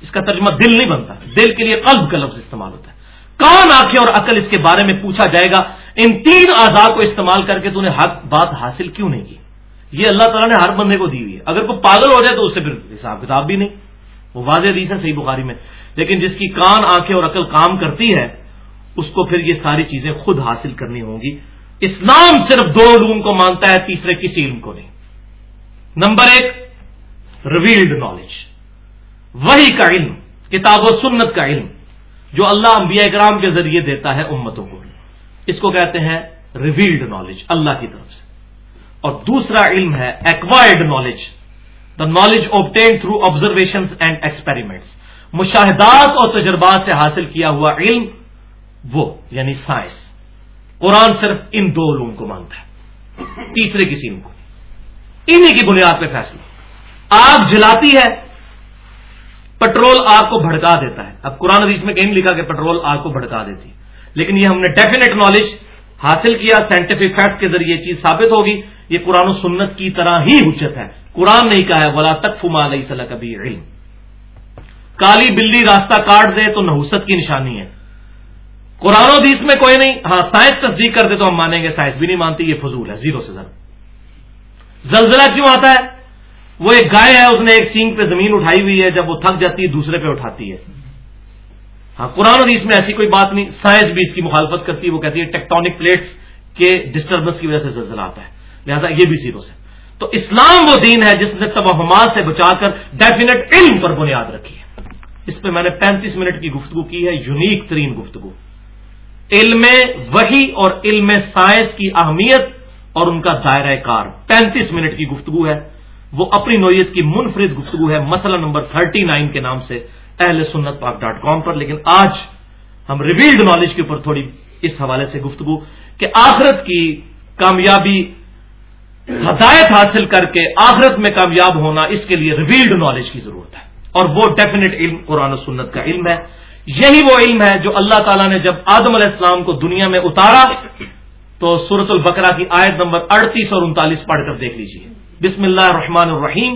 اس کا ترجمہ دل نہیں بنتا. دل کے لیے قلب کا لفظ استعمال ہوتا ہے. کان، آنکھیں اور عقل اس کے بارے میں پوچھا جائے گا، ان تین آزاد کو استعمال کر کے تو نے حق، بات حاصل کیوں نہیں کی؟ یہ اللہ تعالیٰ نے ہر بندے کو دی ہوئی ہے. اگر کوئی پاگل ہو جائے تو اس سے پھر حساب کتاب بھی نہیں. وہ واضح دی ہے صحیح بخاری میں. لیکن جس کی کان، آنکھیں اور عقل کام کرتی ہے اس کو پھر یہ ساری چیزیں خود حاصل کرنی ہوں گی۔ اسلام صرف دو علوم کو مانتا ہے، تیسرے کسی علم کو نہیں۔ نمبر ایک ریویلڈ نالج وہی کا علم، کتاب و سنت کا علم، جو اللہ انبیاء اکرام کے ذریعے دیتا ہے امتوں کو۔ اس کو کہتے ہیں ریویلڈ نالج اللہ کی طرف سے۔ اور دوسرا علم ہے acquired knowledge the knowledge obtained through observation and experiments مشاہدات اور تجربات سے حاصل کیا ہوا علم وہ یعنی سائنس، قرآن صرف ان دو علوم کو مانتا ہے، تیسرے کسی علم کو انہیں کی بنیاد پہ فیصلہ۔ آگ جلاتی ہے، پٹرول آگ کو بھڑکا دیتا ہے۔ اب قرآن حدیث میں کہیں لکھا کہ پٹرول آگ کو بھڑکا دیتی لیکن یہ ہم نے ڈیفینیٹ نالج حاصل کیا سائنٹیفک فیکٹ کے ذریعے چیز ثابت ہوگی۔ یہ قرآن و سنت کی طرح ہی حجت ہے۔ قرآن نہیں کہا ہے، ولا تک فما علیہ صلاح کبھی علم۔ کالی بلی راستہ کاٹ دے تو نحوست کی نشانی ہے۔ قرآن و حدیث میں کوئی نہیں۔ ہاں سائنس تصدیق کر دے تو ہم مانیں گے۔ سائنس بھی نہیں مانتی، یہ فضول ہے، زیرو سے زیادہ زلزلہ کیوں آتا ہے؟ وہ ایک گائے ہے، اس نے ایک سینگ پہ زمین اٹھائی ہوئی ہے، جب وہ تھک جاتی ہے، دوسرے پہ اٹھاتی ہے۔ ہاں قرآن و حدیث میں ایسی کوئی بات نہیں۔ سائنس بھی اس کی مخالفت کرتی ہے، وہ کہتی ہے ٹیکٹونک پلیٹس کے ڈسٹربنس کی وجہ سے زلزلہ آتا ہے۔ لہٰذا یہ بھی زیرو سے۔ تو اسلام وہ دین ہے جس نے توہمات سے بچا کر ڈیفینیٹ علم پر بنیاد رکھی ہے۔ اس پہ میں نے پینتیس منٹ کی گفتگو کی ہے، یونیک ترین گفتگو۔ علم وہی اور علم سائنس کی اہمیت اور ان کا دائرہ کار پینتیس منٹ کی گفتگو ہے۔ وہ اپنی نوعیت کی منفرد گفتگو ہے۔ مسئلہ نمبر تھرٹی نائن کے نام سے اہل سنت پاک ڈاٹ کام پر۔ لیکن آج ہم ریویلڈ نالج کے اوپر تھوڑی اس حوالے سے گفتگو کہ آخرت کی کامیابی ہدایت حاصل کر کے آخرت میں کامیاب ہونا اس کے لیے ریویلڈ نالج کی ضرورت ہے۔ اور وہ ڈیفینیٹ علم قرآن و سنت کا علم ہے۔ یہی وہ علم ہے جو اللہ تعالیٰ نے جب آدم علیہ السلام کو دنیا میں اتارا، تو سورت البقرہ کی آیت نمبر اڑتیس اور انتالیس پڑھ کر دیکھ لیجیے بسم اللہ الرحمن الرحیم۔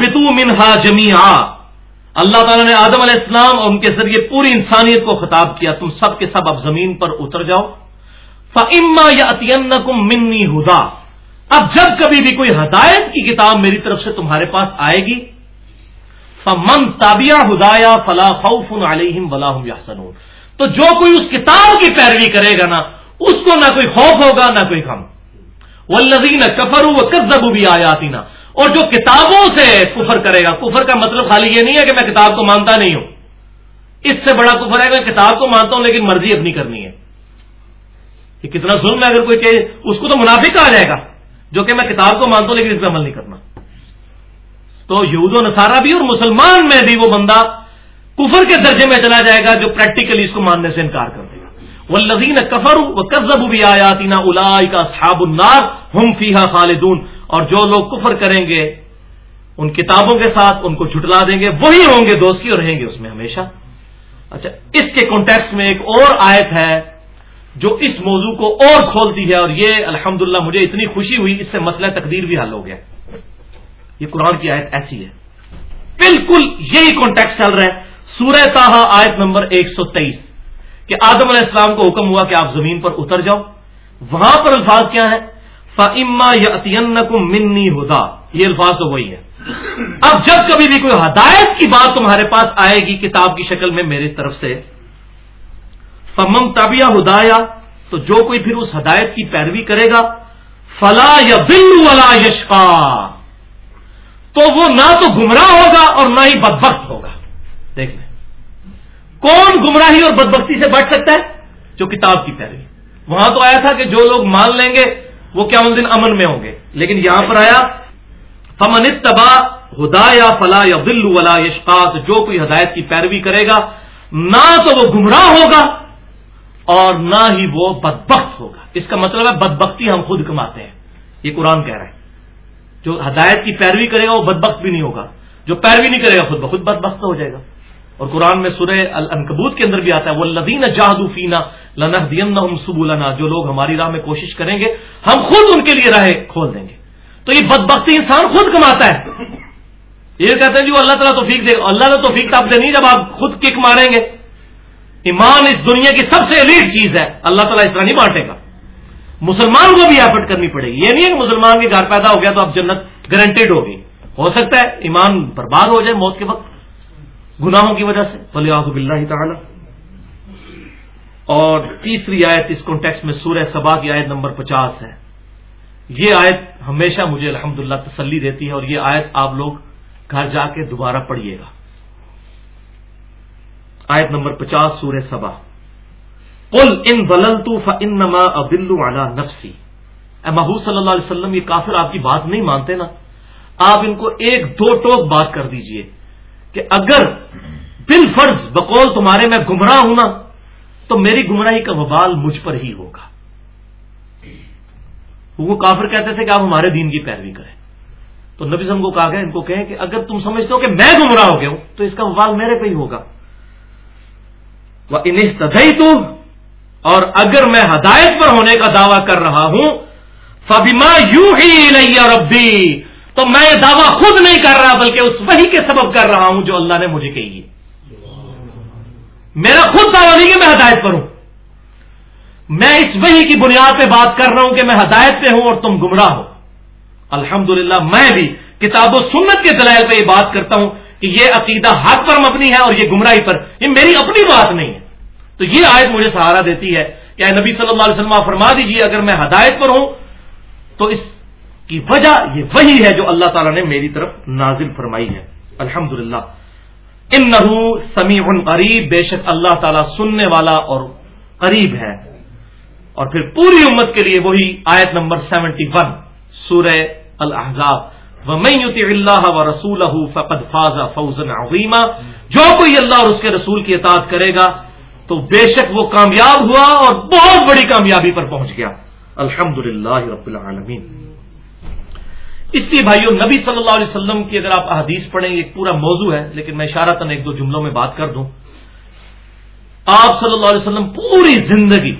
بتو منہا جمی اللہ تعالیٰ نے آدم علیہ السلام اور ان کے ذریعے پوری انسانیت کو خطاب کیا، تم سب کے سب اب زمین پر اتر جاؤ۔ فعما یا اتین منی ہدا اب جب کبھی بھی کوئی ہدایت کی کتاب میری طرف سے تمہارے پاس آئے گی فمن تابیا ہدایا فلاح خوف علیہم ولا یاسنون تو جو کوئی اس کتاب کی پیروی کرے گا نا، اس کو نہ کوئی خوف ہوگا، نہ کوئی غم۔ والذین کفروا وکذبوا بیااتنا اور جو کتابوں سے کفر کرے گا، کفر کا مطلب خالی یہ نہیں ہے کہ میں کتاب کو مانتا نہیں ہوں۔ اس سے بڑا کفر ہے میں کتاب کو مانتا ہوں، لیکن مرضی اپنی کرنی ہے۔ کہ کتنا ظلم ہے، اگر کوئی کہ اس کو تو منافق کہا جائے گا، جو کہ میں کتاب کو مانتا ہوں، لیکن اس پہ عمل نہیں کرنا۔ تو یہود و نصارہ بھی اور مسلمان میں بھی وہ بندہ کفر کے درجے میں چلا جائے گا جو پریکٹیکلی اس کو ماننے سے انکار کر دے گا۔ وہ لذین کفر و کزب بھی آیا تینا الا کا صحاب النار ہم فیحا خالدون۔ اور جو لوگ کفر کریں گے، ان کتابوں کے ساتھ ان کو چھٹلا دیں گے، وہی ہوں گے دوستی اور رہیں گے اس میں ہمیشہ۔ اچھا اس کے کانٹیکس میں ایک اور آیت ہے جو اس موضوع کو اور کھولتی ہے اور یہ الحمدللہ مجھے اتنی خوشی ہوئی، اس سے مسئلہ تقدیر بھی حل ہو گیا۔ یہ قرآن کی آیت ایسی ہے۔ بالکل یہی کانٹیکس چل رہا ہے۔ سورہ تاہا آیت نمبر ایک سو تیئیس۔ کہ آدم علیہ السلام کو حکم ہوا کہ آپ زمین پر اتر جاؤ۔ وہاں پر الفاظ کیا ہے فعما یا منی ہدا یہ الفاظ تو وہی ہے اب جب کبھی بھی کوئی ہدایت کی بات تمہارے پاس آئے گی کتاب کی شکل میں میری طرف سے فمم تابیا ہدایا تو جو کوئی پھر اس ہدایت کی پیروی کرے گا۔ فلا یا بل ولا یشکا تو وہ نہ تو گمراہ ہوگا اور نہ ہی بدبخت ہوگا۔ دیکھ لیں۔ کون گمراہی اور بدبختی سے بچ سکتا ہے؟ جو کتاب کی پیروی۔ وہاں تو آیا تھا کہ جو لوگ مان لیں گے، وہ کیا ان دن امن میں ہوں گے۔ لیکن یہاں پر آیا، فمن تباہ ہدا یا فلاح یا بل ولا یشقات جو کوئی ہدایت کی پیروی کرے گا، نہ تو وہ گمراہ ہوگا اور نہ ہی وہ بدبخت ہوگا۔ اس کا مطلب ہے بدبختی ہم خود کماتے ہیں۔ یہ قرآن کہہ رہا ہے۔ جو ہدایت کی پیروی کرے گا وہ بدبخت بھی نہیں ہوگا۔ جو پیروی نہیں کرے گا خود بخود بدبخت ہو جائے گا۔ اور قرآن میں سورہ الکبوت کے اندر بھی آتا ہے وہ لدین جہادینا لنا دین سب جو لوگ ہماری راہ میں کوشش کریں گے، ہم خود ان کے لیے راہ کھول دیں گے۔ تو یہ بدبختی انسان خود کماتا ہے۔ یہ کہتے ہیں جی وہ اللہ تعالیٰ توفیق دے، اللہ نے توفیق آپ دینی جب آپ خود کک ماریں گے۔ ایمان اس دنیا کی سب سے ایلیٹ چیز ہے۔ اللہ تعالیٰ اس طرح نہیں بانٹے گا۔ مسلمان کو بھی ایفرٹ کرنی پڑے گی۔ یہ نہیں ہے کہ مسلمان کے گھر پیدا ہو گیا تو اب جنت گارنٹیڈ ہوگی۔ ہو سکتا ہے ایمان برباد ہو جائے موت کے وقت گناہوں کی وجہ سے۔ بلی آب اللہ تعالی اور تیسری آیت اس کانٹیکس میں سورہ سبا کی آیت نمبر پچاس ہے۔ یہ آیت ہمیشہ مجھے الحمد تسلی دیتی ہے اور یہ آیت آپ لوگ گھر جا کے دوبارہ پڑھیے گا۔ آیت نمبر پچاس سورہ سبا۔ پل ان بلل تو فن نما ابل والا نفسی۔ اے محبوب صلی اللہ علیہ وسلم، یہ کافر آپ کی بات نہیں مانتے نا؟ آپ ان کو ایک دو ٹوک بات کر دیجیے کہ اگر بل فرض بقول تمہارے میں گمراہ ہوں نا، تو میری گمراہی کا وبال مجھ پر ہی ہوگا۔ وہ کافر کہتے تھے کہ آپ ہمارے دین کی پیروی کریں۔ تو نبی سم کو کہا گیا، ان کو کہیں کہ اگر تم سمجھتے ہو کہ میں گمراہ ہو گیا ہوں، تو اس کا وبال میرے پہ ہی ہوگا۔ وہ انہیں تو اور اگر میں ہدایت پر ہونے کا دعویٰ کر رہا ہوں فبیما یو ہی لیا ربی، تو میں یہ دعویٰ خود نہیں کر رہا، بلکہ اس وہی کے سبب کر رہا ہوں جو اللہ نے مجھے کہی ہے۔ میرا خود دعویٰ نہیں کہ میں ہدایت پر ہوں۔ میں اس وہی کی بنیاد پہ بات کر رہا ہوں کہ میں ہدایت پہ ہوں اور تم گمراہ ہو۔ الحمد میں بھی کتاب و سنت کے دلائل پہ یہ بات کرتا ہوں کہ یہ عقیدہ حق پر مبنی ہے اور یہ گمراہی پر۔ یہ میری اپنی بات نہیں ہے۔ تو یہ آیت مجھے سہارا دیتی ہے کہ اے نبی صلی اللہ علیہ وسلم فرما دیجیے اگر میں ہدایت پر ہوں تو اس کی وجہ یہ وہی ہے جو اللہ تعالیٰ نے میری طرف نازل فرمائی ہے۔ الحمد للہ ان نحو سمیع قریب، بے شک اللہ تعالیٰ سننے والا اور قریب ہے۔ اور پھر پوری امت کے لیے وہی آیت نمبر سیونٹی ون، سورہ الحضاب اللہ و رسول فقد فاض فوزن عظیمہ جو کوئی اللہ اور اس کے رسول کی اطاعت کرے گا تو بے شک وہ کامیاب ہوا اور بہت بڑی کامیابی پر پہنچ گیا۔ الحمد رب العالمین۔ اس لیے بھائیوں نبی صلی اللہ علیہ وسلم کی اگر آپ احادیث پڑھیں ایک پورا موضوع ہے، لیکن میں اشارہ ایک دو جملوں میں بات کر دوں۔ آپ صلی اللہ علیہ وسلم پوری زندگی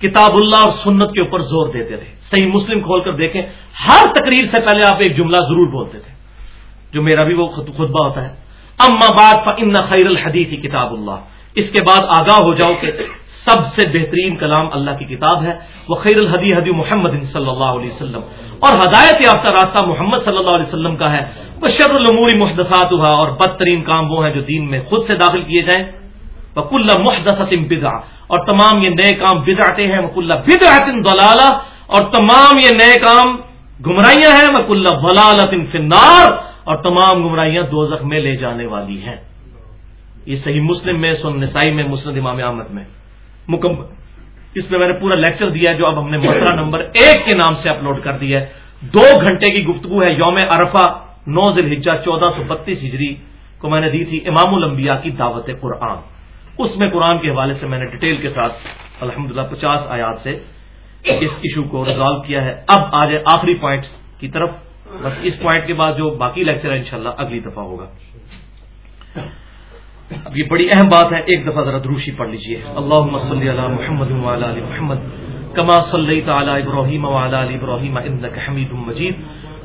کتاب اللہ اور سنت کے اوپر زور دیتے تھے۔ صحیح مسلم کھول کر دیکھیں، ہر تقریر سے پہلے آپ ایک جملہ ضرور بولتے تھے۔ جو میرا بھی وہ خطبہ ہوتا ہے۔ اما بات ان خیر الحدیث کتاب اللہ۔ اس کے بعد آگاہ ہو جاؤ کہ سب سے بہترین کلام اللہ کی کتاب ہے، وہ خیر الحدی حدی محمد صلی اللہ علیہ وسلم۔ اور ہدایت یافتہ راستہ محمد صلی اللہ علیہ وسلم کا ہے۔ وہ شر الموری محدثات ہوا اور بدترین کام وہ ہیں جو دین میں خود سے داخل کیے جائیں۔ وکل محدثت بدا اور تمام یہ نئے کام بدعتے ہیں وکل بدعت دلالہ اور تمام یہ نئے کام گمراہیاں ہیں وکل ولالت فنار اور تمام گمراہیاں دو میں لے جانے والی ہیں۔ یہ صحیح مسلم میں سن نسائی میں مسلم امام احمد میں۔ مکمل اس میں میں نے پورا لیکچر دیا ہے جو اب ہم نے مسئلہ نمبر ایک کے نام سے اپلوڈ کر دیا ہے۔ دو گھنٹے کی گفتگو ہے، یوم عرفہ، نو ذیل ہجا چودہ سو بتیس ہجری کو میں نے دی تھی امام الانبیاء کی دعوت قرآن۔ اس میں قرآن کے حوالے سے میں نے ڈیٹیل کے ساتھ الحمد للہ پچاس آیات سے اس ایشو کو ریزالو کیا ہے۔ اب آ جائے آخری پوائنٹ کی طرف۔ بس اس پوائنٹ کے بعد جو باقی لیکچر ہے انشاءاللہ اگلی دفعہ ہوگا۔ اب یہ بڑی اہم بات ہے، ایک دفعہ ذرا دروشی پڑھ لیجیے اللہ صلی علی محمد علی محمد، کما صلی تعالی ابراہیم علی ابراہیم حمید مجید۔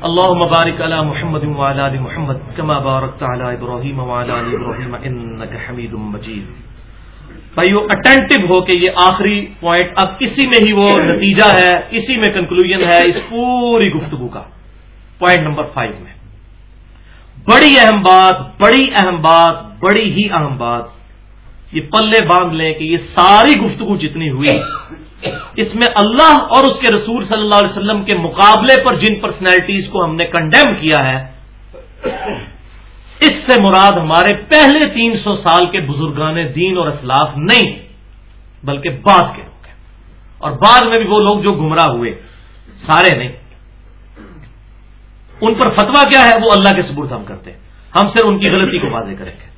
اللہ مبارک علی محمد علی محمد، کما بارک تعالی ابراہیم علی ابراہیم حمید مجید۔ بھائیو اٹینٹو ہو کہ یہ آخری پوائنٹ اب کسی میں ہی وہ نتیجہ ہے، اسی میں کنکلوژن ہے، اس پوری گفتگو کا۔ پوائنٹ نمبر فائیو میں۔ بڑی اہم بات بڑی اہم بات بڑی ہی اہم بات۔ یہ پلے باندھ لیں کہ یہ ساری گفتگو جتنی ہوئی، اس میں اللہ اور اس کے رسول صلی اللہ علیہ وسلم کے مقابلے پر جن پرسنالٹیز کو ہم نے کنڈیم کیا ہے، اس سے مراد ہمارے پہلے تین سو سال کے بزرگان دین اور اسلاف نہیں، بلکہ بعد کے لوگ ہیں۔ اور بعد میں بھی وہ لوگ جو گمراہ ہوئے، سارے نہیں۔ ان پر فتوا کیا ہے؟ وہ اللہ کے ثبوت ہم کرتے ہیں۔ ہم سے ان کی غلطی کو واضح کریں گے۔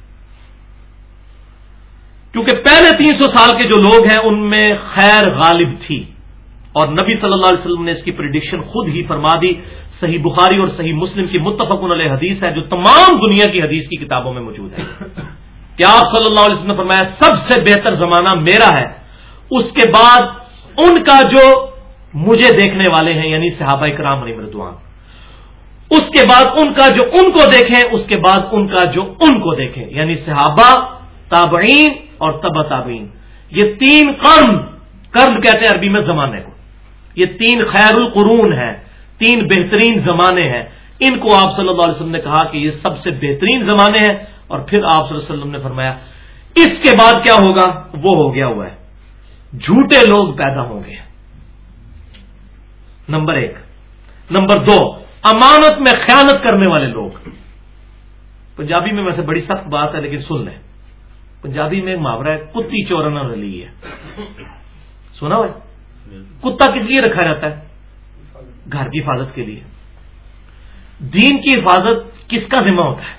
کیونکہ پہلے تین سو سال کے جو لوگ ہیں، ان میں خیر غالب تھی۔ اور نبی صلی اللہ علیہ وسلم نے اس کی پریڈکشن خود ہی فرما دی۔ صحیح بخاری اور صحیح مسلم کی متفق علیہ حدیث ہے، جو تمام دنیا کی حدیث کی کتابوں میں موجود ہے۔ کیا آپ صلی اللہ علیہ وسلم نے فرمایا، سب سے بہتر زمانہ میرا ہے۔ اس کے بعد ان کا جو مجھے دیکھنے والے ہیں یعنی صحابہ کرام علی مردوان اس کے بعد ان کا جو ان کو دیکھیں، اس کے بعد ان کا جو ان کو دیکھیں۔ یعنی صحابہ، تابعین اور تبا تابعین۔ یہ تین قرن قرن کہتے ہیں عربی میں زمانے کو۔ یہ تین خیر القرون ہے تین بہترین زمانے ہیں۔ ان کو آپ صلی اللہ علیہ وسلم نے کہا کہ یہ سب سے بہترین زمانے ہیں۔ اور پھر آپ صلی اللہ علیہ وسلم نے فرمایا، اس کے بعد کیا ہوگا؟ وہ ہو گیا ہوا ہے۔ جھوٹے لوگ پیدا ہوں گے۔ نمبر ایک۔ نمبر دو امانت میں خیانت کرنے والے لوگ۔ پنجابی میں ویسے بڑی سخت بات ہے، لیکن سن لیں۔ پنجابی میں محاورہ ہے، کتی چورنا رلی ہے سنا ہوا کتا کس لیے رکھا جاتا ہے؟ گھر کی حفاظت کے لیے۔ دین کی حفاظت کس کا ذمہ ہوتا ہے؟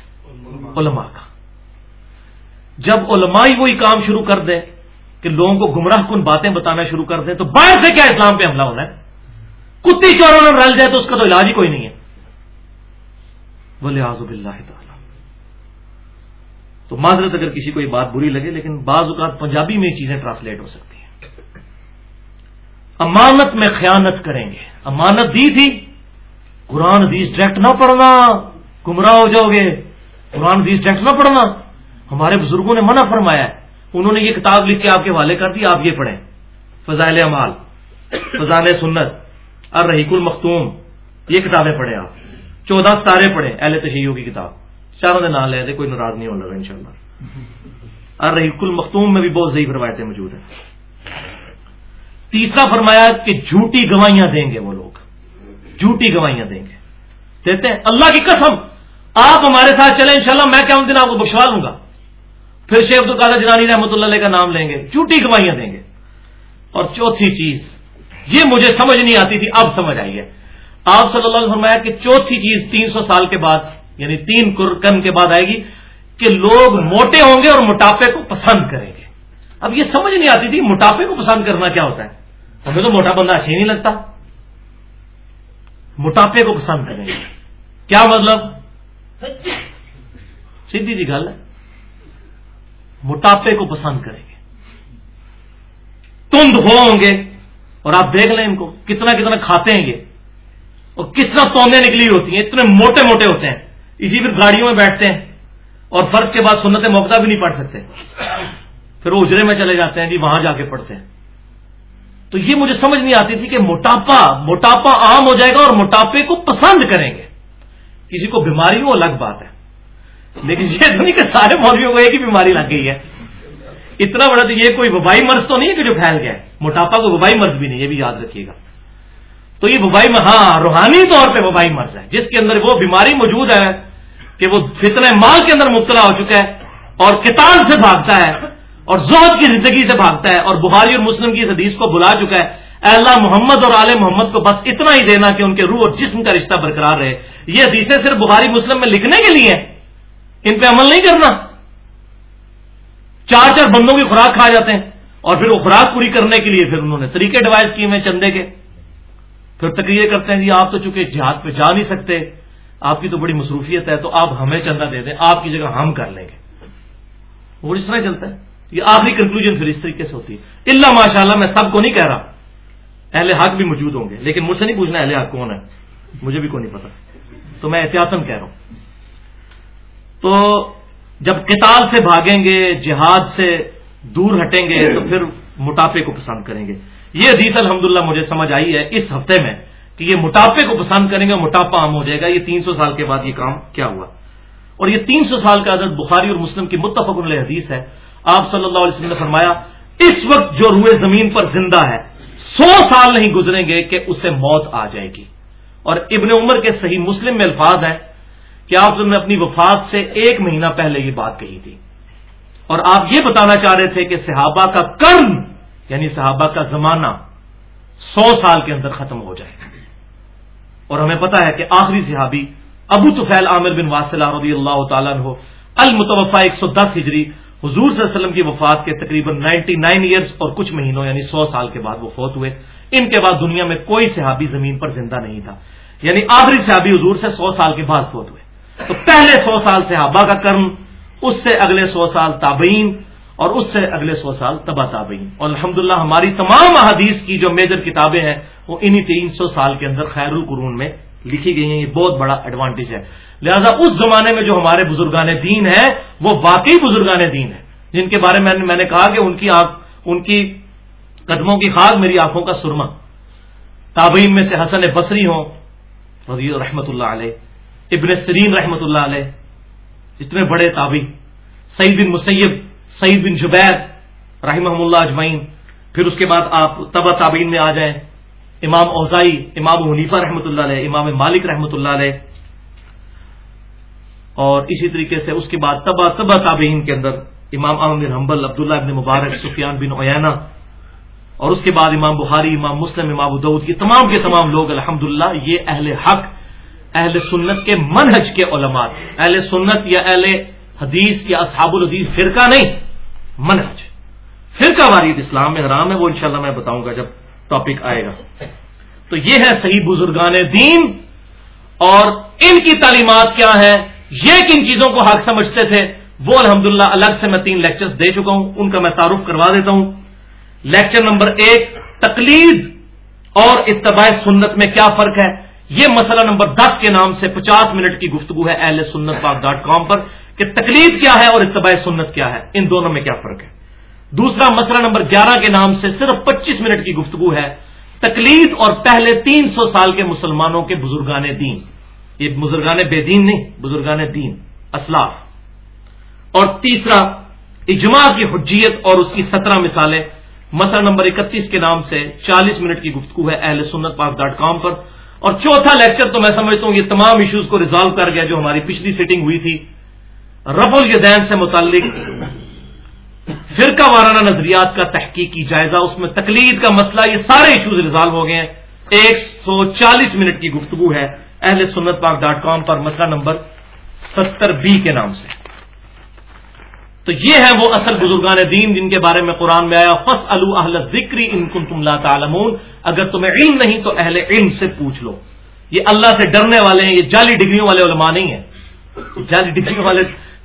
علماء کا۔ جب علماء ہی وہی کام شروع کر دیں کہ لوگوں کو گمراہ کن باتیں بتانا شروع کر دیں، تو باہر سے کیا اسلام پہ حملہ ہونا ہے۔ کتی چوروں میں رل جائے تو اس کا تو علاج ہی کوئی نہیں ہے۔ بولے آزب اللہ تعالی۔ تو معذرت اگر کسی کو یہ بات بری لگے، لیکن بعض اوقات پنجابی میں یہ چیزیں ٹرانسلیٹ ہو سکتی ہیں۔ امانت میں خیانت کریں گے۔ امانت دی تھی، قرآن حدیث ڈائریکٹ نہ پڑھنا، گمراہ ہو جاؤ گے۔ قرآن حدیث ڈائریکٹ نہ پڑھنا۔ ہمارے بزرگوں نے منع فرمایا ہے۔ انہوں نے یہ کتاب لکھ کے آپ کے حوالے کر دی، آپ یہ پڑھیں۔ فضائل امال فضائل سنت الرحیق المختوم، یہ کتابیں پڑھیں آپ۔ چودہ ستارے پڑھیں اہل تشیعوں کی کتاب۔ چاروں کے نام لے دے، کوئی ناراض نہیں ہونے لگا ان شاء اللہ الرحیق المختوم میں بھی بہت ضعیف روایتیں موجود ہیں۔ تیسرا فرمایا کہ جھوٹی گواہیاں دیں گے وہ لوگ۔ جھوٹی گواہیاں دیں گے۔ دیتے ہیں، اللہ کی قسم، آپ ہمارے ساتھ چلیں، انشاءاللہ میں کیا دن آپ کو بخشوا لوں گا۔ پھر شیخ عبد القادر جنانی رحمۃ اللہ علیہ کا نام لیں گے۔ جھوٹی گواہیاں دیں گے۔ اور چوتھی چیز، یہ مجھے سمجھ نہیں آتی تھی، اب سمجھ آئی ہے۔ آپ صلی اللہ علیہ فرمایا کہ چوتھی چیز تین سو سال کے بعد یعنی تین کن کے بعد آئے گی کہ لوگ موٹے ہوں گے اور موٹاپے کو پسند کریں گے۔ اب یہ سمجھ نہیں آتی تھی موٹاپے کو پسند کرنا کیا ہوتا ہے۔ ہمیں تو موٹا بندہ اچھا ہی نہیں لگتا۔ موٹاپے کو پسند کریں گے۔ کیا مطلب؟ سیدھی جی گل ہے۔ موٹاپے کو پسند کریں گے۔ تند ہوں گے اور آپ دیکھ لیں ان کو، کتنا کتنا کھاتے ہیں یہ۔ اور کس طرح توندیں نکلی ہوتی ہیں؟ اتنے موٹے موٹے ہوتے ہیں۔ اسی پھر گاڑیوں میں بیٹھتے ہیں اور فرض کے بعد سنت موقع بھی نہیں پڑھ سکتے۔ پھر وہ اجرے میں چلے جاتے ہیں جی وہاں جا کے پڑھتے ہیں۔ تو یہ مجھے سمجھ نہیں آتی تھی کہ موٹاپا موٹاپا عام ہو جائے گا اور موٹاپے کو پسند کریں گے۔ کسی کو بیماری ہو، الگ بات ہے۔ لیکن یہ تو نہیں کہ سارے مولویوں کو ایک ہی بیماری لگ گئی ہے۔ اتنا بڑا تو یہ کوئی وبائی مرض تو نہیں ہے کہ جو پھیل گیا ہے۔ موٹاپا کو وبائی مرض بھی نہیں، یہ بھی یاد رکھیے گا۔ تو یہ وبائی ہاں روحانی طور پہ وبائی مرض ہے۔ جس کے اندر وہ بیماری موجود ہے کہ وہ فتنے مال کے اندر مبتلا ہو چکا ہے اور کتاب سے بھاگتا ہے اور زہد کی زندگی سے بھاگتا ہے اور بخاری اور مسلم کی حدیث کو بلا چکا ہے۔ اے اللہ محمد اور عالم محمد کو بس اتنا ہی دینا کہ ان کے روح اور جسم کا رشتہ برقرار رہے۔ یہ حدیثیں صرف بخاری، مسلم میں لکھنے کے لیے ہیں۔ ان پہ عمل نہیں کرنا۔ چار چار بندوں کی خوراک کھا جاتے ہیں اور پھر وہ خوراک پوری کرنے کے لیے پھر انہوں نے طریقے ڈیوائز کیے ہوئے چندے کے۔ پھر تقریر کرتے ہیں جی آپ تو چونکہ جہاد پہ جا نہیں سکتے، آپ کی تو بڑی مصروفیت ہے، تو آپ ہمیں چندہ دے دیں، آپ کی جگہ ہم کر لیں گے۔ وہ اس طرح چلتا ہے۔ یہ آخری کنکلوژن پھر اس طریقے سے ہوتی ہے۔ اللہ ماشاء اللہ میں سب کو نہیں کہہ رہا۔ اہل حق بھی موجود ہوں گے، لیکن مجھ سے نہیں پوچھنا اہل حق کون ہے مجھے بھی کوئی نہیں پتا۔ تو میں احتیاطن کہہ رہا ہوں۔ تو جب کتاب سے بھاگیں گے، جہاد سے دور ہٹیں گے، تو پھر موٹاپے کو پسند کریں گے۔ یہ حدیث الحمدللہ مجھے سمجھ آئی ہے اس ہفتے میں کہ یہ موٹاپے کو پسند کریں گے موٹاپا عام ہو جائے گا۔ یہ تین سو سال کے بعد یہ کام کیا ہوا؟ اور یہ تین سو سال کا عدد بخاری اور مسلم کی متفق علیہ حدیث ہے۔ آپ صلی اللہ علیہ وسلم نے فرمایا، اس وقت جو روئے زمین پر زندہ ہے، سو سال نہیں گزریں گے کہ اسے موت آ جائے گی۔ اور ابن عمر کے صحیح مسلم میں الفاظ ہے کہ آپ نے اپنی وفات سے ایک مہینہ پہلے یہ بات کہی تھی۔ اور آپ یہ بتانا چاہ رہے تھے کہ صحابہ کا کرم یعنی صحابہ کا زمانہ سو سال کے اندر ختم ہو جائے گا اور ہمیں پتا ہے کہ آخری صحابی ابو توفیل عامر بن واسلہ رضی اللہ تعالیٰ ہو المتوفا ایک سو دس ہجری، حضور صلی اللہ علیہ وسلم کی وفات کے تقریباً نائنٹی نائن ایئرس اور کچھ مہینوں یعنی سو سال کے بعد وہ فوت ہوئے۔ ان کے بعد دنیا میں کوئی صحابی زمین پر زندہ نہیں تھا۔ یعنی آخری صحابی حضور سے سو سال کے بعد فوت ہوئے۔ تو پہلے سو سال صحابہ کا کرم اس سے اگلے سو سال تابعین اور اس سے اگلے سو سال تبا تابعین۔ اور الحمدللہ ہماری تمام احادیث کی جو میجر کتابیں ہیں، وہ انہی تین سو سال کے اندر خیر القرون میں لکھی گئی ہیں۔ یہ بہت بڑا ایڈوانٹیج ہے۔ لہذا اس زمانے میں جو ہمارے بزرگان دین ہیں، وہ واقعی بزرگان دین ہیں۔ جن کے بارے میں میں نے کہا کہ ان کی آنکھ، ان کی قدموں کی خاک میری آنکھوں کا سرما تابعین میں سے حسن بصری ہوں، رضی رحمۃ اللہ علیہ، ابن سرین رحمۃ اللہ علیہ، اتنے بڑے تابی سعید بن مسیب سعید بن جبیر رحمہ اللہ اجمعین۔ پھر اس کے بعد آپ تبا تابعین میں آ جائیں۔ امام اوزائی، امام حنیفہ رحمۃ اللہ علیہ، امام مالک رحمۃ اللہ علیہ۔ اور اسی طریقے سے اس کے بعد تبا تبا تابعین کے اندر امام احمد بن حنبل، عبداللہ ابن مبارک، سفیان بن اوینا اور اس کے بعد امام بخاری، امام مسلم، امام ادود یہ تمام کے تمام لوگ الحمد یہ اہل حق، اہل سنت کے منہج کے علماء۔ اہل سنت یا اہل حدیث یا اصحاب الحدیث فرقہ نہیں، منہج۔ فرقہ وارید اسلام میں حرام ہے، وہ انشاءاللہ میں بتاؤں گا جب ٹاپک آئے گا۔ تو یہ ہے صحیح بزرگان دین، اور ان کی تعلیمات کیا ہے یہ کن چیزوں کو حق سمجھتے تھے؟ وہ الحمدللہ الگ سے میں تین لیکچرز دے چکا ہوں، ان کا میں تعارف کروا دیتا ہوں۔ لیکچر نمبر ایک، تقلید اور اتباع سنت میں کیا فرق ہے؟ یہ مسئلہ نمبر دس کے نام سے پچاس منٹ کی گفتگو ہے اہل سنت پاک ڈاٹ کام پر کہ تکلیف کیا ہے اور اتباع سنت کیا ہے، ان دونوں میں کیا فرق ہے؟ دوسرا مسئلہ نمبر گیارہ کے نام سے صرف پچیس منٹ کی گفتگو ہے، تکلیف اور پہلے تین سو سال کے مسلمانوں کے بزرگان دین۔ یہ بزرگان بے دین نہیں، بزرگان دین، اسلاف۔ اور تیسرا، اجماع کی حجیت اور اس کی سترہ مثالیں۔ مسئلہ نمبر اکتیس کے نام سے چالیس منٹ کی گفتگو ہے اہل سنت پاک ڈاٹ کام پر۔ اور چوتھا لیکچر تو میں سمجھتا ہوں یہ تمام ایشوز کو ریزالو کر گیا جو ہماری پچھلی سیٹنگ ہوئی تھی۔ رف الدین سے متعلق فرقہ وارانہ نظریات کا تحقیقی جائزہ، اس میں تقلید کا مسئلہ، یہ سارے ایشوز ریزالو ہو گئے ہیں۔ ایک سو چالیس منٹ کی گفتگو ہے اہل سنت پاک ڈاٹ کام پر، مسئلہ نمبر ستر بی کے نام سے۔ تو یہ ہے وہ اصل بزرگان دین جن کے بارے میں قرآن میں آیا فص اہل ذکری ان کن تم تعلمون۔ اگر تمہیں علم نہیں تو اہل علم سے پوچھ لو۔ یہ اللہ سے ڈرنے والے ہیں، یہ جعلی ڈگریوں والے علماء نہیں ہیں۔ جعلی ڈگری والے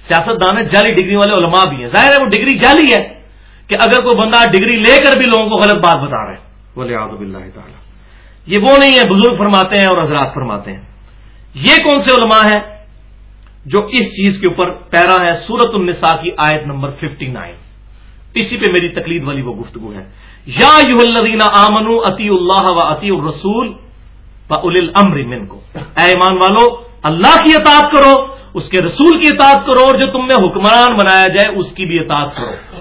سیاست دان جعلی ڈگری والے علماء بھی ہیں۔ ظاہر ہے وہ ڈگری جعلی ہے کہ اگر کوئی بندہ ڈگری لے کر بھی لوگوں کو غلط بات بتا رہے ہیں بولے اللہ تعالیٰ یہ وہ نہیں ہے، بزرگ فرماتے ہیں اور حضرات فرماتے ہیں۔ یہ کون سے علماء ہیں؟ جو اس چیز کے اوپر پیرا ہے سورت النساء کی آیت نمبر 59 اسی پہ میری تقلید والی وہ گفتگو ہے۔ یا یو الدین آمن عطی اللہ و عطی الرسول اول امر من کو اے ایمان والو، اللہ کی اطاعت کرو، اس کے رسول کی اطاعت کرو اور جو تم نے حکمران بنایا جائے، اس کی بھی اطاعت کرو۔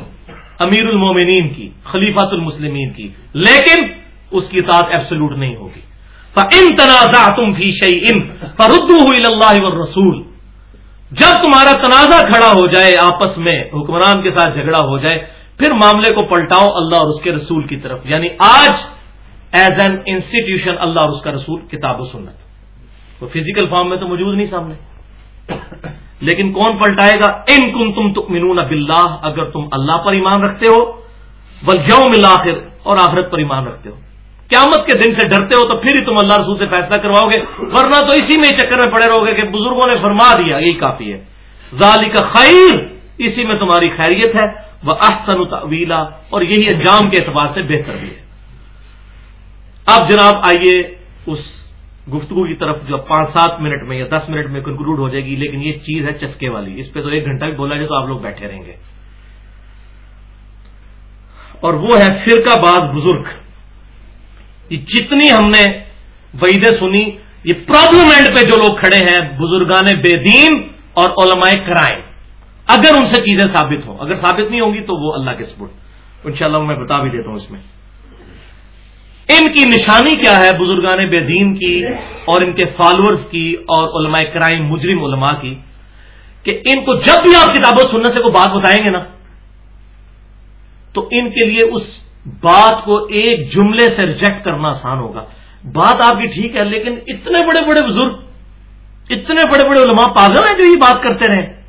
امیر المومنین کی خلیفات المسلمین کی۔ لیکن اس کی اطاعت ایبسلوٹ نہیں ہوگی۔ ان تنازع تم بھی شعی ان فردو ہوئی اللہ رسول جب تمہارا تنازع کھڑا ہو جائے آپس میں، حکمران کے ساتھ جھگڑا ہو جائے، پھر معاملے کو پلٹاؤ اللہ اور اس کے رسول کی طرف۔ یعنی آج ایز این انسٹیٹیوشن اللہ اور اس کا رسول کتاب و سنت۔ وہ فزیکل فارم میں تو موجود نہیں سامنے۔ لیکن کون پلٹائے گا؟ ان کن تم تکمنون باللہ، اگر تم اللہ پر ایمان رکھتے ہو بل یوم اور آخرت پر ایمان رکھتے ہو۔ قیامت کے دن سے ڈرتے ہو تو پھر ہی تم اللہ رسول سے فیصلہ کرواؤ گے، ورنہ تو اسی میں چکر میں پڑے رہو گے کہ بزرگوں نے فرما دیا، یہی کافی ہے۔ ظالی کا خیر، اسی میں تمہاری خیریت ہے۔ وہ احسن طویلا اور یہی انجام کے اعتبار سے بہتر بھی ہے۔ اب جناب آئیے اس گفتگو کی طرف، جو پانچ سات منٹ میں یا دس منٹ میں کنکلوڈ ہو جائے گی، لیکن یہ چیز ہے چسکے والی۔ اس پہ تو ایک گھنٹہ بھی بولا جائے تو آپ لوگ بیٹھے رہیں گے۔ اور وہ ہے فرقہ باز بزرگ۔ جتنی ہم نے وعیدیں سنی، یہ پرابلم اینڈ پہ جو لوگ کھڑے ہیں، بزرگان بے دین اور علماء کرائم۔ اگر ان سے چیزیں ثابت ہوں، اگر ثابت نہیں ہوں گی تو وہ اللہ کے سپورٹ ان شاء اللہ میں بتا بھی دیتا ہوں اس میں۔ ان کی نشانی کیا ہے؟ بزرگان بے دین کی اور ان کے فالوورز کی اور علماء کرائم، مجرم علماء کی۔ کہ ان کو جب بھی آپ کتابوں سننے سے کوئی بات بتائیں گے نا، تو ان کے لیے اس بات کو ایک جملے سے ریجیکٹ کرنا آسان ہوگا۔ بات آپ کی ٹھیک ہے، لیکن اتنے بڑے بڑے بزرگ، اتنے بڑے بڑے علماء پاگل ہیں جو یہ بات کرتے رہے۔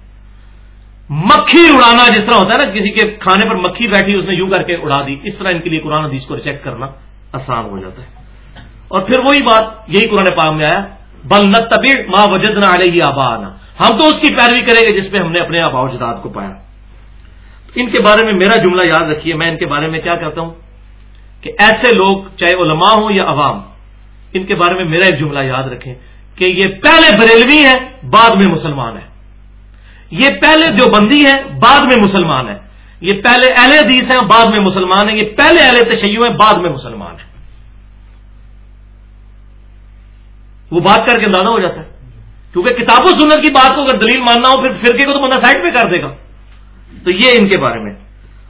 مکھی اڑانا جس طرح ہوتا ہے نا، کسی کے کھانے پر مکھی بیٹھی، اس نے یوں کر کے اڑا دی۔ اس طرح ان کے لیے قرآن حدیث کو ریجیکٹ کرنا آسان ہو جاتا ہے۔ اور پھر وہی بات یہی قرآن پاک میں آیا، بل نہ طبی ماں وجد نہ آئے آبا آنا ہم تو اس کی پیروی کریں گے جس پہ ہم نے اپنے آبا جداد کو پایا۔ ان کے بارے میں میرا جملہ یاد رکھیے، میں ان کے بارے میں کیا کہتا ہوں؟ کہ ایسے لوگ، چاہے علماء ہوں یا عوام، ان کے بارے میں میرا ایک جملہ یاد رکھیں کہ یہ پہلے بریلوی ہیں، بعد میں مسلمان ہیں۔ یہ پہلے جو بندی ہے بعد میں مسلمان ہے یہ پہلے اہل حدیث ہیں، بعد میں مسلمان ہیں۔ یہ پہلے اہل تشیع ہیں، بعد میں مسلمان ہیں۔ وہ بات کر کے اندازہ ہو جاتا ہے۔ کیونکہ کتاب و سنت کی بات کو اگر دلیل ماننا ہو، پھر فرقے کو تو بندہ سائڈ پہ کر دے گا۔ تو یہ ان کے بارے میں۔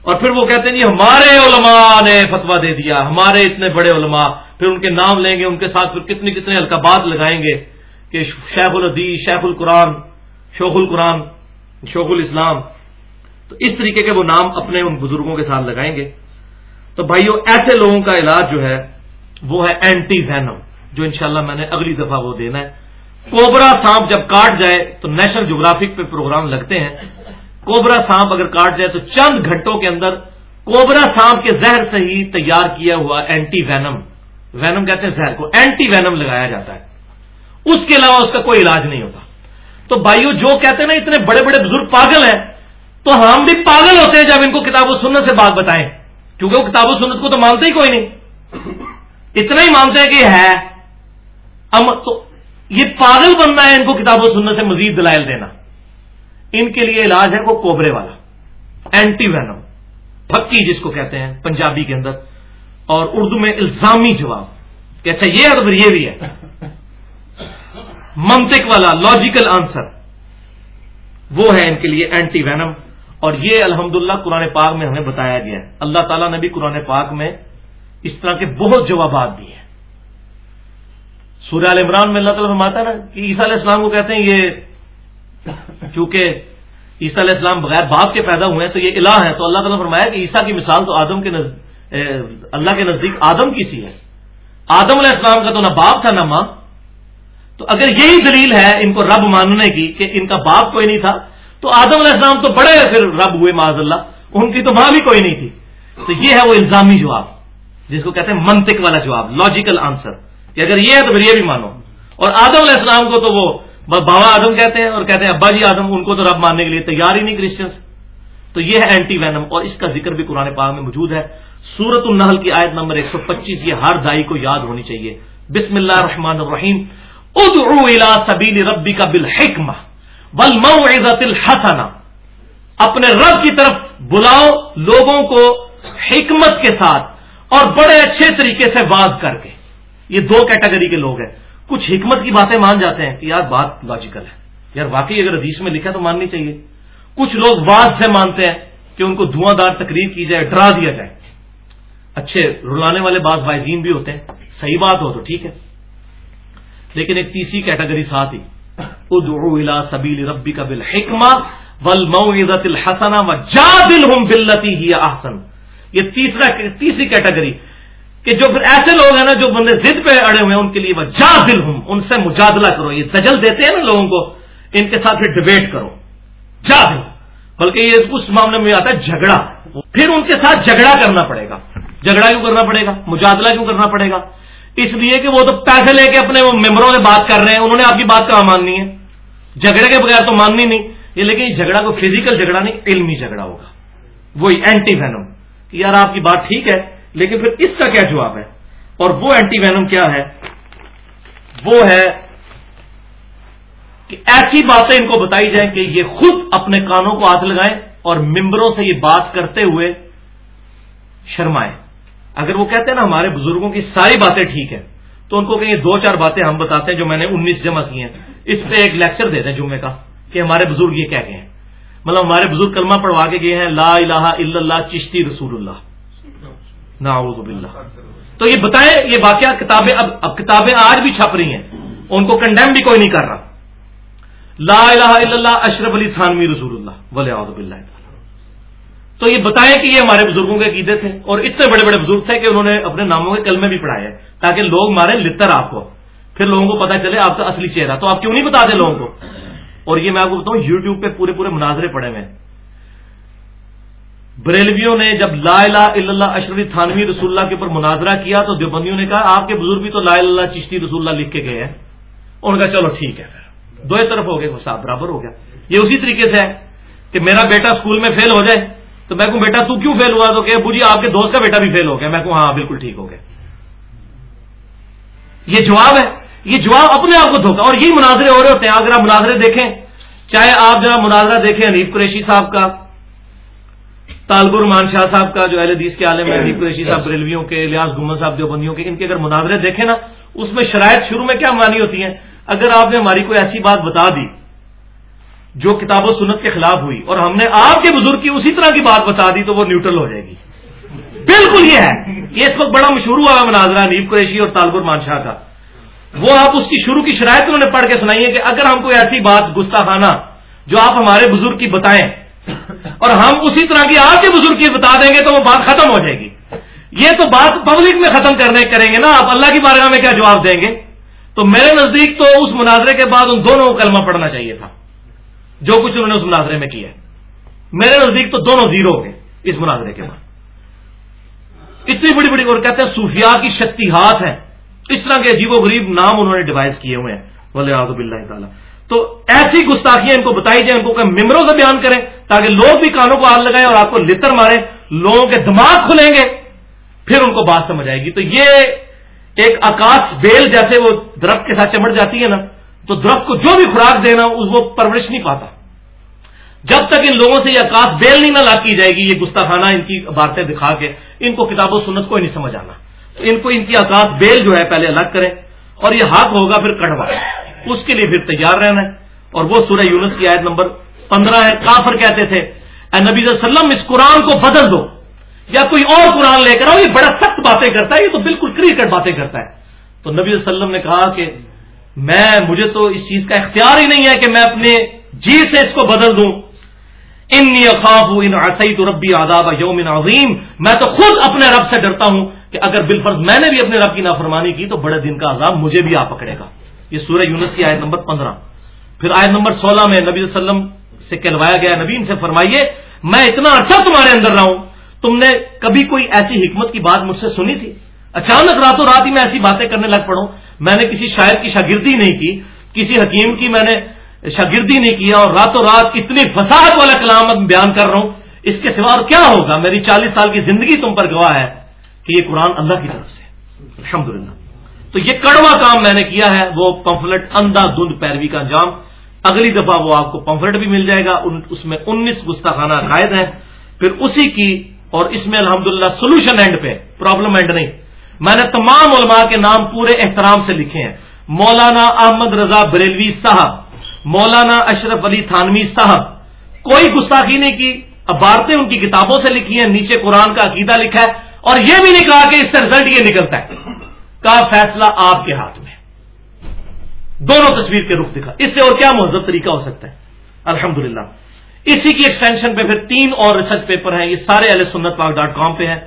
اور پھر وہ کہتے ہیں جی ہمارے علماء نے فتوا دے دیا، ہمارے اتنے بڑے علماء، پھر ان کے نام لیں گے، ان کے ساتھ پھر کتنے کتنے القابات لگائیں گے کہ شیخ الدیز شیخ القرآن شوخ القرآن شوخ الاسلام۔ تو اس طریقے کے وہ نام اپنے ان بزرگوں کے ساتھ لگائیں گے۔ تو بھائیو، ایسے لوگوں کا علاج جو ہے، وہ ہے اینٹی وینم جو انشاءاللہ میں نے اگلی دفعہ وہ دینا ہے۔ کوبرا سانپ جب کاٹ جائے تو نیشنل جغرافک پہ پروگرام لگتے ہیں۔ کوبرا سانپ اگر کاٹ جائے تو چند گھنٹوں کے اندر کوبرا سانپ کے زہر سے ہی تیار کیا ہوا اینٹی وینم وینم کہتے ہیں زہر کو. اینٹی وینم لگایا جاتا ہے. اس کے علاوہ اس کا کوئی علاج نہیں ہوتا. تو بھائیو جو کہتے ہیں نا اتنے بڑے بڑے بزرگ پاگل ہیں، تو ہم بھی پاگل ہوتے ہیں جب ان کو کتاب و سنت سے بات بتائیں. کیونکہ وہ کتاب و سنت کو تو مانتے ہی کوئی نہیں. اتنا ہی مانتے ہیں کہ یہ ہے. تو یہ پاگل بننا ہے ان کو کتاب و سننے سے مزید دلائل دینا. ان کے لیے علاج ہے وہ کوبرے والا اینٹی وینم پکی جس کو کہتے ہیں پنجابی کے اندر، اور اردو میں الزامی جواب، کہ اچھا یہ ہے یہ بھی ہے۔ منطق والا لاجیکل آنسر وہ ہے ان کے لیے اینٹی وینم اور یہ الحمدللہ قرآن پاک میں ہمیں بتایا گیا ہے۔ اللہ تعالیٰ نے بھی قرآن پاک میں اس طرح کے بہت جوابات دیے ہیں۔ سورہ عمران میں اللہ تعالیٰ فرماتا ہے نا، کہ عیسیٰ علیہ السلام کو کہتے ہیں یہ کیونکہ عیسیٰ علیہ السلام بغیر باپ کے پیدا ہوئے ہیں، تو یہ الہ ہے۔ تو اللہ تعالیٰ نے فرمایا کہ عیسیٰ کی مثال تو آدم کے اللہ کے نزدیک آدم کی سی ہے۔ آدم علیہ السلام کا تو نہ باپ تھا نہ ماں۔ تو اگر یہی دلیل ہے ان کو رب ماننے کی کہ ان کا باپ کوئی نہیں تھا، تو آدم علیہ السلام تو بڑے پھر رب ہوئے معذ اللہ ان کی تو ماں بھی کوئی نہیں تھی۔ تو یہ ہے وہ الزامی جواب، جس کو کہتے ہیں منطق والا جواب لاجیکل آنسر کہ اگر یہ ہے تو پھر یہ بھی مانو۔ اور آدم علیہ السلام کو تو وہ بابا آدم کہتے ہیں اور کہتے ہیں ابا جی آدم، ان کو تو رب ماننے کے لیے تیار ہی نہیں کرسچنس تو یہ ہے اینٹی وینم اور اس کا ذکر بھی قرآن پاک میں موجود ہے۔ سورت النحل کی آیت نمبر 125 یہ ہر دائی کو یاد ہونی چاہیے۔ بسم اللہ الرحمن الرحیم۔ ادعو الى سبیل ربی کا بالحکمہ والموعظت الحسنہ۔ اپنے رب کی طرف بلاؤ لوگوں کو حکمت کے ساتھ اور بڑے اچھے طریقے سے واز کر کے۔ یہ دو کیٹیگری کے لوگ ہیں۔ کچھ حکمت کی باتیں مان جاتے ہیں کہ یار بات لاجیکل ہے۔ یار واقعی اگر حدیث میں لکھا تو ماننی چاہیے۔ کچھ لوگ واز سے مانتے ہیں کہ ان کو دھواں دار تقریر کی جائے، ڈرا دیا جائے۔ اچھے رلانے والے بعض وائزین بھی ہوتے ہیں۔ صحیح بات ہو تو ٹھیک ہے۔ لیکن ایک تیسری کیٹیگری ساتھ ہی ادعو الى سبیل ربی کا بل حکمہ ول موزت الحسن و جا دل ہوں بلتی ہی احسن۔ یہ تیسرا تیسری کیٹیگری۔ کہ جو پھر ایسے لوگ ہیں نا جو بندے ضد پہ اڑے ہوئے ہیں، ان کے لیے وہ جا دل ہوں۔ ان سے مجادلہ کرو۔ یہ دجل دیتے ہیں نا لوگوں کو۔ ان کے ساتھ پھر ڈبیٹ کرو۔ جا دل بلکہ یہ اس معاملے میں آتا ہے جھگڑا۔ پھر ان کے ساتھ جھگڑا کرنا پڑے گا۔ جھگڑا کیوں کرنا پڑے گا؟ مجادلہ کیوں کرنا پڑے گا؟ اس لیے کہ وہ تو پیسے لے کے اپنے وہ ممبروں سے بات کر رہے ہیں۔ انہوں نے آپ کی بات کہاں ماننی ہے؟ جھگڑے کے بغیر تو ماننی نہیں۔ یہ لیکن جھگڑا کو فزیکل جھگڑا نہیں، علمی جھگڑا ہوگا۔ وہی اینٹی وینم کہ یار آپ کی بات ٹھیک ہے لیکن پھر اس کا کیا جواب ہے؟ اور وہ اینٹی وینم کیا ہے؟ وہ ہے کہ ایسی باتیں ان کو بتائی جائیں کہ یہ خود اپنے کانوں کو ہاتھ لگائیں اور ممبروں سے یہ بات کرتے ہوئے شرمائیں۔ اگر وہ کہتے ہیں نا ہمارے بزرگوں کی ساری باتیں ٹھیک ہیں، تو ان کو کہیں دو چار باتیں ہم بتاتے ہیں جو میں نے انیس جمع کی ہیں۔ اس پہ ایک لیکچر دے دیں جمعے کا کہ ہمارے بزرگ یہ کہہ گئے ہیں۔ مطلب ہمارے بزرگ کلمہ پڑھوا کے گئے ہیں، لا الہ الا اللہ، چشتی رسول اللہ۔ نعوذ باللہ۔ تو یہ بتائیں، یہ واقعہ کتابیں اب اب کتابیں آج بھی چھپ رہی ہیں۔ ان کو کنڈیم بھی کوئی نہیں کر رہا۔ لا الہ الا اللہ، اشرف علی تھانوی رسول اللہ ولی باللہ تو یہ بتائیں کہ یہ ہمارے بزرگوں کے عقیدے تھے اور اتنے بڑے بڑے بزرگ تھے کہ انہوں نے اپنے ناموں کے کلمے بھی پڑھائے ہیں تاکہ لوگ مارے لتر آپ کو۔ پھر لوگوں کو پتا چلے آپ کا اصلی چہرہ۔ تو آپ کیوں نہیں بتا دیں لوگوں کو؟ اور یہ میں آپ کو بتاؤں یو ٹیوب پہ پورے پورے مناظرے پڑے ہوئے بریلویوں نے جب لا الہ الا اللہ اشرف تھانوی رسول اللہ کے اوپر مناظرہ کیا تو دیوبندیوں نے کہا آپ کے بزرگ بھی تو لا اللہ چشتی رسول اللہ لکھ کے گئے ہیں۔ ان کا چلو ٹھیک ہے۔ دو طرف ہو گئے صاحب برابر ہو گیا۔ یہ اسی طریقے سے ہے کہ میرا بیٹا اسکول میں فیل ہو جائے تو میں کہوں، بیٹا تو کیوں فیل ہوا؟ تو کہ بو جی آپ کے دوست کا بیٹا بھی فیل ہو گیا۔ میں کہوں ہاں بالکل ٹھیک ہو گیا۔ یہ جواب ہے۔ یہ جواب اپنے آپ کو دھوکا اور یہی مناظرے ہو رہے ہوتے ہیں۔ اگر آپ مناظرے دیکھیں، چاہے آپ جناب مناظرہ دیکھیں حنیف قریشی صاحب کا تالبر مان شاہ صاحب کا جو اہل حدیث کے عالم ہے قریشی صاحب بریلویوں کے الیاس گمن صاحب دیوبندیوں کے ان کے اگر مناظرے دیکھیں نا اس میں شرائط شروع میں کیا مانی ہوتی ہیں؟ اگر آپ نے ہماری کوئی ایسی بات بتا دی جو کتاب و سنت کے خلاف ہوئی اور ہم نے آپ کے بزرگ کی اسی طرح کی بات بتا دی تو وہ نیوٹرل ہو جائے گی۔ بالکل یہ ہے۔ یہ اس وقت بڑا مشہور ہوا ہے مناظرہ نیب قریشی اور تالبر مانشاہ کا۔ وہ آپ اس کی شروع کی شرائط انہوں نے پڑھ کے سنائی ہے کہ اگر ہم کوئی ایسی بات گستاخانہ جو آپ ہمارے بزرگ کی بتائیں اور ہم اسی طرح کی آپ کے بزرگ کی بتا دیں گے تو وہ بات ختم ہو جائے گی۔ یہ تو بات پبلک میں ختم کرنے کریں گے نا، آپ اللہ کی بارگاہ میں کیا جواب دیں گے؟ تو میرے نزدیک تو اس مناظرے کے بعد ان دونوں کو کلمہ پڑھنا چاہیے تھا۔ جو کچھ انہوں نے اس مناظرے میں کیا میرے نزدیک تو دونوں زیرو گئے اس مناظرے کے بعد۔ اتنی بڑی بڑی اور کہتے ہیں صوفیاء کی شکتی ہاتھ ہے اس طرح کے عجیب و غریب نام انہوں نے ڈیوائز کیے ہوئے ہیں۔ ولی آزب اللہ تعالیٰ۔ تو ایسی گستاخیاں ان کو بتائی جائیں، ان کو ممبروں سے بیان کریں تاکہ لوگ بھی کانوں کو ہاتھ لگائیں اور آپ کو لتر ماریں، لوگوں کے دماغ کھلیں گے، پھر ان کو بات سمجھ آئے گی۔ تو یہ ایک آکاش بیل جیسے وہ درخت کے ساتھ چمٹ جاتی ہے نا، تو درخت کو جو بھی خوراک دینا، اس وہ پرورش نہیں پاتا۔ جب تک ان لوگوں سے یہ آکاش بیل نہیں نہ لا کی جائے گی، یہ گستاخانہ ان کی باتیں دکھا کے ان کو کتاب و سنت کو ہی نہیں سمجھ آنا۔ ان کو ان کی آکاش بیل جو ہے پہلے الگ کریں اور یہ حق ہوگا پھر کڑوا۔ اس کے لیے پھر تیار رہنا ہے۔ اور وہ سورہ یونس کی آیت نمبر پندرہ ہے، کافر کہتے تھے، اے نبی صلی اللہ علیہ وسلم، اس قرآن کو بدل دو۔ یا کوئی اور قرآن لے کر آؤ، یہ بڑا سخت باتیں کرتا ہے، یہ تو بالکل کریکٹ باتیں کرتا ہے۔ تو نبی صلی اللہ علیہ وسلم نے کہا کہ میں، مجھے تو اس چیز کا اختیار ہی نہیں ہے کہ میں اپنے جی سے اس کو بدل دوں۔ انی اخاف ان عصیت ربی آداب یوم عظیم۔ میں تو خود اپنے رب سے ڈرتا ہوں کہ اگر بالفرض میں نے بھی اپنے رب کی نافرمانی کی، تو بڑے دن کا عذاب مجھے بھی آ پکڑے گا۔ یہ سورہ یونس کی آیت نمبر پندرہ۔ پھر آیت نمبر سولہ میں نبی صلی اللہ علیہ وسلم سے کہلوایا گیا، نبی ان سے فرمائیے، میں اتنا اچھا تمہارے اندر رہا ہوں، تم نے کبھی کوئی ایسی حکمت کی بات مجھ سے سنی تھی؟ اچانک راتوں رات ہی میں ایسی باتیں کرنے لگ پڑوں، میں نے کسی شاعر کی شاگردی نہیں کی، کسی حکیم کی میں نے شاگردی نہیں کیا اور راتوں رات اتنی فساد والا کلام بیان کر رہا ہوں، اس کے سوا اور کیا ہوگا؟ میری چالیس سال کی زندگی تم پر گواہ ہے کہ یہ قرآن اللہ کی طرف سے الحمد تو یہ کڑوا کام میں نے کیا ہے، وہ پمفلٹ اندھا دھند پیروی کا انجام۔ اگلی دفعہ وہ آپ کو پمفلٹ بھی مل جائے گا اس میں انیس گستاخانہ عقائد ہیں۔ پھر اسی کی اور اس میں الحمدللہ للہ سولوشن اینڈ پہ پرابلم اینڈ نہیں۔ میں نے تمام علماء کے نام پورے احترام سے لکھے ہیں۔ مولانا احمد رضا بریلوی صاحب، مولانا اشرف علی تھانوی صاحب، کوئی گستاخی نہیں کی، عبارتیں ان کی کتابوں سے لکھی ہیں، نیچے قرآن کا عقیدہ لکھا ہے۔ اور یہ بھی نہیں کہا کہ اس سے رزلٹ یہ نکلتا ہے۔ کا فیصلہ آپ کے ہاتھ میں دونوں تصویر کے رخ دکھا۔ اس سے اور کیا مہذب طریقہ ہو سکتا ہے؟ الحمدللہ۔ اسی کی ایکسٹینشن پہ پھر تین اور ریسرچ پیپر ہیں۔ یہ سارے علیہ سنت پاک ڈاٹ کام پہ ہیں۔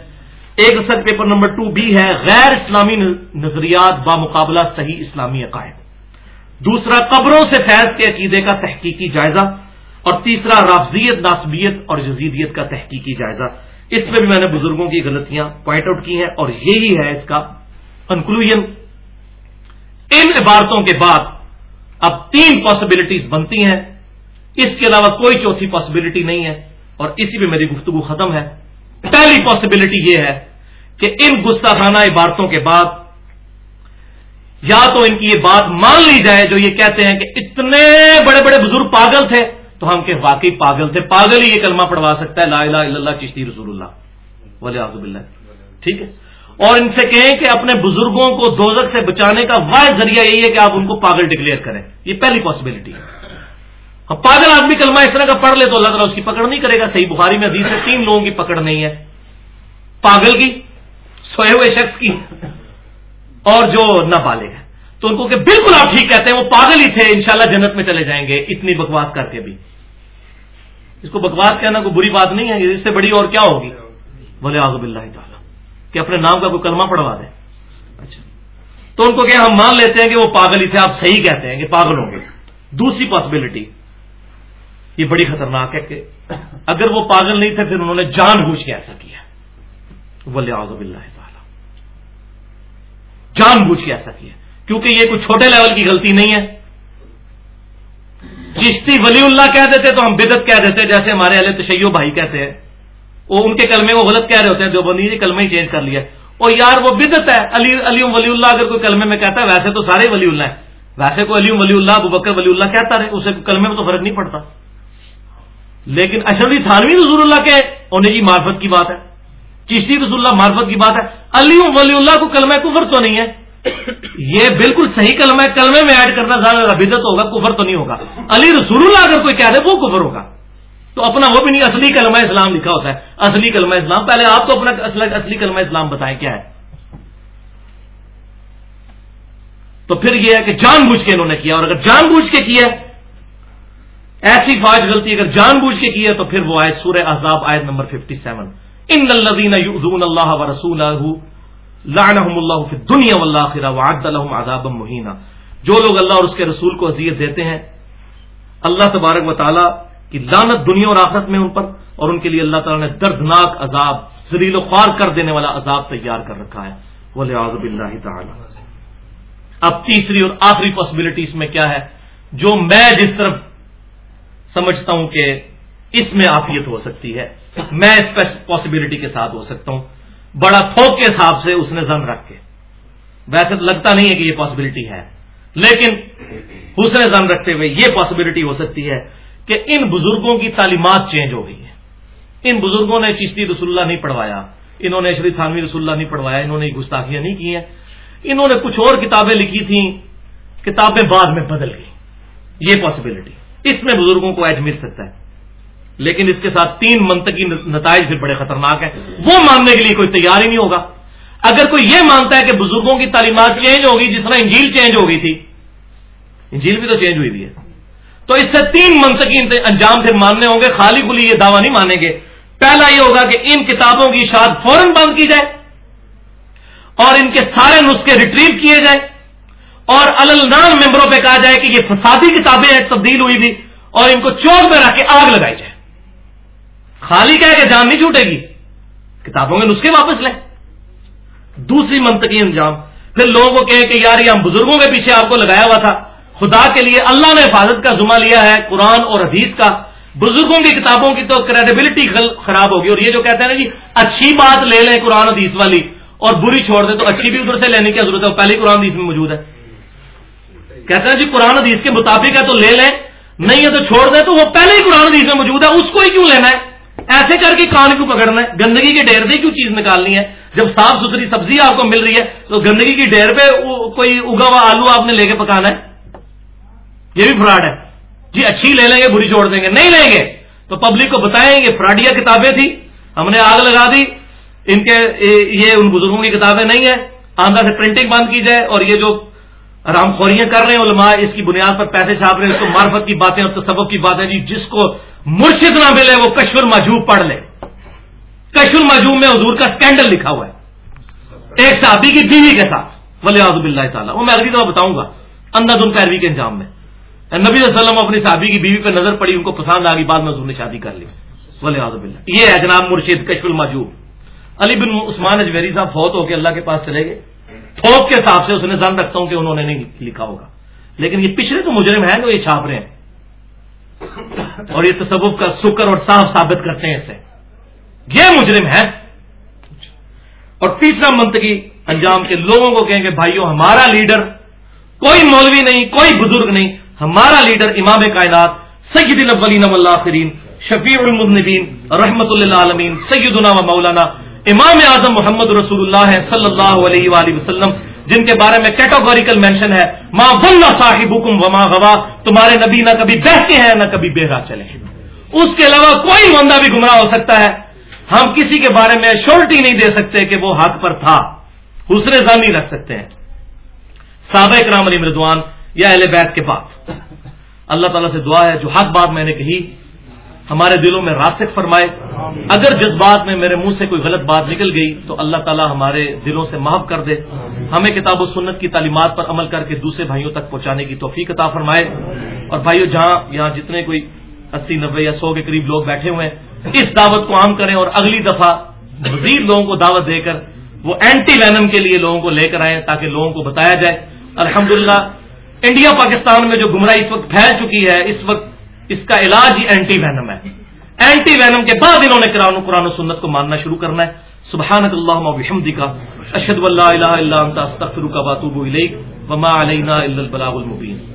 ایک research paper number two B ہے۔ غیر اسلامی نظریات بامقابلہ صحیح اسلامی عقائد۔ دوسرا، قبروں سے فیض کے عقیدے کا تحقیقی جائزہ۔ اور تیسرا، رافضیت، ناسبیت اور جزیدیت کا تحقیقی جائزہ۔ اس میں بھی میں نے بزرگوں کی غلطیاں پوائنٹ آؤٹ کی ہیں اور یہی ہے اس کا کنکلوژ ان عبارتوں کے بعد اب تین پاسبلٹیز بنتی ہیں۔ اس کے علاوہ کوئی چوتھی پاسبلٹی نہیں ہے اور اسی پہ میری گفتگو ختم ہے۔ پہلی پاسبلٹی یہ ہے کہ ان گستاخانہ عبارتوں کے بعد یا تو ان کی یہ بات مان لی جائے جو یہ کہتے ہیں کہ اتنے بڑے بڑے بزرگ پاگل تھے تو ہم کہ واقعی پاگل تھے، پاگل ہی یہ کلمہ پڑھوا سکتا ہے، لا الہ الا اللہ، چشتی رسول اللہ ولی آزب اللہ ٹھیک ہے؟ اور ان سے کہیں کہ اپنے بزرگوں کو دوزک سے بچانے کا واحد ذریعہ یہی ہے کہ آپ ان کو پاگل ڈکلیئر کریں۔ یہ پہلی پاسبلٹی ہے۔ پاگل آدمی کلمہ اس طرح کا پڑھ لے تو اللہ تعالیٰ اس کی پکڑ نہیں کرے گا۔ صحیح بخاری میں حدیث سے تین لوگوں کی پکڑ نہیں ہے۔ پاگل کی، سوئے ہوئے شخص کی، اور جو نہ پالے گا تو ان کو کہ بالکل آپ ٹھیک کہتے ہیں، وہ پاگل ہی تھے، انشاءاللہ جنت میں چلے جائیں گے۔ اتنی بکواس کر کے بھی۔ اس کو بکواس کہنا کوئی بری بات نہیں ہے، اس سے بڑی اور کیا ہوگی؟ بولے آزب اللہ تعالیٰ۔ کہ اپنے نام کا کوئی کلمہ پڑھوا دیں اچھا۔ تو ان کو کہ ہم مان لیتے ہیں کہ وہ پاگل ہی تھے، آپ صحیح کہتے ہیں کہ پاگل ہوں گے۔ دوسری پاسبلٹی یہ بڑی خطرناک ہے کہ اگر وہ پاگل نہیں تھے، پھر انہوں نے جان بوجھ کے ایسا کیا۔ ولی آزب اللہ تعالی۔ جان بوجھ کے ایسا کیا۔ کیونکہ یہ کوئی چھوٹے لیول کی غلطی نہیں ہے۔ چشتی ولی اللہ کہہ دیتے تو ہم بدت کہہ دیتے، جیسے ہمارے علیہ تشیو بھائی کہتے ہیں۔ وہ ان کے کلمے وہ غلط کہہ رہے ہوتے ہیں، جو بندی نے کلمہ ہی چینج کر لیا اور یار، وہ بدت ہے۔ علی علی ولی اللہ اگر کوئی کلمے میں کہتا ہے، ویسے تو سارے ولی اللہ ہیں۔ ویسے کوئی علی ولی اللہ، ابو بکر ولی اللہ کہتا رہے اسے کلمے میں تو فرق نہیں پڑتا۔ لیکن اشرفی تھانوی رسول اللہ کے ہونے کی جی، معرفت کی بات ہے۔ چشتی رسول اللہ معرفت کی بات ہے۔ علی ولی اللہ کو کلمہ کفر تو نہیں ہے۔ یہ بالکل صحیح کلمہ ہے۔ کلمے میں ایڈ کرنا زیادہ بدت ہوگا، کفر تو نہیں ہوگا۔ علی رسول اللہ اگر کوئی کہہ دے، وہ کفر ہوگا۔ تو اپنا وہ بھی نہیں، اصلی کلمہ اسلام لکھا ہوتا ہے، اصلی کلمہ اسلام۔ پہلے آپ کو اپنا اصلی کلمہ اسلام بتائیں کیا ہے۔ تو پھر یہ ہے کہ جان بوجھ کے انہوں نے کیا، اور اگر جان بوجھ کے کیا، ایسی فاج غلطی اگر جان بوجھ کے کی ہے تو پھر وہ آئے سورہ احزاب آیت نمبر 57 ان الذين يؤذون الله ورسوله لعنهم الله في الدنيا والاخره وعد لهم عذابا مهينا جو لوگ اللہ اور اس کے رسول کو اذیت دیتے ہیں، اللہ تبارک و تعالی کی لعنت دنیا اور آخرت میں ان پر اور ان کے لیے اللہ تعالی نے دردناک عذاب، ذلیل و خوار کر دینے والا عذاب تیار کر رکھا ہے۔ ولی اعوذ باللہ تعالی اب تیسری اور آخری پاسبلٹی اس میں کیا ہے؟ جو میں جس طرف سمجھتا ہوں کہ اس میں آفیت ہو سکتی ہے، میں اس پاسبلٹی کے ساتھ ہو سکتا ہوں۔ بڑا تھوک کے حساب سے اس نے زن رکھ کے۔ ویسے تو لگتا نہیں ہے کہ یہ پاسبلٹی ہے، لیکن حسن زن رکھتے ہوئے یہ پاسبلٹی ہو سکتی ہے۔ کہ ان بزرگوں کی تعلیمات چینج ہو گئی ہیں۔ ان بزرگوں نے چشتی رسول اللہ نہیں پڑھوایا، انہوں نے شری تھانوی رسول اللہ نہیں پڑھوایا، انہوں نے گستاخیاں نہیں کی ہیں۔ انہوں نے کچھ اور کتابیں لکھی تھیں، کتابیں بعد میں بدل گئی یہ پاسبلٹی اس میں بزرگوں کو ایج مل سکتا ہے۔ لیکن اس کے ساتھ تین منطقی نتائج بھی بڑے خطرناک ہیں۔ وہ ماننے کے لیے کوئی تیار ہی نہیں ہوگا۔ اگر کوئی یہ مانتا ہے کہ بزرگوں کی تعلیمات چینج ہوگی جس طرح انجیل چینج ہو گئی تھی، انجیل بھی تو چینج ہوئی ہے۔ تو اس سے تین منطقی انجام پھر ماننے ہوں گے. خالی کلی یہ دعویٰ نہیں مانیں گے. پہلا یہ ہوگا کہ ان کتابوں کی اشاعت فوراً بند کی جائے اور ان کے سارے نسخے ریٹریو کیے جائیں اور النام ممبروں پہ کہا جائے کہ یہ فسادی کتابیں تبدیل ہوئی تھی اور ان کو چوک میں رکھ کے آگ لگائی جائے۔ خالی کہے کہ جان نہیں چھوٹے گی۔ کتابوں کے نسخے واپس لیں۔ دوسری منطقی انجام۔ پھر لوگوں کو کہیں کہ یار یہ ہم بزرگوں کے پیچھے آپ کو لگایا ہوا تھا۔ خدا کے لیے اللہ نے حفاظت کا ذمہ لیا ہے قرآن اور حدیث کا۔ بزرگوں کی کتابوں کی تو کریڈیبلٹی خراب ہوگی۔ اور یہ جو کہتے ہیں نا جی اچھی بات لے لیں قرآن حدیث والی اور بری چھوڑ دیں تو اچھی بھی ادھر سے لینے کی ضرورت ہے۔ وہ پہلی قرآن حدیث میں موجود ہے۔ کہتے ہیں جی قرآن حدیث کے مطابق ہے تو لے لیں، نہیں ہے تو چھوڑ دیں تو وہ پہلے ہی قرآن حدیث میں موجود ہے۔ اس کو ہی کیوں لینا ہے؟ ایسے کر کے کان کیوں پکڑنا ہے؟ گندگی کے ڈیر سے کیوں چیز نکالنی ہے؟ جب صاف ستھری سبزی آپ کو مل رہی ہے تو گندگی کی ڈیر پہ کوئی اگا ہوا آلو آپ نے لے کے پکانا ہے؟ یہ بھی فراڈ ہے۔ جی اچھی لے لیں گے، بری چھوڑ دیں گے۔ نہیں لیں گے، تو پبلک کو بتائیں گے، فراڈیا کتابیں تھی ہم نے آگ لگا دی۔ ان کے، یہ ان بزرگوں کی کتابیں نہیں ہیں۔ آندھا سے پرنٹنگ بند کی جائے اور یہ جو رام خوریاں کر رہے ہیں علماء، اس کی بنیاد پر پیسے چھاپ رہے ہیں، اس کو معرفت کی باتیں اور تصوف کی باتیں۔ جی جس کو مرشد نہ ملے، وہ کشور مجوب پڑھ لے۔ کشور مجوب میں حضور کا اسکینڈل لکھا ہوا ہے۔ ایک صحابی کی بیوی کے ساتھ ولی آزب اللہ تعالیٰ۔ وہ میں اگلی دفعہ بتاؤں گا انداز ان پیروی کے انجام میں۔ نبی علیہ وسلم اپنی صحابی کی بیوی پہ نظر پڑی، ان کو پسند آ گئی، بعد میں نے شادی کر لی۔ ولی اللہ یہ ہے جناب مرشد کشف الماجوب علی بن عثمان اجویری صاحب فوت ہو کے اللہ کے پاس چلے گئے۔ تھوک کے حساب سے اس نے زن رکھتا ہوں کہ انہوں نے نہیں لکھا ہوگا۔ لیکن یہ پچھلے تو مجرم ہیں جو یہ چھاپ رہے ہیں۔ اور یہ تصوف کا سکر اور صاف ثابت کرتے ہیں اسے۔ یہ مجرم ہے اور تیسرا منطقی انجام کے لوگوں کو کہیں گے بھائیوں ہمارا لیڈر کوئی مولوی نہیں، کوئی بزرگ نہیں ہمارا لیڈر امام کائنات سید الاولین والآخرین، شفیع المذنبین رحمت اللہ عالمین سیدنا و مولانا امام اعظم محمد رسول اللہ صلی اللہ علیہ وآلہ وسلم، جن کے بارے میں کیٹاگوریکل مینشن ہے ماں بلّہ صاحب حکم وما گوا تمہارے نبی نہ کبھی بہتے ہیں، نہ کبھی بہرا چلے اس کے علاوہ کوئی بندہ بھی گمراہ ہو سکتا ہے۔ ہم کسی کے بارے میں شورٹی نہیں دے سکتے کہ وہ حق پر تھا۔ حسن نہیں رکھ سکتے ہیں۔ سابق رام علی مردوان یا اہل بیت کے بعد۔ اللہ تعالیٰ سے دعا ہے، جو حق بات میں نے کہی، ہمارے دلوں میں راسک فرمائے۔ اگر جس بات میں میرے منہ سے کوئی غلط بات نکل گئی، تو اللہ تعالیٰ ہمارے دلوں سے معاف کر دے۔ ہمیں کتاب و سنت کی تعلیمات پر عمل کر کے دوسرے بھائیوں تک پہنچانے کی توفیق عطا فرمائے۔ اور بھائیوں جہاں یہاں جتنے کوئی اسی نبے یا سو کے قریب لوگ بیٹھے ہوئے ہیں، اس دعوت کو عام کریں اور اگلی دفعہ مزید لوگوں کو دعوت دے کر وہ اینٹی وینم کے لیے لوگوں کو لے کر آئیں تاکہ لوگوں کو بتایا جائے۔ الحمدللہ انڈیا پاکستان میں جو گمراہی اس وقت پھیل چکی ہے، اس وقت اس کا علاج ہی اینٹی وینم ہے۔ اینٹی وینم کے بعد انہوں نے قرآن قرآن و سنت کو ماننا شروع کرنا ہے۔ سبحانک اللہ وحمدی کا اشد اللہ الہ الا انت، استغفرک واتوب الیک، وما علینا الا البلاغ المبین۔